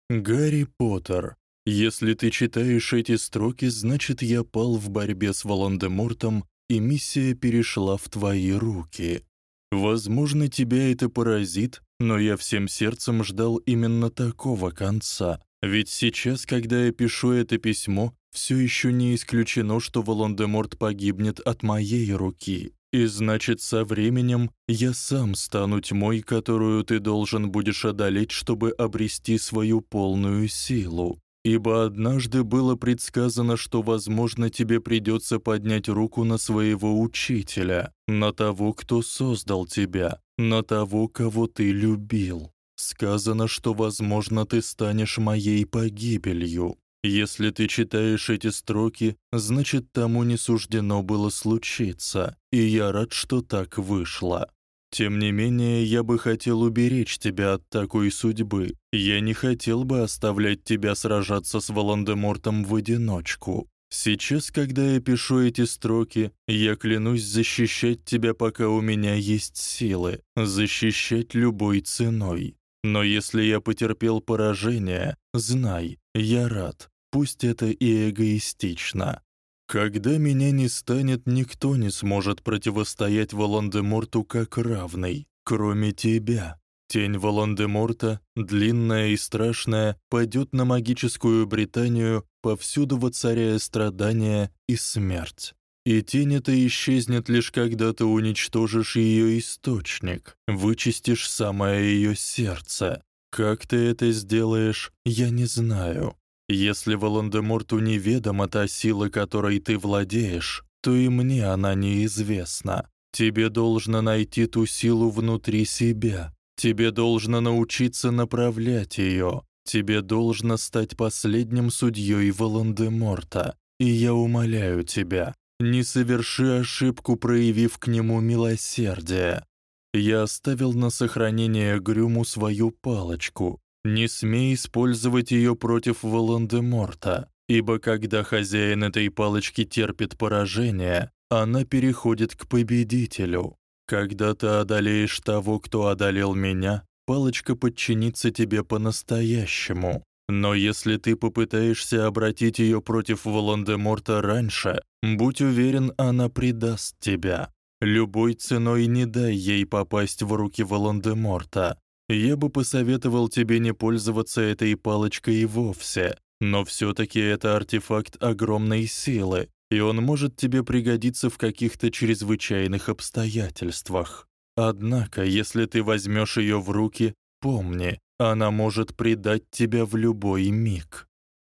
Гарри Поттер, если ты читаешь эти строки, значит, я пал в борьбе с Волан-де-Мортом, и миссия перешла в твои руки. Возможно, тебя это поразит, но я всем сердцем ждал именно такого конца. Ведь сейчас, когда я пишу это письмо, всё ещё не исключено, что Волан-де-Морт погибнет от моей руки. И значит, со временем я сам стану тьмой, которую ты должен будешь одолеть, чтобы обрести свою полную силу. Ибо однажды было предсказано, что, возможно, тебе придётся поднять руку на своего учителя, на того, кто создал тебя, на того, кого ты любил. Сказано, что, возможно, ты станешь моей погибелью. Если ты читаешь эти строки, значит, тому не суждено было случиться, и я рад, что так вышло. Тем не менее, я бы хотел уберечь тебя от такой судьбы. Я не хотел бы оставлять тебя сражаться с Волан-де-Мортом в одиночку. Сейчас, когда я пишу эти строки, я клянусь защищать тебя, пока у меня есть силы, защищать любой ценой. Но если я потерпел поражение, знай, я рад, пусть это и эгоистично. Когда меня не станет, никто не сможет противостоять Волан-де-Морту как равный, кроме тебя. Тень Волан-де-Морта, длинная и страшная, пойдёт на магическую Британию, повсюду воцаряя страдания и смерть. И тень эта исчезнет лишь когда ты уничтожишь её источник, вычистишь самое её сердце. Как ты это сделаешь, я не знаю. Если Волан-де-Морту неведома та сила, которой ты владеешь, то и мне она неизвестна. Тебе должно найти ту силу внутри себя. Тебе должно научиться направлять её. Тебе должно стать последним судьёй Волан-де-Морта. И я умоляю тебя, не соверши ошибку, проявив к нему милосердие. Я оставил на сохранение Грюму свою палочку, не смей использовать её против Волан-де-Морта, ибо когда хозяин этой палочки терпит поражение, она переходит к победителю. Когда ты одолеешь того, кто одолел меня, палочка подчинится тебе по-настоящему. Но если ты попытаешься обратить её против Волан-де-Морта раньше, будь уверен, она предаст тебя. Любой ценой не дай ей попасть в руки Волан-де-Морта. Я бы посоветовал тебе не пользоваться этой палочкой и вовсе, но всё-таки это артефакт огромной силы, и он может тебе пригодиться в каких-то чрезвычайных обстоятельствах. Однако, если ты возьмёшь её в руки, помни, она может предать тебя в любой миг.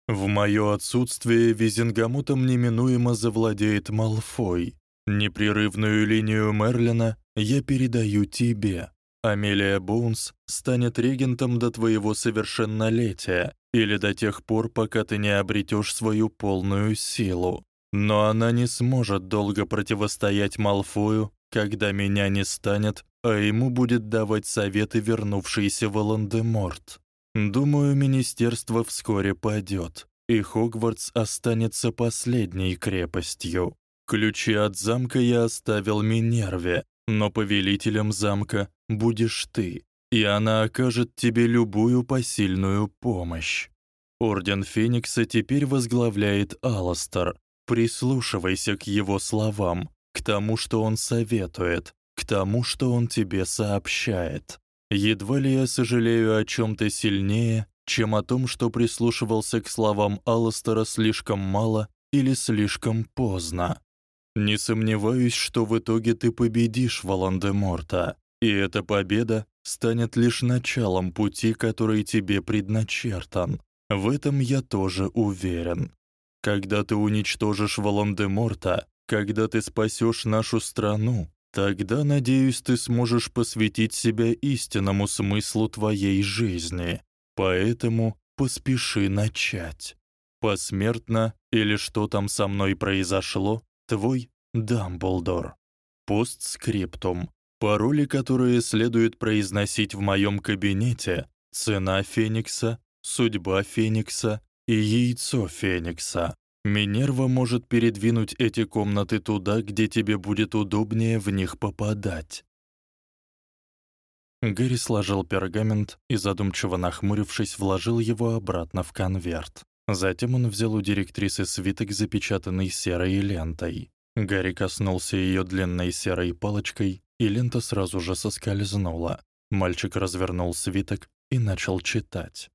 В моё отсутствие Визенгамотом неминуемо завладеет Малфой. Непрерывную линию Мерлина я передаю тебе. Амелия Боунс станет регентом до твоего совершеннолетия или до тех пор, пока ты не обретёшь свою полную силу. Но она не сможет долго противостоять Малфою, когда меня не станет, а ему будет давать советы вернувшийся Волан-де-Морт. Думаю, министерство вскоре падёт, и Хогвартс останется последней крепостью. Ключи от замка я оставил Минерве, но повелителем замка будешь ты, и она окажет тебе любую посильную помощь. Орден Феникса теперь возглавляет Аластер. Прислушивайся к его словам, к тому, что он советует, к тому, что он тебе сообщает. Едва ли я сожалею о чём-то сильнее, чем о том, что прислушивался к словам Аластера слишком мало или слишком поздно. Не сомневаюсь, что в итоге ты победишь Волан-де-Морта, и эта победа станет лишь началом пути, который тебе предначертан. В этом я тоже уверен. Когда ты уничтожишь Волан-де-Морта, когда ты спасёшь нашу страну, тогда, надеюсь, ты сможешь посвятить себя истинному смыслу твоей жизни. Поэтому поспеши начать. Посмертно или что там со мной произошло, Твой Дамблдор. Постскриптум. Пароли, которые следует произносить в моём кабинете: цена Феникса, судьба Феникса и яйцо Феникса. Минерва может передвинуть эти комнаты туда, где тебе будет удобнее в них попадать. Гэри сложил пергамент и задумчиво нахмурившись, вложил его обратно в конверт. Затем он взял у директрисы свиток, запечатанный серой лентой. Гарри коснулся её длинной серой палочкой, и лента сразу же соскользнула. Мальчик развернул свиток и начал читать.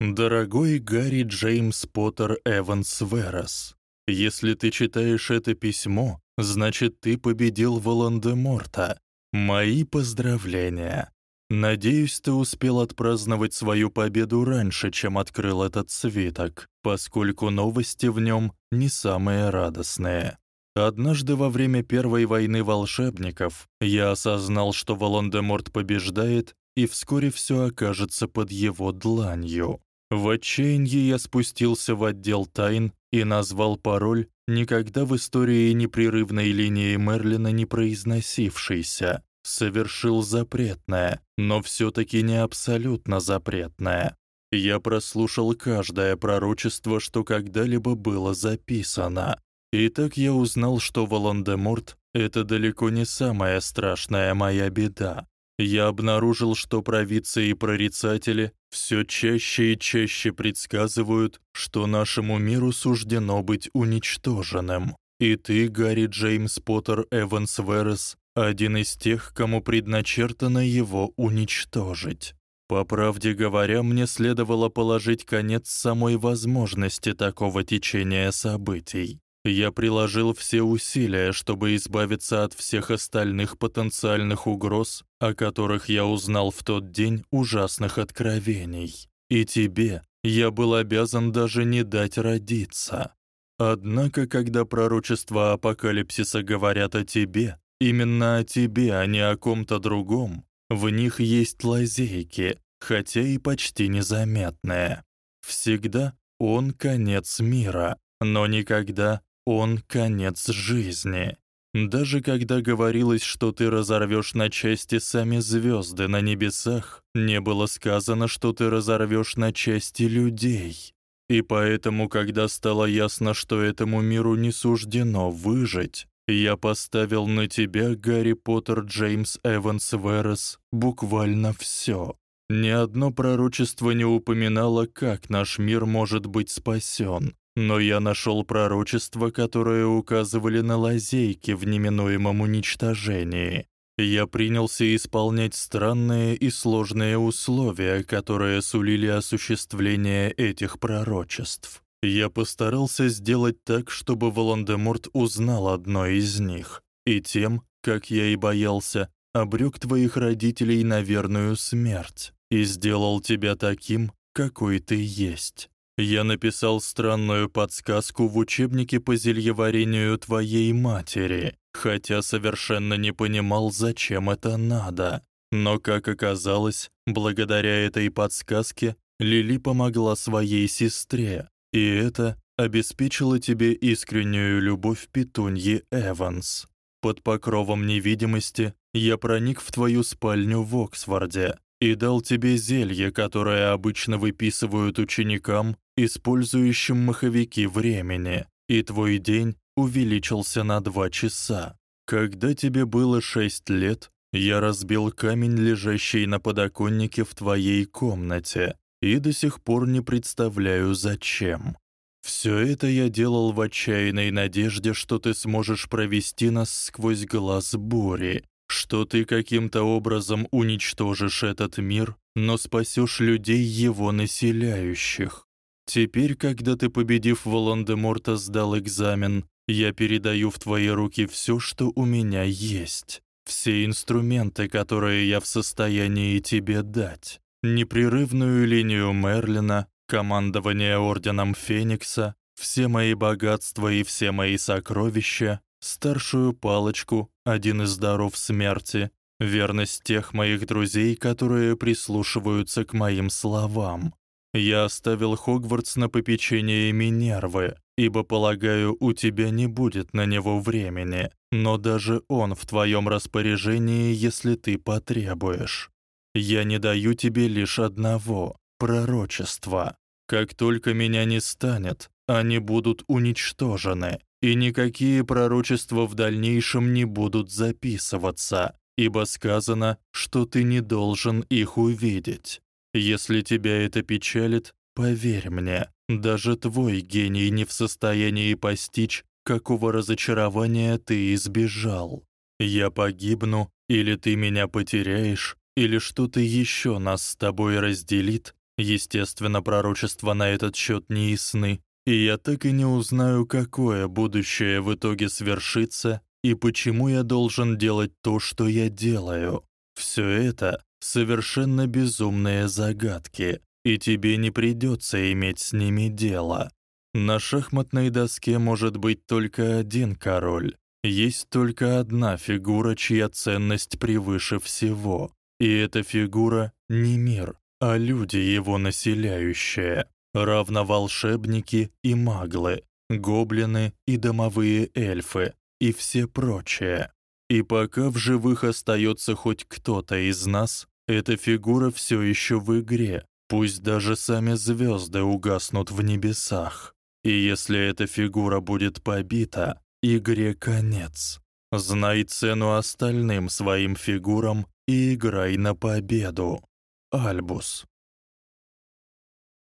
Дорогой Гарри Джеймс Поттер Эванс Верас, если ты читаешь это письмо, Значит, ты победил Волан-де-Морта. Мои поздравления. Надеюсь, ты успел отпраздновать свою победу раньше, чем открыл этот свиток, поскольку новости в нём не самые радостные. Однажды во время Первой войны волшебников я осознал, что Волан-де-Морт побеждает, и вскоре всё окажется под его дланью. В отчаянии я спустился в отдел тайн и назвал пароль, никогда в истории непрерывной линии Мерлина не произносившийся совершил запретное, но всё-таки не абсолютно запретное. Я прослушал каждое пророчество, что когда-либо было записано. И так я узнал, что Волан-де-Морт это далеко не самая страшная моя беда. Я обнаружил, что провидцы и прорицатели всё чаще и чаще предсказывают, что нашему миру суждено быть уничтоженным. И ты, Гарри Джеймс Поттер Эванс Верес, один из тех, кому предначертано его уничтожить. По правде говоря, мне следовало положить конец самой возможности такого течения событий. Я приложил все усилия, чтобы избавиться от всех остальных потенциальных угроз, о которых я узнал в тот день ужасных откровений. И тебе я был обязан даже не дать родиться. Однако, когда пророчества апокалипсиса говорят о тебе, Именно о тебе, а не о ком-то другом. В них есть лазейки, хотя и почти незаметные. Всегда он конец мира, но никогда он конец жизни. Даже когда говорилось, что ты разорвёшь на части сами звёзды на небесах, не было сказано, что ты разорвёшь на части людей. И поэтому, когда стало ясно, что этому миру не суждено выжить, я поставил на тебя, Гарри Поттер Джеймс Эванс Верес, буквально всё. Ни одно пророчество не упоминало, как наш мир может быть спасён, но я нашёл пророчества, которые указывали на лазейки в неминуемом уничтожении. Я принялся исполнять странные и сложные условия, которые сулили осуществление этих пророчеств. Я постарался сделать так, чтобы Волан-де-Морт узнал одно из них, и тем, как я и боялся, обрёк твоих родителей на верную смерть и сделал тебя таким, какой ты есть. Я написал странную подсказку в учебнике по зельеварению твоей матери, хотя совершенно не понимал, зачем это надо. Но как оказалось, благодаря этой подсказке Лили помогла своей сестре, и это обеспечило тебе искреннюю любовь Петуньи Эванс. Под покровом невидимости я проник в твою спальню в Оксфорде и дал тебе зелье, которое обычно выписывают ученикам, использующим маховики времени, и твой день увеличился на 2 часа. Когда тебе было 6 лет, я разбил камень, лежащий на подоконнике в твоей комнате, и до сих пор не представляю зачем. Всё это я делал в отчаянной надежде, что ты сможешь провести нас сквозь глаз бури, что ты каким-то образом уничтожишь этот мир, но спасёшь людей его населяющих. Теперь, когда ты, победив Волан-де-Морта, сдал экзамен, я передаю в твои руки всё, что у меня есть, все инструменты, которые я в состоянии тебе дать непрерывную линию Мерлина, командование орденом Феникса, все мои богатства и все мои сокровища, старшую палочку, один из даров смерти, верность тех моих друзей, которые прислушиваются к моим словам. Я оставил Хогвартс на попечение Минервы, ибо полагаю, у тебя не будет на него времени, но даже он в твоём распоряжении, если ты потребуешь. Я не даю тебе лишь одного пророчества. Как только меня не станет, они будут уничтожены, и никакие пророчества в дальнейшем не будут записываться, ибо сказано, что ты не должен их увидеть. Если тебя это печалит, поверь мне, даже твой гений не в состоянии постичь, какого разочарования ты избежал. Я погибну или ты меня потеряешь, или что-то ещё нас с тобой разделит, естественно, пророчества на этот счёт не ясны, и я так и не узнаю, какое будущее в итоге свершится, И почему я должен делать то, что я делаю? Всё это совершенно безумные загадки, и тебе не придётся иметь с ними дело. На шахматной доске может быть только один король. Есть только одна фигура, чья ценность превыше всего. И эта фигура не мир, а люди, его населяющие, равно волшебники и маглы, гоблины и домовые эльфы и все прочее. И пока в живых остаётся хоть кто-то из нас, эта фигура всё ещё в игре, пусть даже сами звёзды угаснут в небесах. И если эта фигура будет побита, игре конец. Знай цену остальным своим фигурам и играй на победу. Альбус.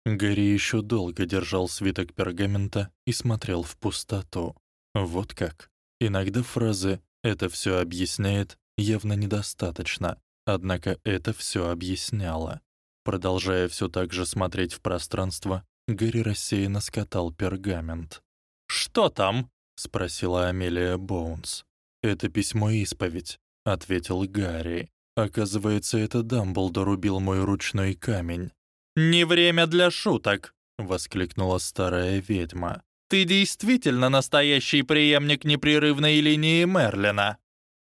Гарри ещё долго держал свиток пергамента и смотрел в пустоту. Вот как. Иногда фразы «это всё объясняет» явно недостаточно, однако это всё объясняло. Продолжая всё так же смотреть в пространство, Гарри рассеянно скатал пергамент. «Что там?» — спросила Амелия Боунс. «Это письмо-исповедь», — ответил Гарри. «Оказывается, это Дамблдор убил мой ручной камень». «Не время для шуток», — воскликнула старая ведьма. «Ты действительно настоящий преемник непрерывной линии Мерлина?»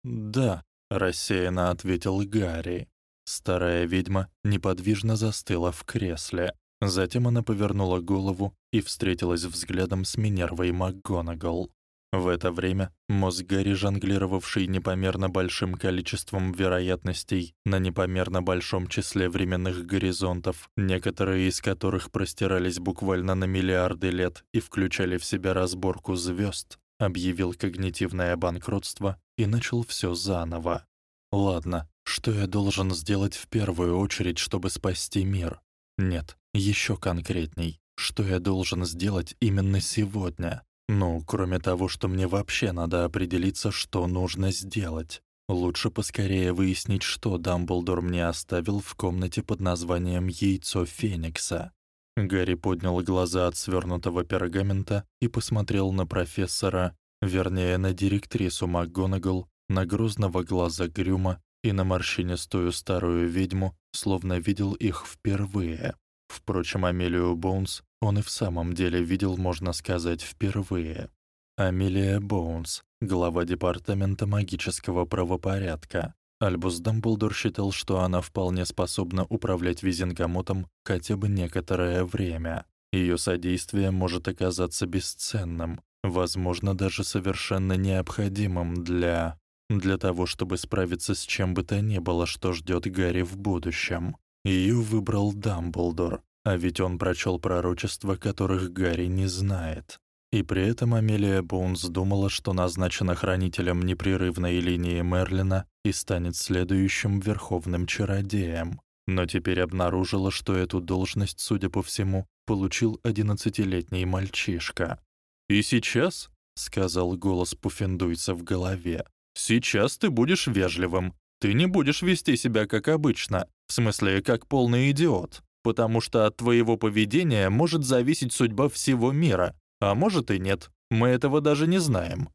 «Да», — рассеянно ответил Гарри. Старая ведьма неподвижно застыла в кресле. Затем она повернула голову и встретилась взглядом с Минервой МакГонагал. В это время мозг Гарри, жонглировавший непомерно большим количеством вероятностей на непомерно большом числе временных горизонтов, некоторые из которых простирались буквально на миллиарды лет и включали в себя разборку звёзд, объявил когнитивное банкротство и начал всё заново. Ладно, что я должен сделать в первую очередь, чтобы спасти мир? Нет, ещё конкретней. Что я должен сделать именно сегодня? Ну, кроме того, что мне вообще надо определиться, что нужно сделать. Лучше поскорее выяснить, что Дамблдор мне оставил в комнате под названием «Яйцо Феникса». Гарри поднял глаза от свёрнутого пергамента и посмотрел на профессора, вернее, на директрису МакГонагал, на грозного глаза Грюма и на морщинистую старую ведьму, словно видел их впервые. Впрочем, Амелию Боунс он и в самом деле видел, можно сказать, впервые. Амелия Боунс, глава департамента магического правопорядка. Альбус Дамблдор считал, что она вполне способна управлять Визенгамотом хотя бы некоторое время. Её содействие может оказаться бесценным, возможно, даже совершенно необходимым для для того, чтобы справиться с чем бы то ни было, что ждёт Гарри в будущем. Её выбрал Дамблдор, а ведь он прочёл пророчества, которых Гарри не знает. И при этом Амелия Боунс думала, что назначена хранителем непрерывной линии Мерлина и станет следующим верховным чародеем. Но теперь обнаружила, что эту должность, судя по всему, получил одиннадцатилетний мальчишка. «И сейчас», — сказал голос Пуффендуйца в голове, «сейчас ты будешь вежливым. Ты не будешь вести себя как обычно, в смысле, как полный идиот, потому что от твоего поведения может зависеть судьба всего мира, а может и нет. Мы этого даже не знаем.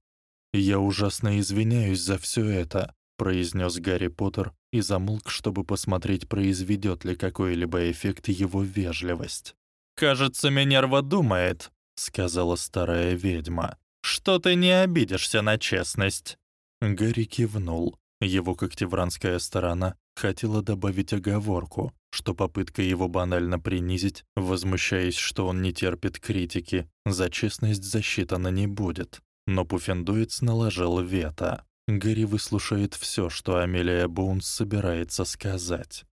Я ужасно извиняюсь за всё это, произнёс Гарри Поттер и замолк, чтобы посмотреть, произведёт ли какой-либо эффект его вежливость. Кажется, Минерва думает, сказала старая ведьма, что ты не обидишься на честность. Гарри кивнул. Его когтевранская сторона хотела добавить оговорку, что попытка его банально принизить, возмущаясь, что он не терпит критики, за честность засчитана не будет. Но Пуффендуец наложил вето. Гарри выслушает всё, что Амелия Боунс собирается сказать.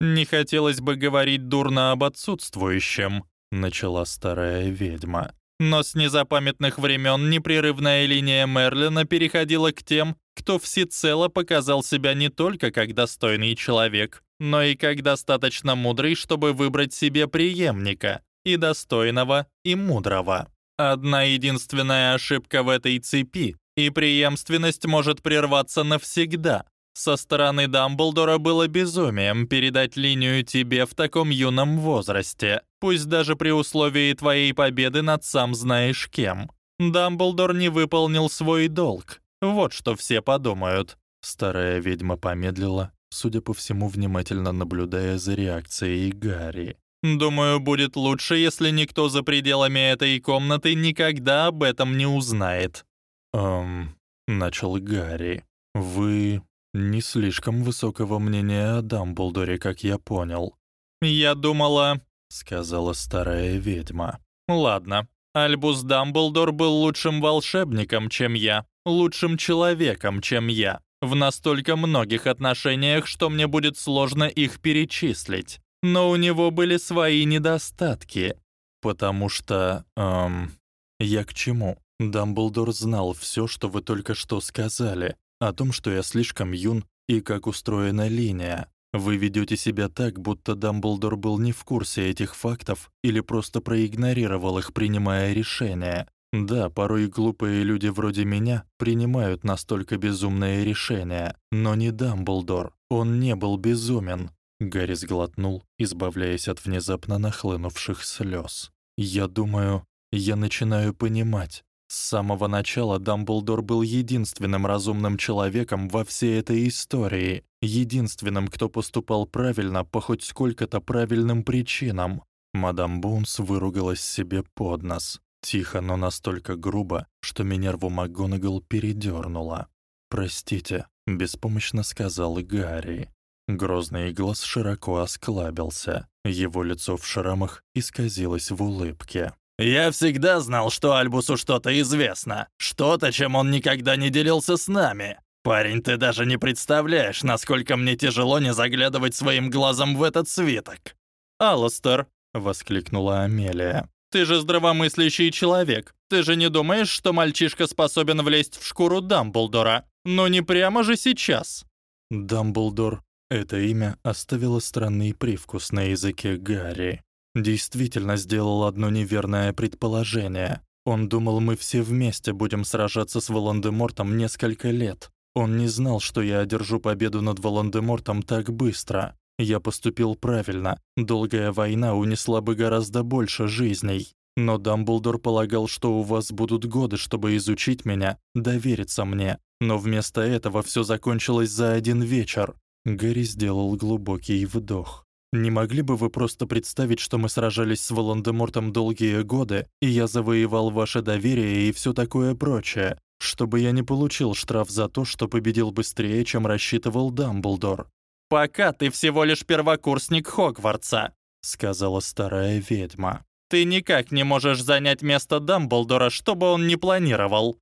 «Не хотелось бы говорить дурно об отсутствующем», — начала старая ведьма. Но с незапамятных времен непрерывная линия Мерлина переходила к тем, кто всецело показал себя не только как достойный человек, но и как достаточно мудрый, чтобы выбрать себе преемника, и достойного, и мудрого. Одна единственная ошибка в этой цепи, и преемственность может прерваться навсегда. Со стороны Дамблдора было безумием передать линию тебе в таком юном возрасте, пусть даже при условии твоей победы над сам знаешь кем. Дамблдор не выполнил свой долг, Вот что все подумают. Старая ведьма помедлила, судя по всему, внимательно наблюдая за реакцией Гарри. Думаю, будет лучше, если никто за пределами этой комнаты никогда об этом не узнает. Эм, начал Гарри. Вы не слишком высокого мнения о Дамблдоре, как я понял. Я думала, сказала старая ведьма. Ладно. Альбус Дамблдор был лучшим волшебником, чем я, лучшим человеком, чем я, в настолько многих отношениях, что мне будет сложно их перечислить. Но у него были свои недостатки, потому что, эм, я к чему? Дамблдор знал всё, что вы только что сказали, о том, что я слишком юн и как устроена линия. Вы ведёте себя так, будто Дамблдор был не в курсе этих фактов или просто проигнорировал их, принимая решения. Да, порой глупые люди вроде меня принимают настолько безумные решения, но не Дамблдор. Он не был безумен. Гарри сглотнул, избавляясь от внезапно нахлынувших слёз. Я думаю, я начинаю понимать. С самого начала Дамблдор был единственным разумным человеком во всей этой истории, единственным, кто поступал правильно по хоть сколько-то правильным причинам. Мадам Бунс выругалась себе под нос, тихо, но настолько грубо, что Минерву МакГонагал передёрнула. "Простите", беспомощно сказал Гарри. Грозный глаз широко осклабился, его лицо в шрамах исказилось в улыбке. Я всегда знал, что Альбусу что-то известно, что-то, чем он никогда не делился с нами. Парень, ты даже не представляешь, насколько мне тяжело не заглядывать своим глазом в этот свиток. Алластер, воскликнула Амелия. Ты же здравомыслящий человек. Ты же не думаешь, что мальчишка способен влезть в шкуру Дамблдора? Но не прямо же сейчас. Дамблдор это имя оставило странный привкус на языке Гарри действительно сделал одно неверное предположение. Он думал, мы все вместе будем сражаться с Волан-де-Мортом несколько лет. Он не знал, что я одержу победу над Волан-де-Мортом так быстро. Я поступил правильно. Долгая война унесла бы гораздо больше жизней. Но Дамблдор полагал, что у вас будут годы, чтобы изучить меня, довериться мне. Но вместо этого всё закончилось за один вечер. Гарри сделал глубокий вдох. Не могли бы вы просто представить, что мы сражались с Волан-де-Мортом долгие годы, и я завоевал ваше доверие и всё такое прочее, чтобы я не получил штраф за то, что победил быстрее, чем рассчитывал Дамблдор? Пока ты всего лишь первокурсник Хогвартса, сказала старая ведьма. Ты никак не можешь занять место Дамблдора, что бы он ни планировал.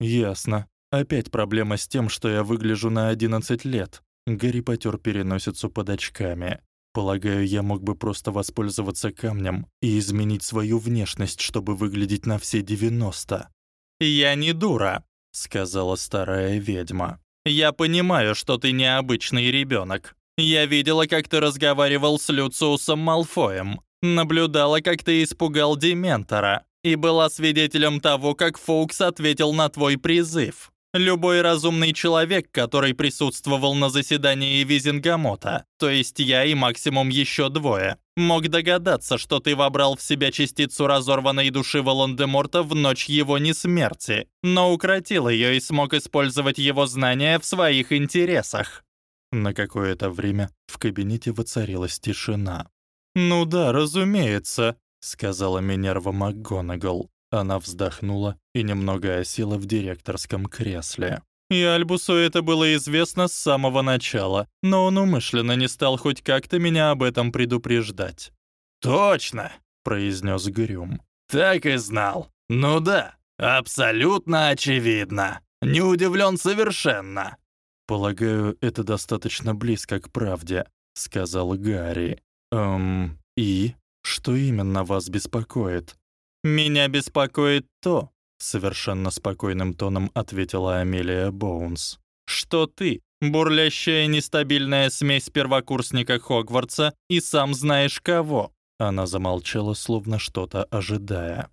Ясно. Опять проблема с тем, что я выгляжу на 11 лет. Гарри потёр переносицу под очками. Полагаю, я мог бы просто воспользоваться камнем и изменить свою внешность, чтобы выглядеть на все 90. Я не дура, сказала старая ведьма. Я понимаю, что ты необычный ребёнок. Я видела, как ты разговаривал с Люциусом Малфоем, наблюдала, как ты испугал Дементора и была свидетелем того, как Фоукс ответил на твой призыв. Любой разумный человек, который присутствовал на заседании Визенгамота, то есть я и максимум еще двое, мог догадаться, что ты вобрал в себя частицу разорванной души Волан-де-Морта в ночь его несмерти, но укротил ее и смог использовать его знания в своих интересах. На какое-то время в кабинете воцарилась тишина. «Ну да, разумеется», — сказала Минерва МакГонагал. Она вздохнула и немного осела в директорском кресле. И Альбусу это было известно с самого начала, но он умышленно не стал хоть как-то меня об этом предупреждать. «Точно!» — произнес Грюм. «Так и знал. Ну да, абсолютно очевидно. Не удивлен совершенно». «Полагаю, это достаточно близко к правде», — сказал Гарри. «Эм, и? Что именно вас беспокоит?» Меня беспокоит то, совершенно спокойным тоном ответила Амелия Боунс, что ты, бурлящая нестабильная смесь первокурсника Хогвартса и сам знаешь кого. Она замолчала, словно что-то ожидая.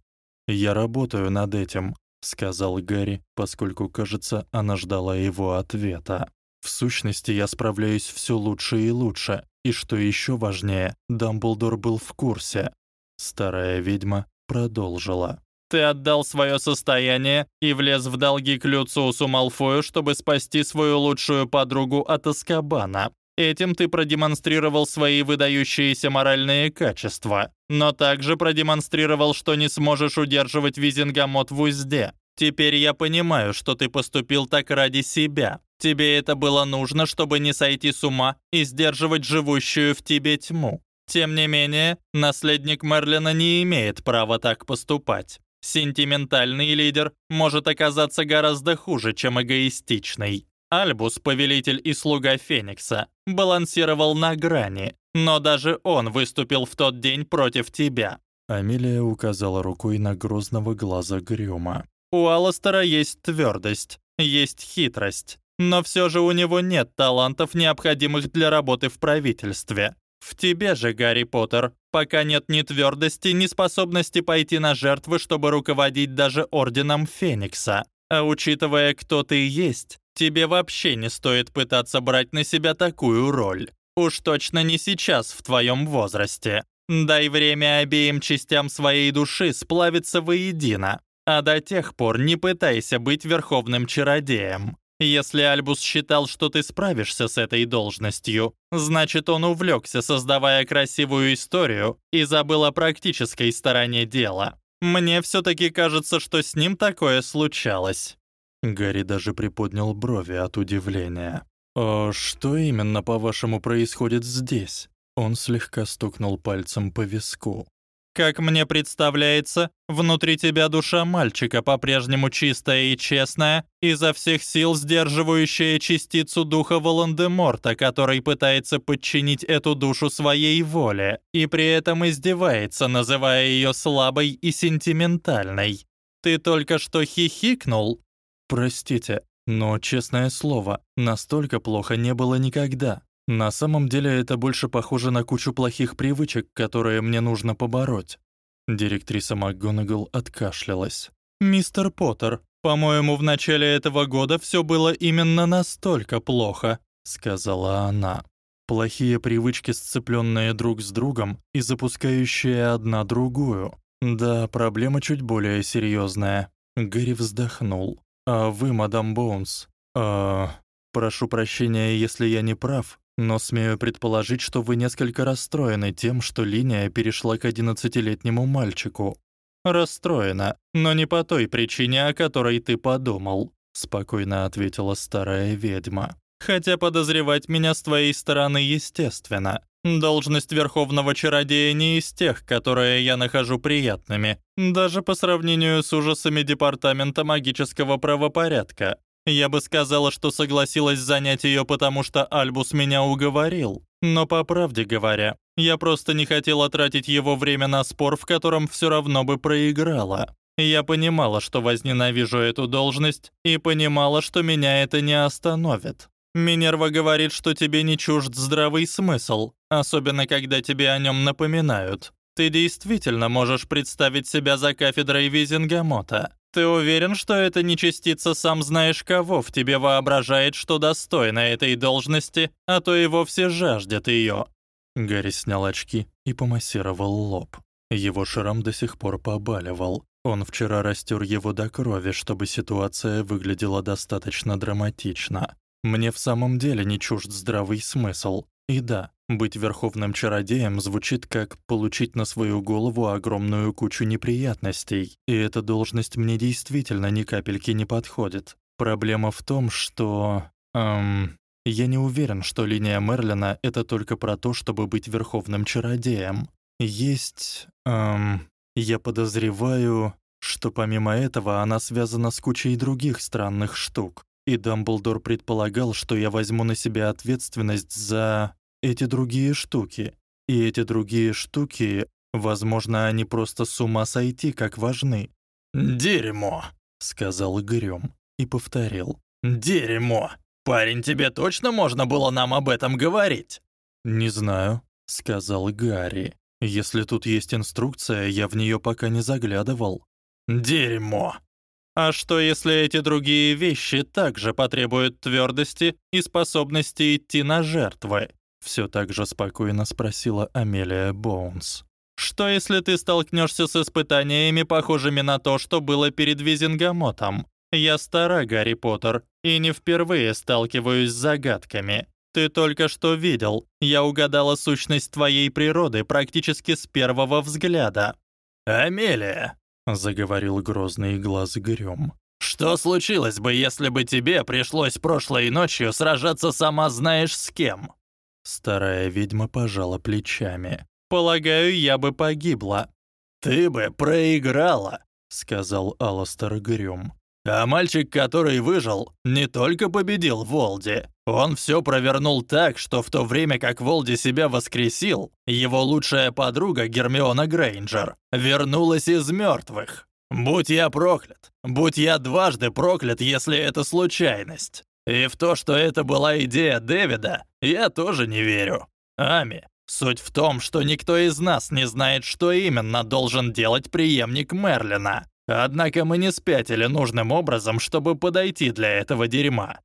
Я работаю над этим, сказал Гарри, поскольку, кажется, она ждала его ответа. В сущности, я справляюсь всё лучше и лучше, и что ещё важнее, Дамблдор был в курсе. Старая ведьма продолжила. Ты отдал свое состояние и влез в долги к Люциусу Малфою, чтобы спасти свою лучшую подругу от Аскабана. Этим ты продемонстрировал свои выдающиеся моральные качества, но также продемонстрировал, что не сможешь удерживать Визингамот в узде. Теперь я понимаю, что ты поступил так ради себя. Тебе это было нужно, чтобы не сойти с ума и сдерживать живущую в тебе тьму. Тем не менее, наследник Мерлина не имеет права так поступать. Сентиментальный лидер может оказаться гораздо хуже, чем эгоистичный. Альбус, повелитель и слуга Феникса, балансировал на грани, но даже он выступил в тот день против тебя. Амелия указала рукой на грозного глаза Грюма. У Аластера есть твёрдость, есть хитрость, но всё же у него нет талантов, необходимых для работы в правительстве. В тебе же, Гарри Поттер, пока нет ни твёрдости, ни способности пойти на жертвы, чтобы руководить даже орденом Феникса. А учитывая, кто ты есть, тебе вообще не стоит пытаться брать на себя такую роль. Уж точно не сейчас в твоём возрасте. Дай время обеим частям своей души сплавиться воедино. А до тех пор не пытайся быть верховным чародеем. Если Альбус считал, что ты справишься с этой должностью, значит, он увлёкся, создавая красивую историю и забыл о практической стороне дела. Мне всё-таки кажется, что с ним такое случалось. Гарри даже приподнял брови от удивления. «А что именно, по-вашему, происходит здесь?» Он слегка стукнул пальцем по виску. Как мне представляется, внутри тебя душа мальчика по-прежнему чистая и честная, изо всех сил сдерживающая частицу духа Волан-де-Морта, который пытается подчинить эту душу своей воле, и при этом издевается, называя её слабой и сентиментальной. Ты только что хихикнул? Простите, но честное слово, настолько плохо не было никогда. На самом деле это больше похоже на кучу плохих привычек, которые мне нужно побороть. Директриса МакГонагал откашлялась. Мистер Поттер, по-моему, в начале этого года всё было именно настолько плохо, сказала она. Плохие привычки, сцеплённые друг с другом и запускающие одна другую. Да, проблема чуть более серьёзная. Гэри вздохнул. А вы, мадам Боунс, а прошу прощения, если я не прав, но смею предположить, что вы несколько расстроены тем, что линия перешла к одиннадцатилетнему мальчику. Расстроена, но не по той причине, о которой ты подумал, спокойно ответила старая ведьма. Хотя подозревать меня с твоей стороны естественно. Должность верховного чародея не из тех, которые я нахожу приятными, даже по сравнению с ужасами департамента магического правопорядка. Я бы сказала, что согласилась занять её, потому что Альбус меня уговорил. Но по правде говоря, я просто не хотела тратить его время на спор, в котором всё равно бы проиграла. Я понимала, что возненавижу эту должность, и понимала, что меня это не остановит. Минерва говорит, что тебе не чужд здравый смысл, особенно когда тебе о нём напоминают. Ты действительно можешь представить себя за кафедрой Визингамота. Ты уверен, что это не частица сам знаешь кого в тебе воображает, что достойна этой должности, а то и вовсе жаждет её? Гарри снял очки и помассировал лоб. Его шрам до сих пор побаливал. Он вчера растер его до крови, чтобы ситуация выглядела достаточно драматично. Мне в самом деле не чужд здравый смысл. И да, быть верховным чародеем звучит как получить на свою голову огромную кучу неприятностей, и эта должность мне действительно ни капельки не подходит. Проблема в том, что эм я не уверен, что линия Мерлина это только про то, чтобы быть верховным чародеем. Есть эм я подозреваю, что помимо этого она связана с кучей других странных штук. И Дамблдор предполагал, что я возьму на себя ответственность за эти другие штуки. И эти другие штуки, возможно, они просто с ума сойти, как важны. «Дерьмо», — сказал Игорём и повторил. «Дерьмо! Парень, тебе точно можно было нам об этом говорить?» «Не знаю», — сказал Гарри. «Если тут есть инструкция, я в неё пока не заглядывал». «Дерьмо!» А что, если эти другие вещи также потребуют твёрдости и способности идти на жертвы? Всё так же спокойно спросила Амелия Боунс. Что если ты столкнешься с испытаниями, похожими на то, что было перед Визингамотом? Я стара, Гарри Поттер, и не впервые сталкиваюсь с загадками. Ты только что видел. Я угадала сущность твоей природы практически с первого взгляда. Амелия, заговорил грозный глаз Грём. Что случилось бы, если бы тебе пришлось прошлой ночью сражаться сама знаешь с кем? Старая ведьма пожала плечами. Полагаю, я бы погибла. Ты бы проиграла, сказал Аластер Грюм. А мальчик, который выжил, не только победил Волди, он все провернул так, что в то время как Волди себя воскресил, его лучшая подруга Гермиона Грейнджер вернулась из мертвых. Будь я проклят, будь я дважды проклят, если это случайность. И в то, что это была идея Дэвида, я тоже не верю. Ами, суть в том, что никто из нас не знает, что именно должен делать преемник Мерлина. Однако мы не спятили нужным образом, чтобы подойти для этого дерьма.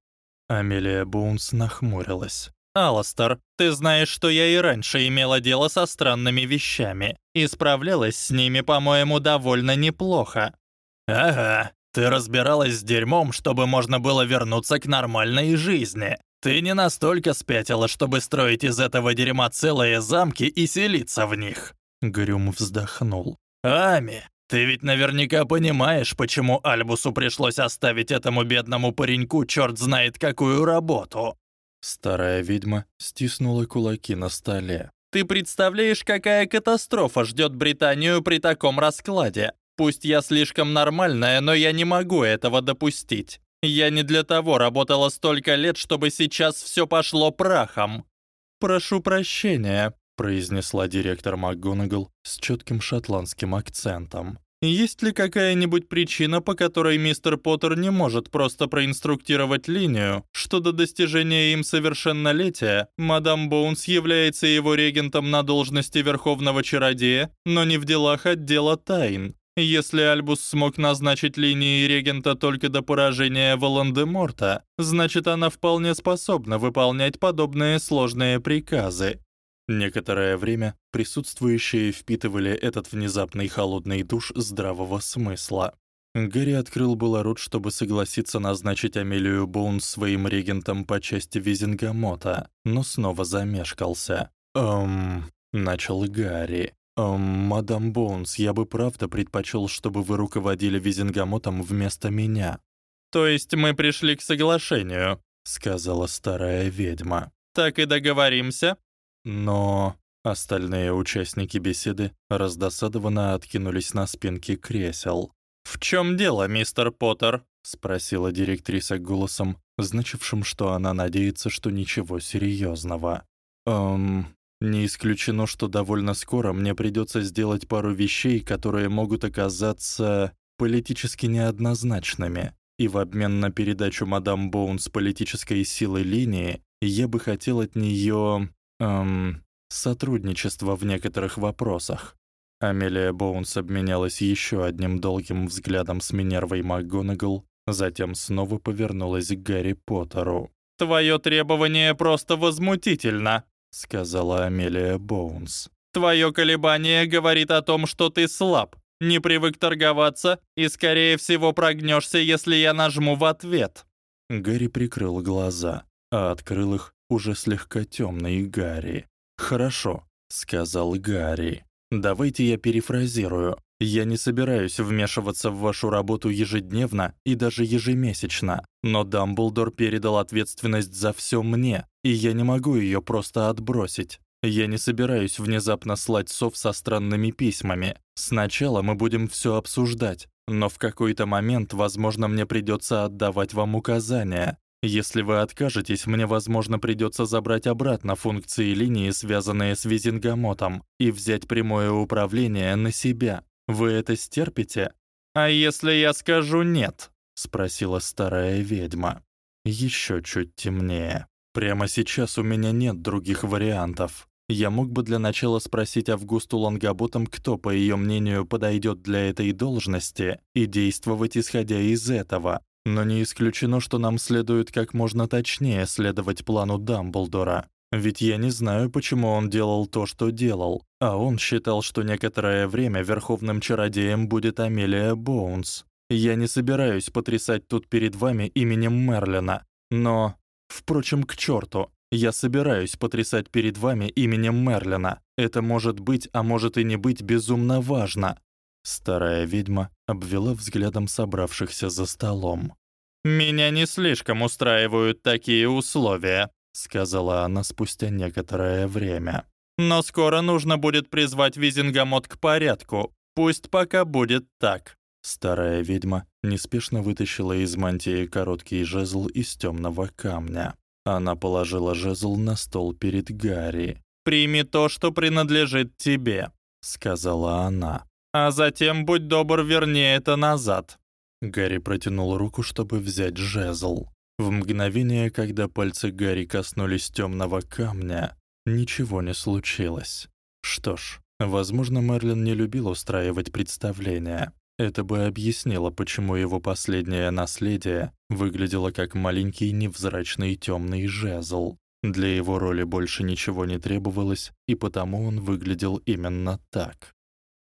Амелия Боунс нахмурилась. «Аластер, ты знаешь, что я и раньше имела дело со странными вещами и справлялась с ними, по-моему, довольно неплохо». «Ага, ты разбиралась с дерьмом, чтобы можно было вернуться к нормальной жизни. Ты не настолько спятила, чтобы строить из этого дерьма целые замки и селиться в них». Грюм вздохнул. «Ами, ты ведь наверняка понимаешь, почему Альбусу пришлось оставить этому бедному пареньку чёрт знает какую работу. Старая ведьма стиснула кулаки на столе. Ты представляешь, какая катастрофа ждёт Британию при таком раскладе? Пусть я слишком нормальная, но я не могу этого допустить. Я не для того работала столько лет, чтобы сейчас всё пошло прахом. Прошу прощения, произнесла директор МакГонагал с чётким шотландским акцентом. Есть ли какая-нибудь причина, по которой мистер Поттер не может просто проинструктировать линию, что до достижения им совершеннолетия мадам Боунс является его регентом на должности верховного чародея, но не в делах отдела тайн? Если Альбус смог назначить линии регента только до поражения Волан-де-Морта, значит, она вполне способна выполнять подобные сложные приказы. Некоторое время присутствующие впитывали этот внезапный холодный душ здравого смысла. Гарри открыл было рот, чтобы согласиться назначить Амелию Боунс своим регентом по части Визингамота, но снова замешкался. «Эм...» — начал Гарри. «Эм, мадам Боунс, я бы правда предпочёл, чтобы вы руководили Визингамотом вместо меня». «То есть мы пришли к соглашению?» — сказала старая ведьма. «Так и договоримся?» Но остальные участники беседы раздосадованно откинулись на спинки кресел. «В чём дело, мистер Поттер?» — спросила директриса голосом, значившим, что она надеется, что ничего серьёзного. «Эм, не исключено, что довольно скоро мне придётся сделать пару вещей, которые могут оказаться политически неоднозначными, и в обмен на передачу мадам Боунс политической силы линии я бы хотел от неё эм, сотрудничество в некоторых вопросах. Амелия Боунс обменялась ещё одним долгим взглядом с Минервой МакГонагал, затем снова повернулась к Гарри Поттеру. «Твоё требование просто возмутительно», — сказала Амелия Боунс. «Твоё колебание говорит о том, что ты слаб, не привык торговаться и, скорее всего, прогнёшься, если я нажму в ответ». Гарри прикрыл глаза, а открыл их уже слегка тёмный Гарри. «Хорошо», — сказал Гарри. «Давайте я перефразирую. Я не собираюсь вмешиваться в вашу работу ежедневно и даже ежемесячно, но Дамблдор передал ответственность за всё мне, и я не могу её просто отбросить. Я не собираюсь внезапно слать сов со странными письмами. Сначала мы будем всё обсуждать, но в какой-то момент, возможно, мне придётся отдавать вам указания. Если вы откажетесь, мне, возможно, придётся забрать обратно функции линии, связанные с Визингамотом, и взять прямое управление на себя. Вы это стерпите? А если я скажу нет? спросила старая ведьма. Ещё чуть темнее. Прямо сейчас у меня нет других вариантов. Я мог бы для начала спросить Августу Лангаботом, кто, по её мнению, подойдёт для этой должности, и действовать исходя из этого. Но не исключено, что нам следует как можно точнее следовать плану Дамблдора. Ведь я не знаю, почему он делал то, что делал, а он считал, что некоторое время верховным чародеем будет Амелия Боунс. Я не собираюсь потрясать тут перед вами именем Мерлина, но, впрочем, к чёрту. Я собираюсь потрясать перед вами именем Мерлина. Это может быть, а может и не быть безумно важно. Старая ведьма обвела взглядом собравшихся за столом. Меня не слишком устраивают такие условия, сказала она спустя некоторое время. Но скоро нужно будет призвать Визингамот к порядку. Пусть пока будет так. Старая ведьма неспешно вытащила из мантии короткий жезл из тёмного камня. Она положила жезл на стол перед Гарри. «Прими то, что принадлежит тебе», — сказала она. «А затем, будь добр, верни это назад». Гарри протянул руку, чтобы взять жезл. В мгновение, когда пальцы Гарри коснулись тёмного камня, ничего не случилось. Что ж, возможно, Мерлин не любил устраивать представления. Это бы объяснило, почему его последнее наследие выглядело как маленький невзрачный тёмный жезл. Для его роли больше ничего не требовалось, и потому он выглядел именно так.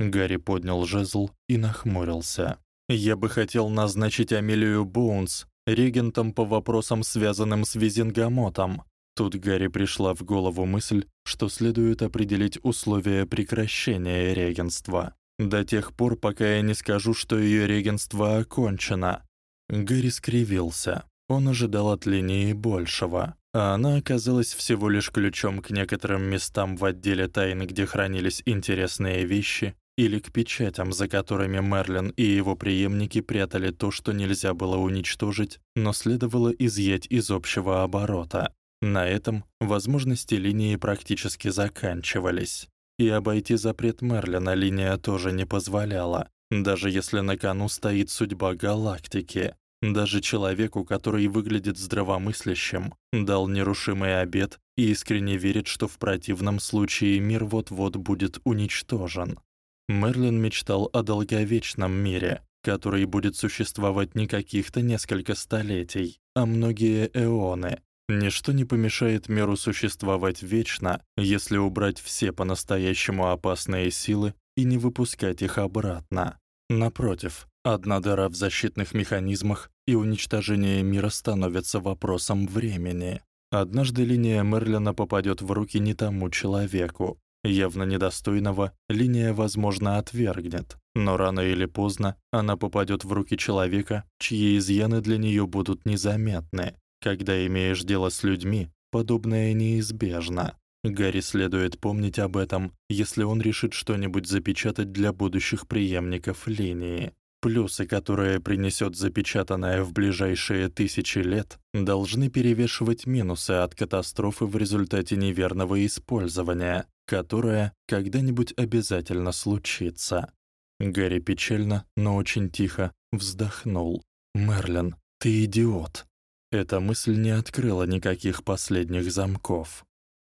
Гарри поднял жезл и нахмурился. Я бы хотел назначить Амелию Боунс регентом по вопросам, связанным с Визингамотом. Тут Гарри пришла в голову мысль, что следует определить условия прекращения регенства до тех пор, пока я не скажу, что её регенство окончено. Гэри скривился. Он ожидал от линии большего, а она оказалась всего лишь ключом к некоторым местам в отделе тайн, где хранились интересные вещи, или к печатям, за которыми Мерлин и его преемники прятали то, что нельзя было уничтожить, но следовало изъять из общего оборота. На этом возможности линии практически заканчивались. И обойти запрет Мерлина линия тоже не позволяла, даже если на кону стоит судьба галактики. Даже человеку, который выглядит здравомыслящим, дал нерушимый обет и искренне верит, что в противном случае мир вот-вот будет уничтожен. Мерлин мечтал о долговечном мире, который будет существовать не каких-то несколько столетий, а многие эоны, Ничто не помешает миру существовать вечно, если убрать все по-настоящему опасные силы и не выпускать их обратно. Напротив, одна дыра в защитных механизмах и уничтожение мира становится вопросом времени. Однажды линия Мерлина попадёт в руки не тому человеку. Явно недостойного линия, возможно, отвергнет, но рано или поздно она попадёт в руки человека, чьи изъяны для неё будут незаметны. Когда имеешь дело с людьми, подобное неизбежно. Гарри следует помнить об этом, если он решит что-нибудь запечатать для будущих преемников линии. Плюсы, которые принесёт запечатанное в ближайшие тысячи лет, должны перевешивать минусы от катастрофы в результате неверного использования, которое когда-нибудь обязательно случится. Гарри печально, но очень тихо вздохнул. Мерлин, ты идиот. Эта мысль не открыла никаких последних замков.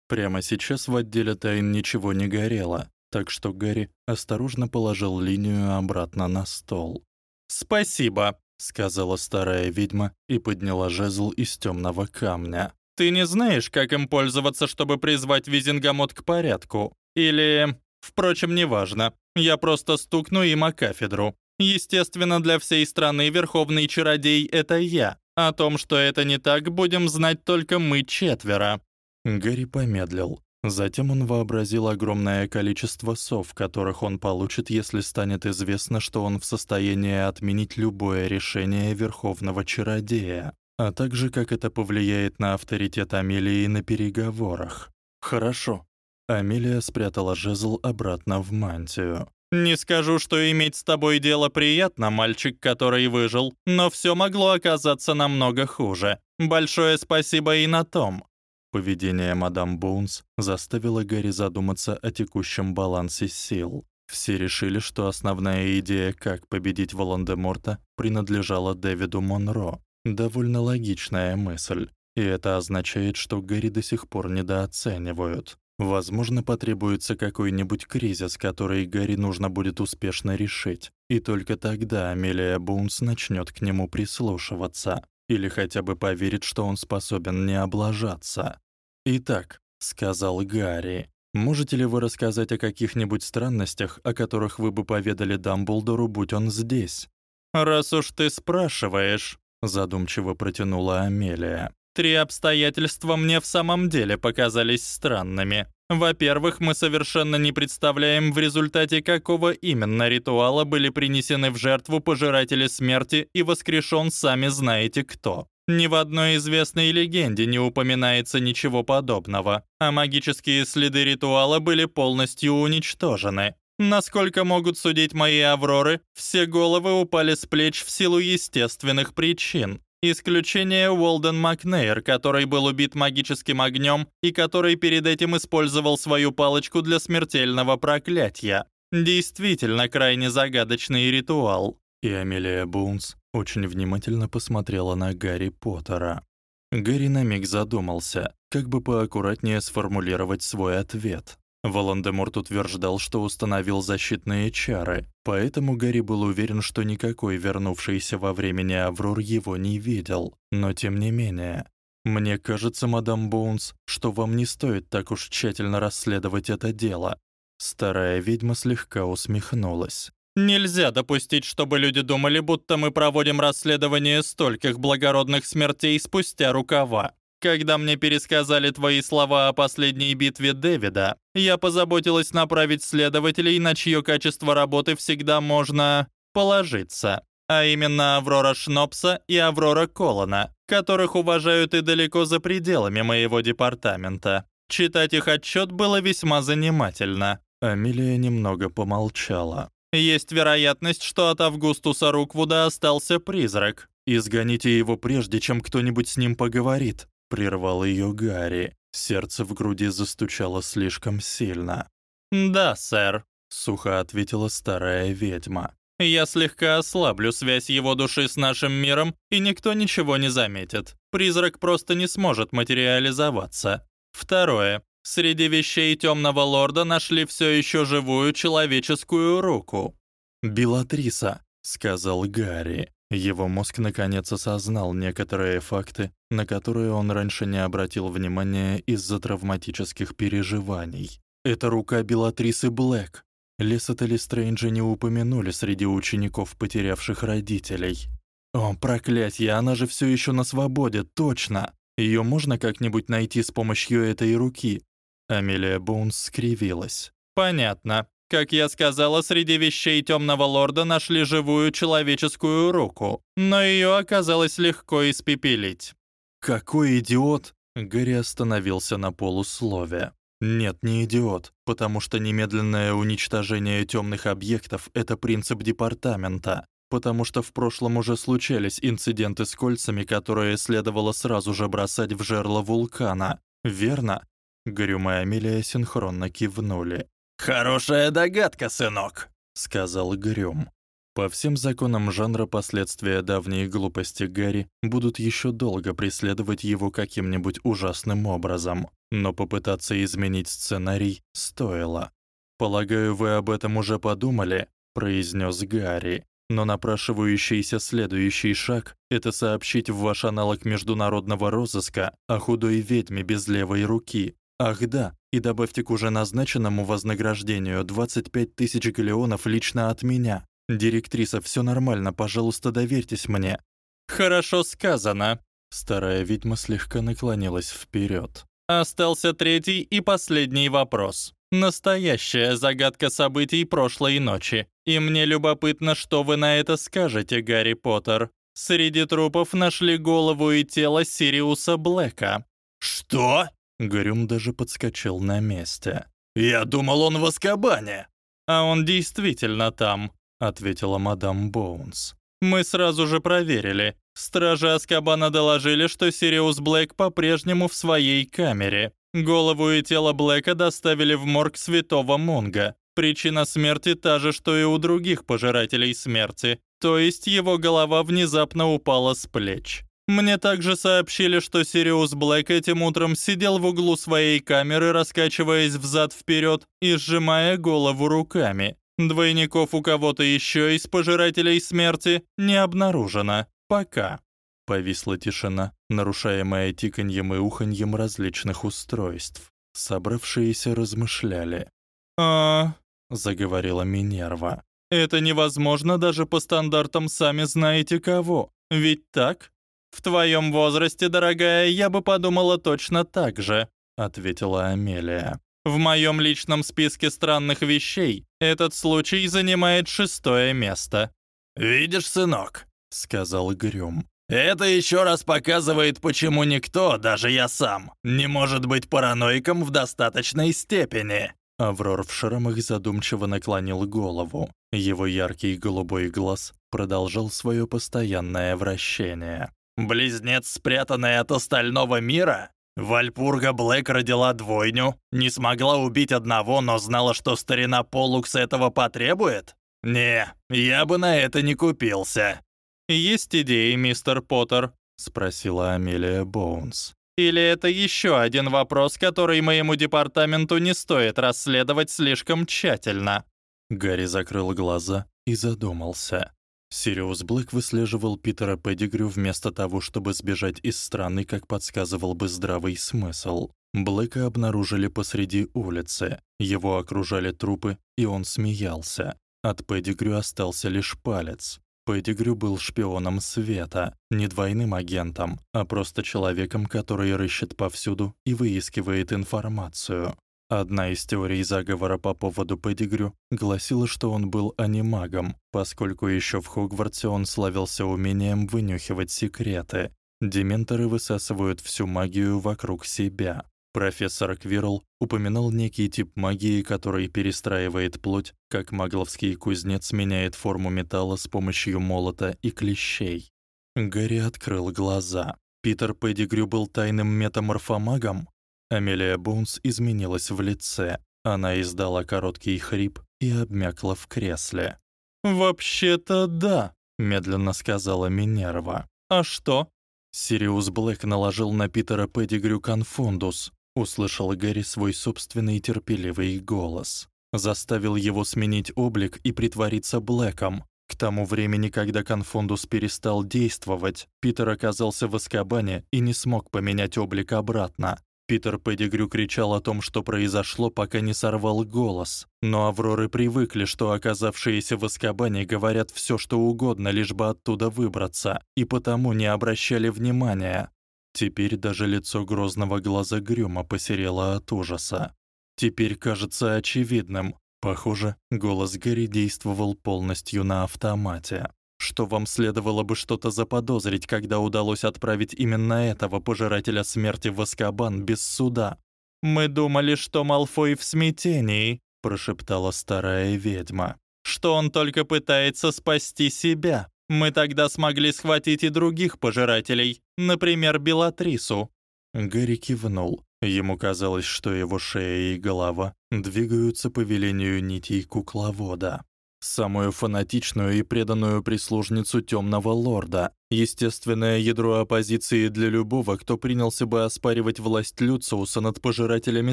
Прямо сейчас в отделе тайн ничего не горело, так что Гарри осторожно положил линию обратно на стол. «Спасибо», — сказала старая ведьма и подняла жезл из тёмного камня. «Ты не знаешь, как им пользоваться, чтобы призвать Визингамот к порядку? Или... Впрочем, неважно. Я просто стукну им о кафедру. Естественно, для всей страны верховный чародей — это я, о том, что это не так, будем знать только мы четверо». Гарри помедлил. Затем он вообразил огромное количество сов, которых он получит, если станет известно, что он в состоянии отменить любое решение Верховного Чародея, а также как это повлияет на авторитет Амелии на переговорах. «Хорошо». Амелия спрятала жезл обратно в мантию. Не скажу, что иметь с тобой дело приятно, мальчик, который выжил, но всё могло оказаться намного хуже. Большое спасибо и на том. Поведение мадам Боунс заставило Гарри задуматься о текущем балансе сил. Все решили, что основная идея, как победить Волан-де-Морта, принадлежала Дэвиду Монро. Довольно логичная мысль. И это означает, что Гарри до сих пор недооценивают. Возможно, потребуется какой-нибудь кризис, который Гарри нужно будет успешно решить, и только тогда Амелия Бунс начнёт к нему прислушиваться или хотя бы поверит, что он способен не облажаться. Итак, сказал Гарри. Можете ли вы рассказать о каких-нибудь странностях, о которых вы бы поведали Дамблдору, будь он здесь? Раз уж ты спрашиваешь, задумчиво протянула Амелия. Три обстоятельства мне в самом деле показались странными. Во-первых, мы совершенно не представляем, в результате какого именно ритуала были принесены в жертву пожиратели смерти и воскрешен сами знаете кто. Ни в одной известной легенде не упоминается ничего подобного, а магические следы ритуала были полностью уничтожены. Насколько могут судить мои авроры, все головы упали с плеч в силу естественных причин. Исключение Уолден Макнейр, который был убит магическим огнем и который перед этим использовал свою палочку для смертельного проклятия. Действительно крайне загадочный ритуал. И Амелия Бунс очень внимательно посмотрела на Гарри Поттера. Гарри на миг задумался, как бы поаккуратнее сформулировать свой ответ. Волан-де-Морт утверждал, что установил защитные чары, поэтому Гарри был уверен, что никакой вернувшийся во времени Аврор его не видел. Но тем не менее, мне кажется, мадам Боунс, что вам не стоит так уж тщательно расследовать это дело. Старая ведьма слегка усмехнулась. Нельзя допустить, чтобы люди думали, будто мы проводим расследование стольких благородных смертей спустя рукава. Когда мне пересказали твои слова о последней битве Дэвида, я позаботилась направить следователей, на чье качество работы всегда можно положиться, а именно Аврора Шнопса и Аврора Колона, которых уважают и далеко за пределами моего департамента. Читать их отчет было весьма занимательно. Амелия немного помолчала. Есть вероятность, что от Августуса Руквуда остался призрак. Изгоните его прежде, чем кто-нибудь с ним поговорит, прервал её Гарри. Сердце в груди застучало слишком сильно. "Да, сэр", сухо ответила старая ведьма. "Я слегка ослаблю связь его души с нашим миром, и никто ничего не заметит. Призрак просто не сможет материализоваться. Второе. Среди вещей Тёмного лорда нашли всё ещё живую человеческую руку. Белатриса, сказал Гарри. Его мозг наконец осознал некоторые факты, на которые он раньше не обратил внимания из-за травматических переживаний. Это рука Белатрисы Блэк. Лесота Стрэнджа не упомянули среди учеников, потерявших родителей. О, проклятье, она же всё ещё на свободе, точно. Её можно как-нибудь найти с помощью этой руки. Амелия Боунс скривилась. Понятно. Как я сказала, среди вещей Тёмного лорда нашли живую человеческую руку, но её оказалось легко испепелить. Какой идиот! Гэри остановился на полуслове. Нет, не идиот, потому что немедленное уничтожение тёмных объектов это принцип департамента, потому что в прошлом уже случались инциденты с кольцами, которые следовало сразу же бросать в жерло вулкана. Верно? Грюм и Амелия синхронно кивнули. «Хорошая догадка, сынок», — сказал Грюм. По всем законам жанра последствия давней глупости Гарри будут ещё долго преследовать его каким-нибудь ужасным образом, но попытаться изменить сценарий стоило. «Полагаю, вы об этом уже подумали», — произнёс Гарри. «Но напрашивающийся следующий шаг — это сообщить в ваш аналог международного розыска о худой ведьме без левой руки, Ах да, и добавьте к уже назначенному вознаграждению 25 тысяч галеонов лично от меня. Директриса, всё нормально, пожалуйста, доверьтесь мне. Хорошо сказано. Старая ведьма слегка наклонилась вперёд. Остался третий и последний вопрос. Настоящая загадка событий прошлой ночи. И мне любопытно, что вы на это скажете, Гарри Поттер. Среди трупов нашли голову и тело Сириуса Блэка. Что? Грюм даже подскочил на месте. «Я думал, он в Азкабане!» «А он действительно там», — ответила мадам Боунс. «Мы сразу же проверили. Стражи Азкабана доложили, что Сириус Блэк по-прежнему в своей камере. Голову и тело Блэка доставили в морг Святого Мунга. Причина смерти та же, что и у других пожирателей смерти, то есть его голова внезапно упала с плеч. Мне также сообщили, что Сириус Блэк этим утром сидел в углу своей камеры, раскачиваясь взад вперед и сжимая голову руками. Двойников у кого-то еще из пожирателей смерти не обнаружено. Пока. Повисла тишина, нарушаемая тиканьем и уханьем различных устройств. Собравшиеся размышляли. «А...» — заговорила Минерва. «Это невозможно даже по стандартам сами знаете кого. Ведь так? В твоём возрасте, дорогая, я бы подумала точно так же», — ответила Амелия. «В моём личном списке странных вещей этот случай занимает шестое место». «Видишь, сынок», — сказал Грюм. «Это ещё раз показывает, почему никто, даже я сам, не может быть параноиком в достаточной степени». Аврор в шрамах задумчиво наклонил голову. Его яркий голубой глаз продолжал своё постоянное вращение. «Близнец, спрятанный от остального мира? Вальпурга Блэк родила двойню, не смогла убить одного, но знала, что старина Полукс этого потребует? Не, я бы на это не купился». «Есть идеи, мистер Поттер?» — спросила Амелия Боунс. Или это еще один вопрос, который моему департаменту не стоит расследовать слишком тщательно?» Гарри закрыл глаза и задумался. Сириус Блэк выслеживал Питера Педигрю вместо того, чтобы сбежать из страны, как подсказывал бы здравый смысл. Блэка обнаружили посреди улицы. Его окружали трупы, и он смеялся. От Педигрю остался лишь палец. Петтигрю был шпионом света, не двойным агентом, а просто человеком, который рыщет повсюду и выискивает информацию. Одна из теорий заговора по поводу Петтигрю гласила, что он был анимагом, поскольку ещё в Хогвартсе он славился умением вынюхивать секреты. Дементоры высасывают всю магию вокруг себя. Профессор Квирл упоминал некий тип магии, который перестраивает плоть, как магловский кузнец меняет форму металла с помощью молота и клещей. Гарри открыл глаза. Питер Педигрю был тайным метаморфомагом? Амелия Бунс изменилась в лице. Она издала короткий хрип и обмякла в кресле. «Вообще-то да», — медленно сказала Минерва. «А что?» Сириус Блэк наложил на Питера Педигрю конфундус, Услышал Гэри свой собственный терпеливый голос. Заставил его сменить облик и притвориться Блэком. К тому времени, когда конфундус перестал действовать, Питер оказался в Аскабане и не смог поменять облик обратно. Питер Педигрю кричал о том, что произошло, пока не сорвал голос. Но Авроры привыкли, что оказавшиеся в Аскабане говорят всё, что угодно, лишь бы оттуда выбраться, и потому не обращали внимания. Теперь даже лицо грозного глаза Грюма посерело от ужаса. Теперь кажется очевидным. Похоже, голос Гэри действовал полностью на автомате. Что вам следовало бы что-то заподозрить, когда удалось отправить именно этого пожирателя смерти в Азкабан без суда? Мы думали, что Малфой в смятении, прошептала старая ведьма. Что он только пытается спасти себя. Мы тогда смогли схватить и других пожирателей, например, Белатрису». Гэри кивнул. Ему казалось, что его шея и голова двигаются по велению нитей кукловода. Самую фанатичную и преданную прислужницу Тёмного лорда, естественное ядро оппозиции для любого, кто принялся бы оспаривать власть Люциуса над пожирателями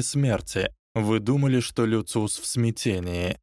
смерти. Вы думали, что Люциус в смятении?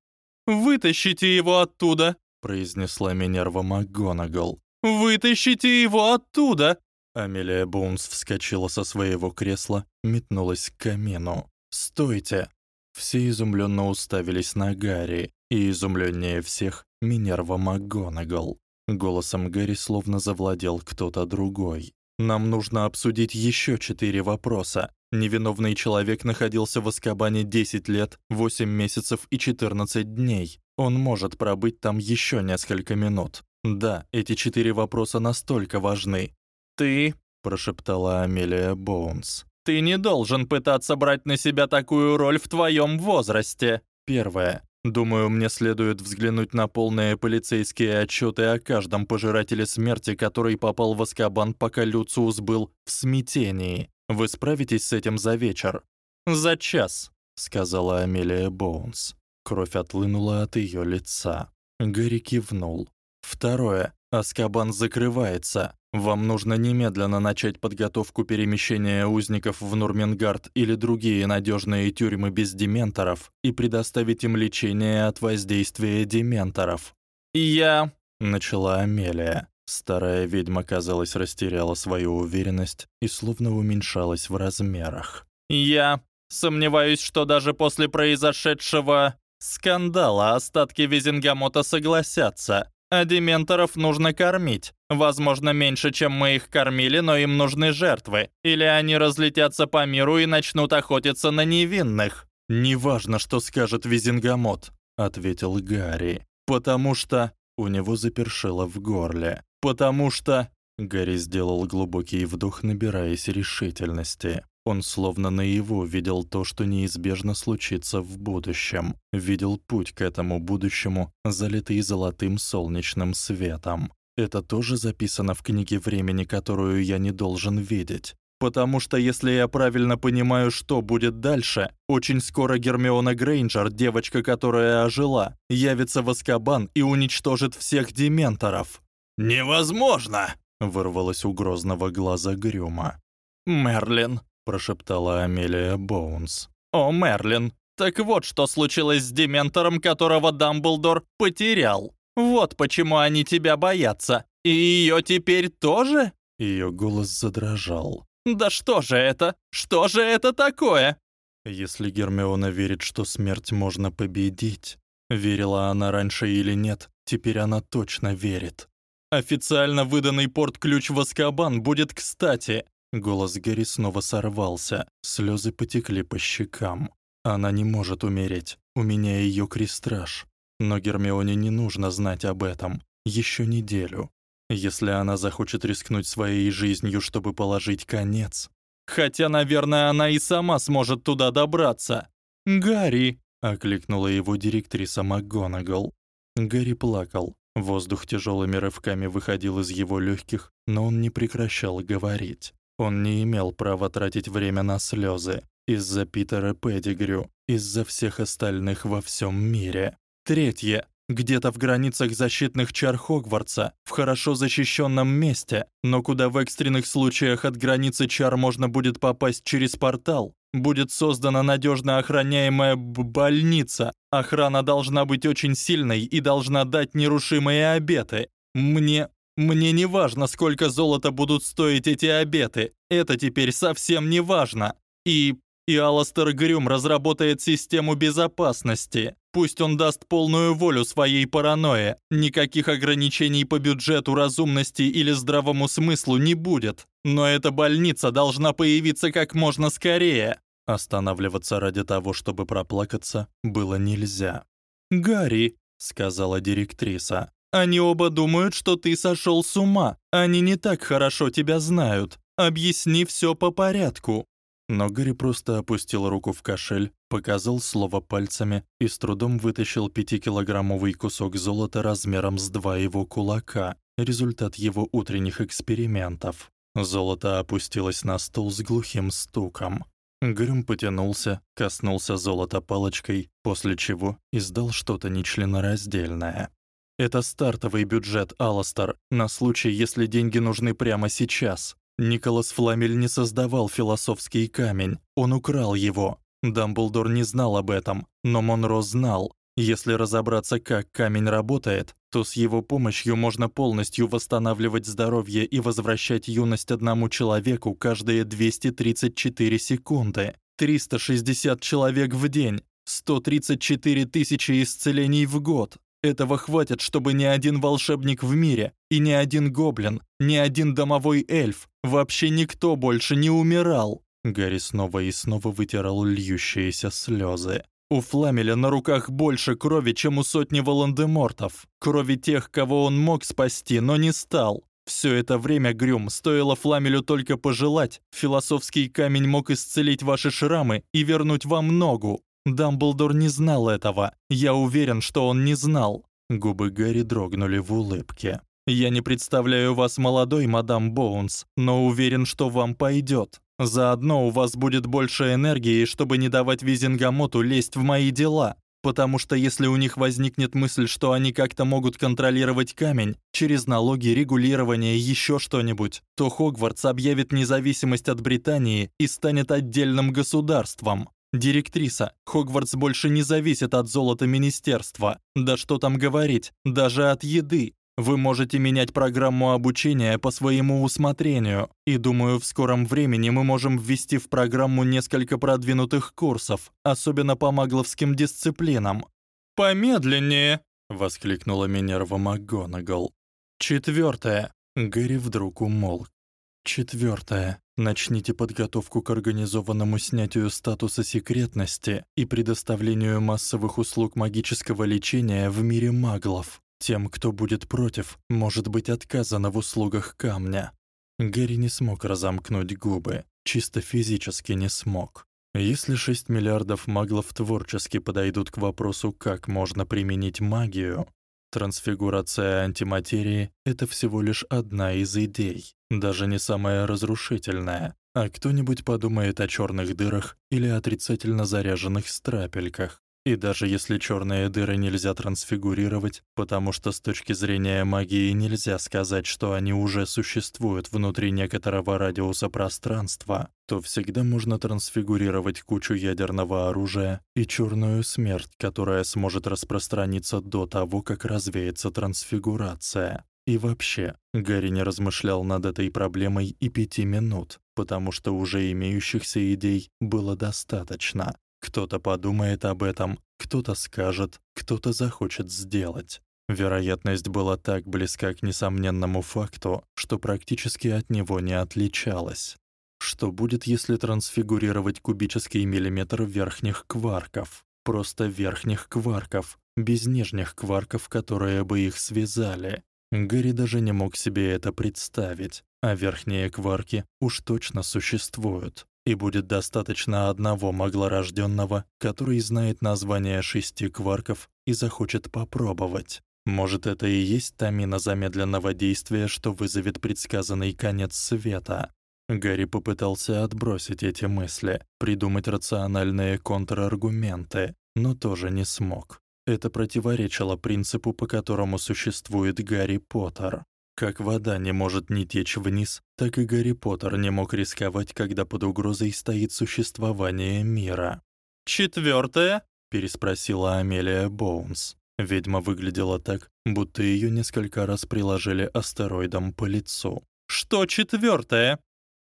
«Вытащите его оттуда!» произнесла Минерва МакГонагал. Вытащите его оттуда. Амелия Бунс вскочила со своего кресла, метнулась к камину. "Стойте!" Все изумленно уставились на Гарри, и изумленнее всех Минерва МакГонагал. Голосом Гарри словно завладел кто-то другой. Нам нужно обсудить еще четыре вопроса. Невиновный человек находился в Азкабане 10 лет, 8 месяцев и 14 дней. Он может пробыть там еще несколько минут. Да, эти четыре вопроса настолько важны. Ты, прошептала Амелия Боунс. Ты не должен пытаться брать на себя такую роль в твоем возрасте. Первое. Думаю, мне следует взглянуть на полные полицейские отчеты о каждом пожирателе смерти, который попал в Азкабан, пока Люциус был в смятении. Вы справитесь с этим за вечер? За час, сказала Амелия Боунс. Кровь отлынула от её лица. Гэри кивнул. Второе. Аскабан закрывается. Вам нужно немедленно начать подготовку перемещения узников в Нурмингард или другие надёжные тюрьмы без дементоров и предоставить им лечение от воздействия дементоров. Я начала Амелия. Старая ведьма, казалось, растеряла свою уверенность и словно уменьшалась в размерах. Я Сомневаюсь, что даже после произошедшего скандала остатки Визенгамота согласятся. А дементоров нужно кормить. Возможно, меньше, чем мы их кормили, но им нужны жертвы. Или они разлетятся по миру и начнут охотиться на невинных. Неважно, что скажет Визенгамот, ответил Гарри. Потому что у него запершило в горле. Потому что Гарри сделал глубокий вдох, набираясь решительности. Он словно наяву видел то, что неизбежно случится в будущем. Видел путь к этому будущему, залитый золотым солнечным светом. Это тоже записано в книге времени, которую я не должен видеть. Потому что если я правильно понимаю, что будет дальше, очень скоро Гермиона Грейнджер, девочка, которая ожила, явится в Азкабан и уничтожит всех дементоров. Невозможно, вырвалось у грозного глаза Грюма. Мерлин, прошептала Амелия Боунс. О, Мерлин, так вот что случилось с дементором, которого Дамблдор потерял. Вот почему они тебя боятся. И её теперь тоже? Её голос задрожал. Да что же это? Что же это такое? Если Гермиона верит, что смерть можно победить, верила она раньше или нет, теперь она точно верит. Официально выданный порт-ключ в Азкабан будет кстати. Голос Гэри снова сорвался, слезы потекли по щекам. Она не может умереть. У меня её крестраж. Но Гермионе не нужно знать об этом. Ещё неделю. Если она захочет рискнуть своей жизнью, чтобы положить конец. Хотя, наверное, она и сама сможет туда добраться. Гарри, окликнула его директриса МакГонагал. Гарри плакал. Воздух тяжелыми рывками выходил из его легких, но он не прекращал говорить. Он не имел права тратить время на слезы из-за Питера Педигрю, из-за всех остальных во всем мире. Третье. Где-то в границах защитных чар Хогвартса, в хорошо защищенном месте, но куда в экстренных случаях от границы чар можно будет попасть через портал, будет создана надежно охраняемая больница. Охрана должна быть очень сильной и должна дать нерушимые обеты. Мне мне не важно, сколько золота будут стоить эти обеты. Это теперь совсем не важно. И и Аластер Грюм разработает систему безопасности. Пусть он даст полную волю своей паранойе. Никаких ограничений по бюджету, разумности или здравому смыслу не будет. Но эта больница должна появиться как можно скорее. Останавливаться ради того, чтобы проплакаться, было нельзя. "Гарри", сказала директриса. "Они оба думают, что ты сошёл с ума. Они не так хорошо тебя знают. Объясни всё по порядку". Но Гарри просто опустил руку в кошель, показал слово пальцами и с трудом вытащил пятикилограммовый кусок золота размером с два его кулака, результат его утренних экспериментов. Золото опустилось на стол с глухим стуком. Грюм потянулся, коснулся золота палочкой, после чего издал что-то нечленораздельное. Это стартовый бюджет Аластер на случай, если деньги нужны прямо сейчас. Николас Фламель не создавал философский камень, он украл его. Дамблдор не знал об этом, но Монро знал. Если разобраться, как камень работает, то с его помощью можно полностью восстанавливать здоровье и возвращать юность одному человеку каждые 234 секунды. 360 человек в день, 134 тысячи исцелений в год. Этого хватит, чтобы ни один волшебник в мире, и ни один гоблин, ни один домовой эльф, вообще никто больше не умирал. Гарри снова и снова вытирал льющиеся слезы. У Фламеля на руках больше крови, чем у сотни Волан-де-Мортов. Крови тех, кого он мог спасти, но не стал. Все это время, Грюм, стоило Фламелю только пожелать, философский камень мог исцелить ваши шрамы и вернуть вам ногу. Дамблдор не знал этого. Я уверен, что он не знал. Губы Гарри дрогнули в улыбке. Я не представляю вас молодой, мадам Боунс, но уверен, что вам пойдёт. Заодно у вас будет больше энергии, чтобы не давать Визенгамоту лезть в мои дела, потому что если у них возникнет мысль, что они как-то могут контролировать камень через налоги, регулирование, ещё что-нибудь, то Хогвартс объявит независимость от Британии и станет отдельным государством. Директриса, Хогвартс больше не зависит от золота министерства. Да что там говорить, даже от еды. Вы можете менять программу обучения по своему усмотрению, и думаю, в скором времени мы можем ввести в программу несколько продвинутых курсов, особенно по магловским дисциплинам. Помедленнее, воскликнула Минерва МакГонагал. Четвёртое. Гэри вдруг умолк. Четвёртое. Начните подготовку к организованному снятию статуса секретности и предоставлению массовых услуг магического лечения в мире маглов. Тем, кто будет против, может быть отказано в услугах камня. Гэри не смог разомкнуть губы, чисто физически не смог. Если 6 миллиардов маглов творчески подойдут к вопросу, как можно применить магию, трансфигурация антиматерии это всего лишь одна из идей, даже не самая разрушительная. А кто-нибудь подумает о чёрных дырах или отрицательно заряженных страпельках. И даже если чёрные дыры нельзя трансфигурировать, потому что с точки зрения магии нельзя сказать, что они уже существуют внутри некоторого радиуса пространства, то всегда можно трансфигурировать кучу ядерного оружия и чёрную смерть, которая сможет распространиться до того, как развеется трансфигурация. И вообще, Гарри не размышлял над этой проблемой и пяти минут, потому что уже имеющихся идей было достаточно. Кто-то подумает об этом, кто-то скажет, кто-то захочет сделать. Вероятность была так близка к несомненному факту, что практически от него не отличалась. Что будет, если трансфигурировать кубический миллиметр верхних кварков? Просто верхних кварков, без нижних кварков, которые бы их связали. Гэри даже не мог себе это представить, а верхние кварки уж точно существуют и будет достаточно одного маглорождённого, который знает название шести кварков и захочет попробовать. Может, это и есть та мина замедленного действия, что вызовет предсказанный конец света. Гарри попытался отбросить эти мысли, придумать рациональные контраргументы, но тоже не смог. Это противоречило принципу, по которому существует Гарри Поттер. Как вода не может не течь вниз, так и Гарри Поттер не мог рисковать, когда под угрозой стоит существование мира. «Четвёртое?» — переспросила Амелия Боунс. Ведьма выглядела так, будто её несколько раз приложили астероидом по лицу. «Что четвёртое?»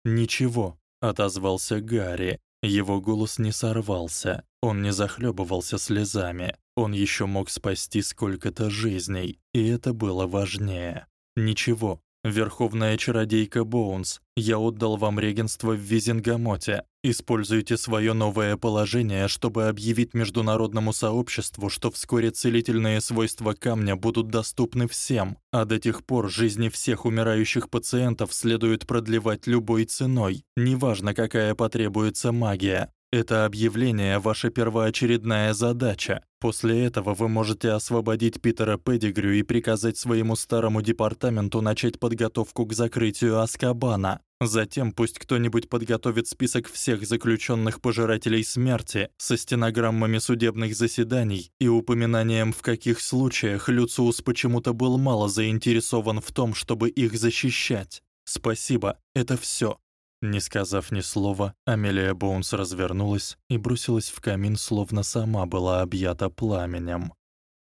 «Ничего», — отозвался Гарри. Его голос не сорвался, он не захлёбывался слезами. Он ещё мог спасти сколько-то жизней, и это было важнее. Ничего. Верховная чародейка Боунс, я отдал вам регенство в Визенгамоте. Используйте своё новое положение, чтобы объявить международному сообществу, что вскоре целительные свойства камня будут доступны всем, а до тех пор жизни всех умирающих пациентов следует продлевать любой ценой, неважно какая потребуется магия. Это объявление ваша первоочередная задача. После этого вы можете освободить Питера Педигрю и приказать своему старому департаменту начать подготовку к закрытию Аскабана. Затем пусть кто-нибудь подготовит список всех заключённых пожирателей смерти со стенограммами судебных заседаний и упоминанием, в каких случаях Люциус почему-то был мало заинтересован в том, чтобы их защищать. Спасибо. Это всё. Не сказав ни слова, Амелия Боунс развернулась и бросилась в камин, словно сама была объята пламенем.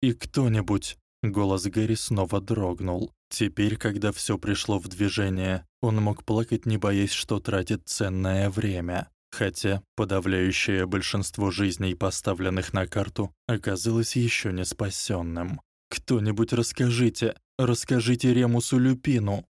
И кто-нибудь, голос Гэри снова дрогнул. Теперь, когда всё пришло в движение, он мог плакать, не боясь, что тратит ценное время. Хотя подавляющее большинство жизней, поставленных на карту, оказалось ещё не спасённым. Кто-нибудь расскажите, расскажите Ремусу Люпину,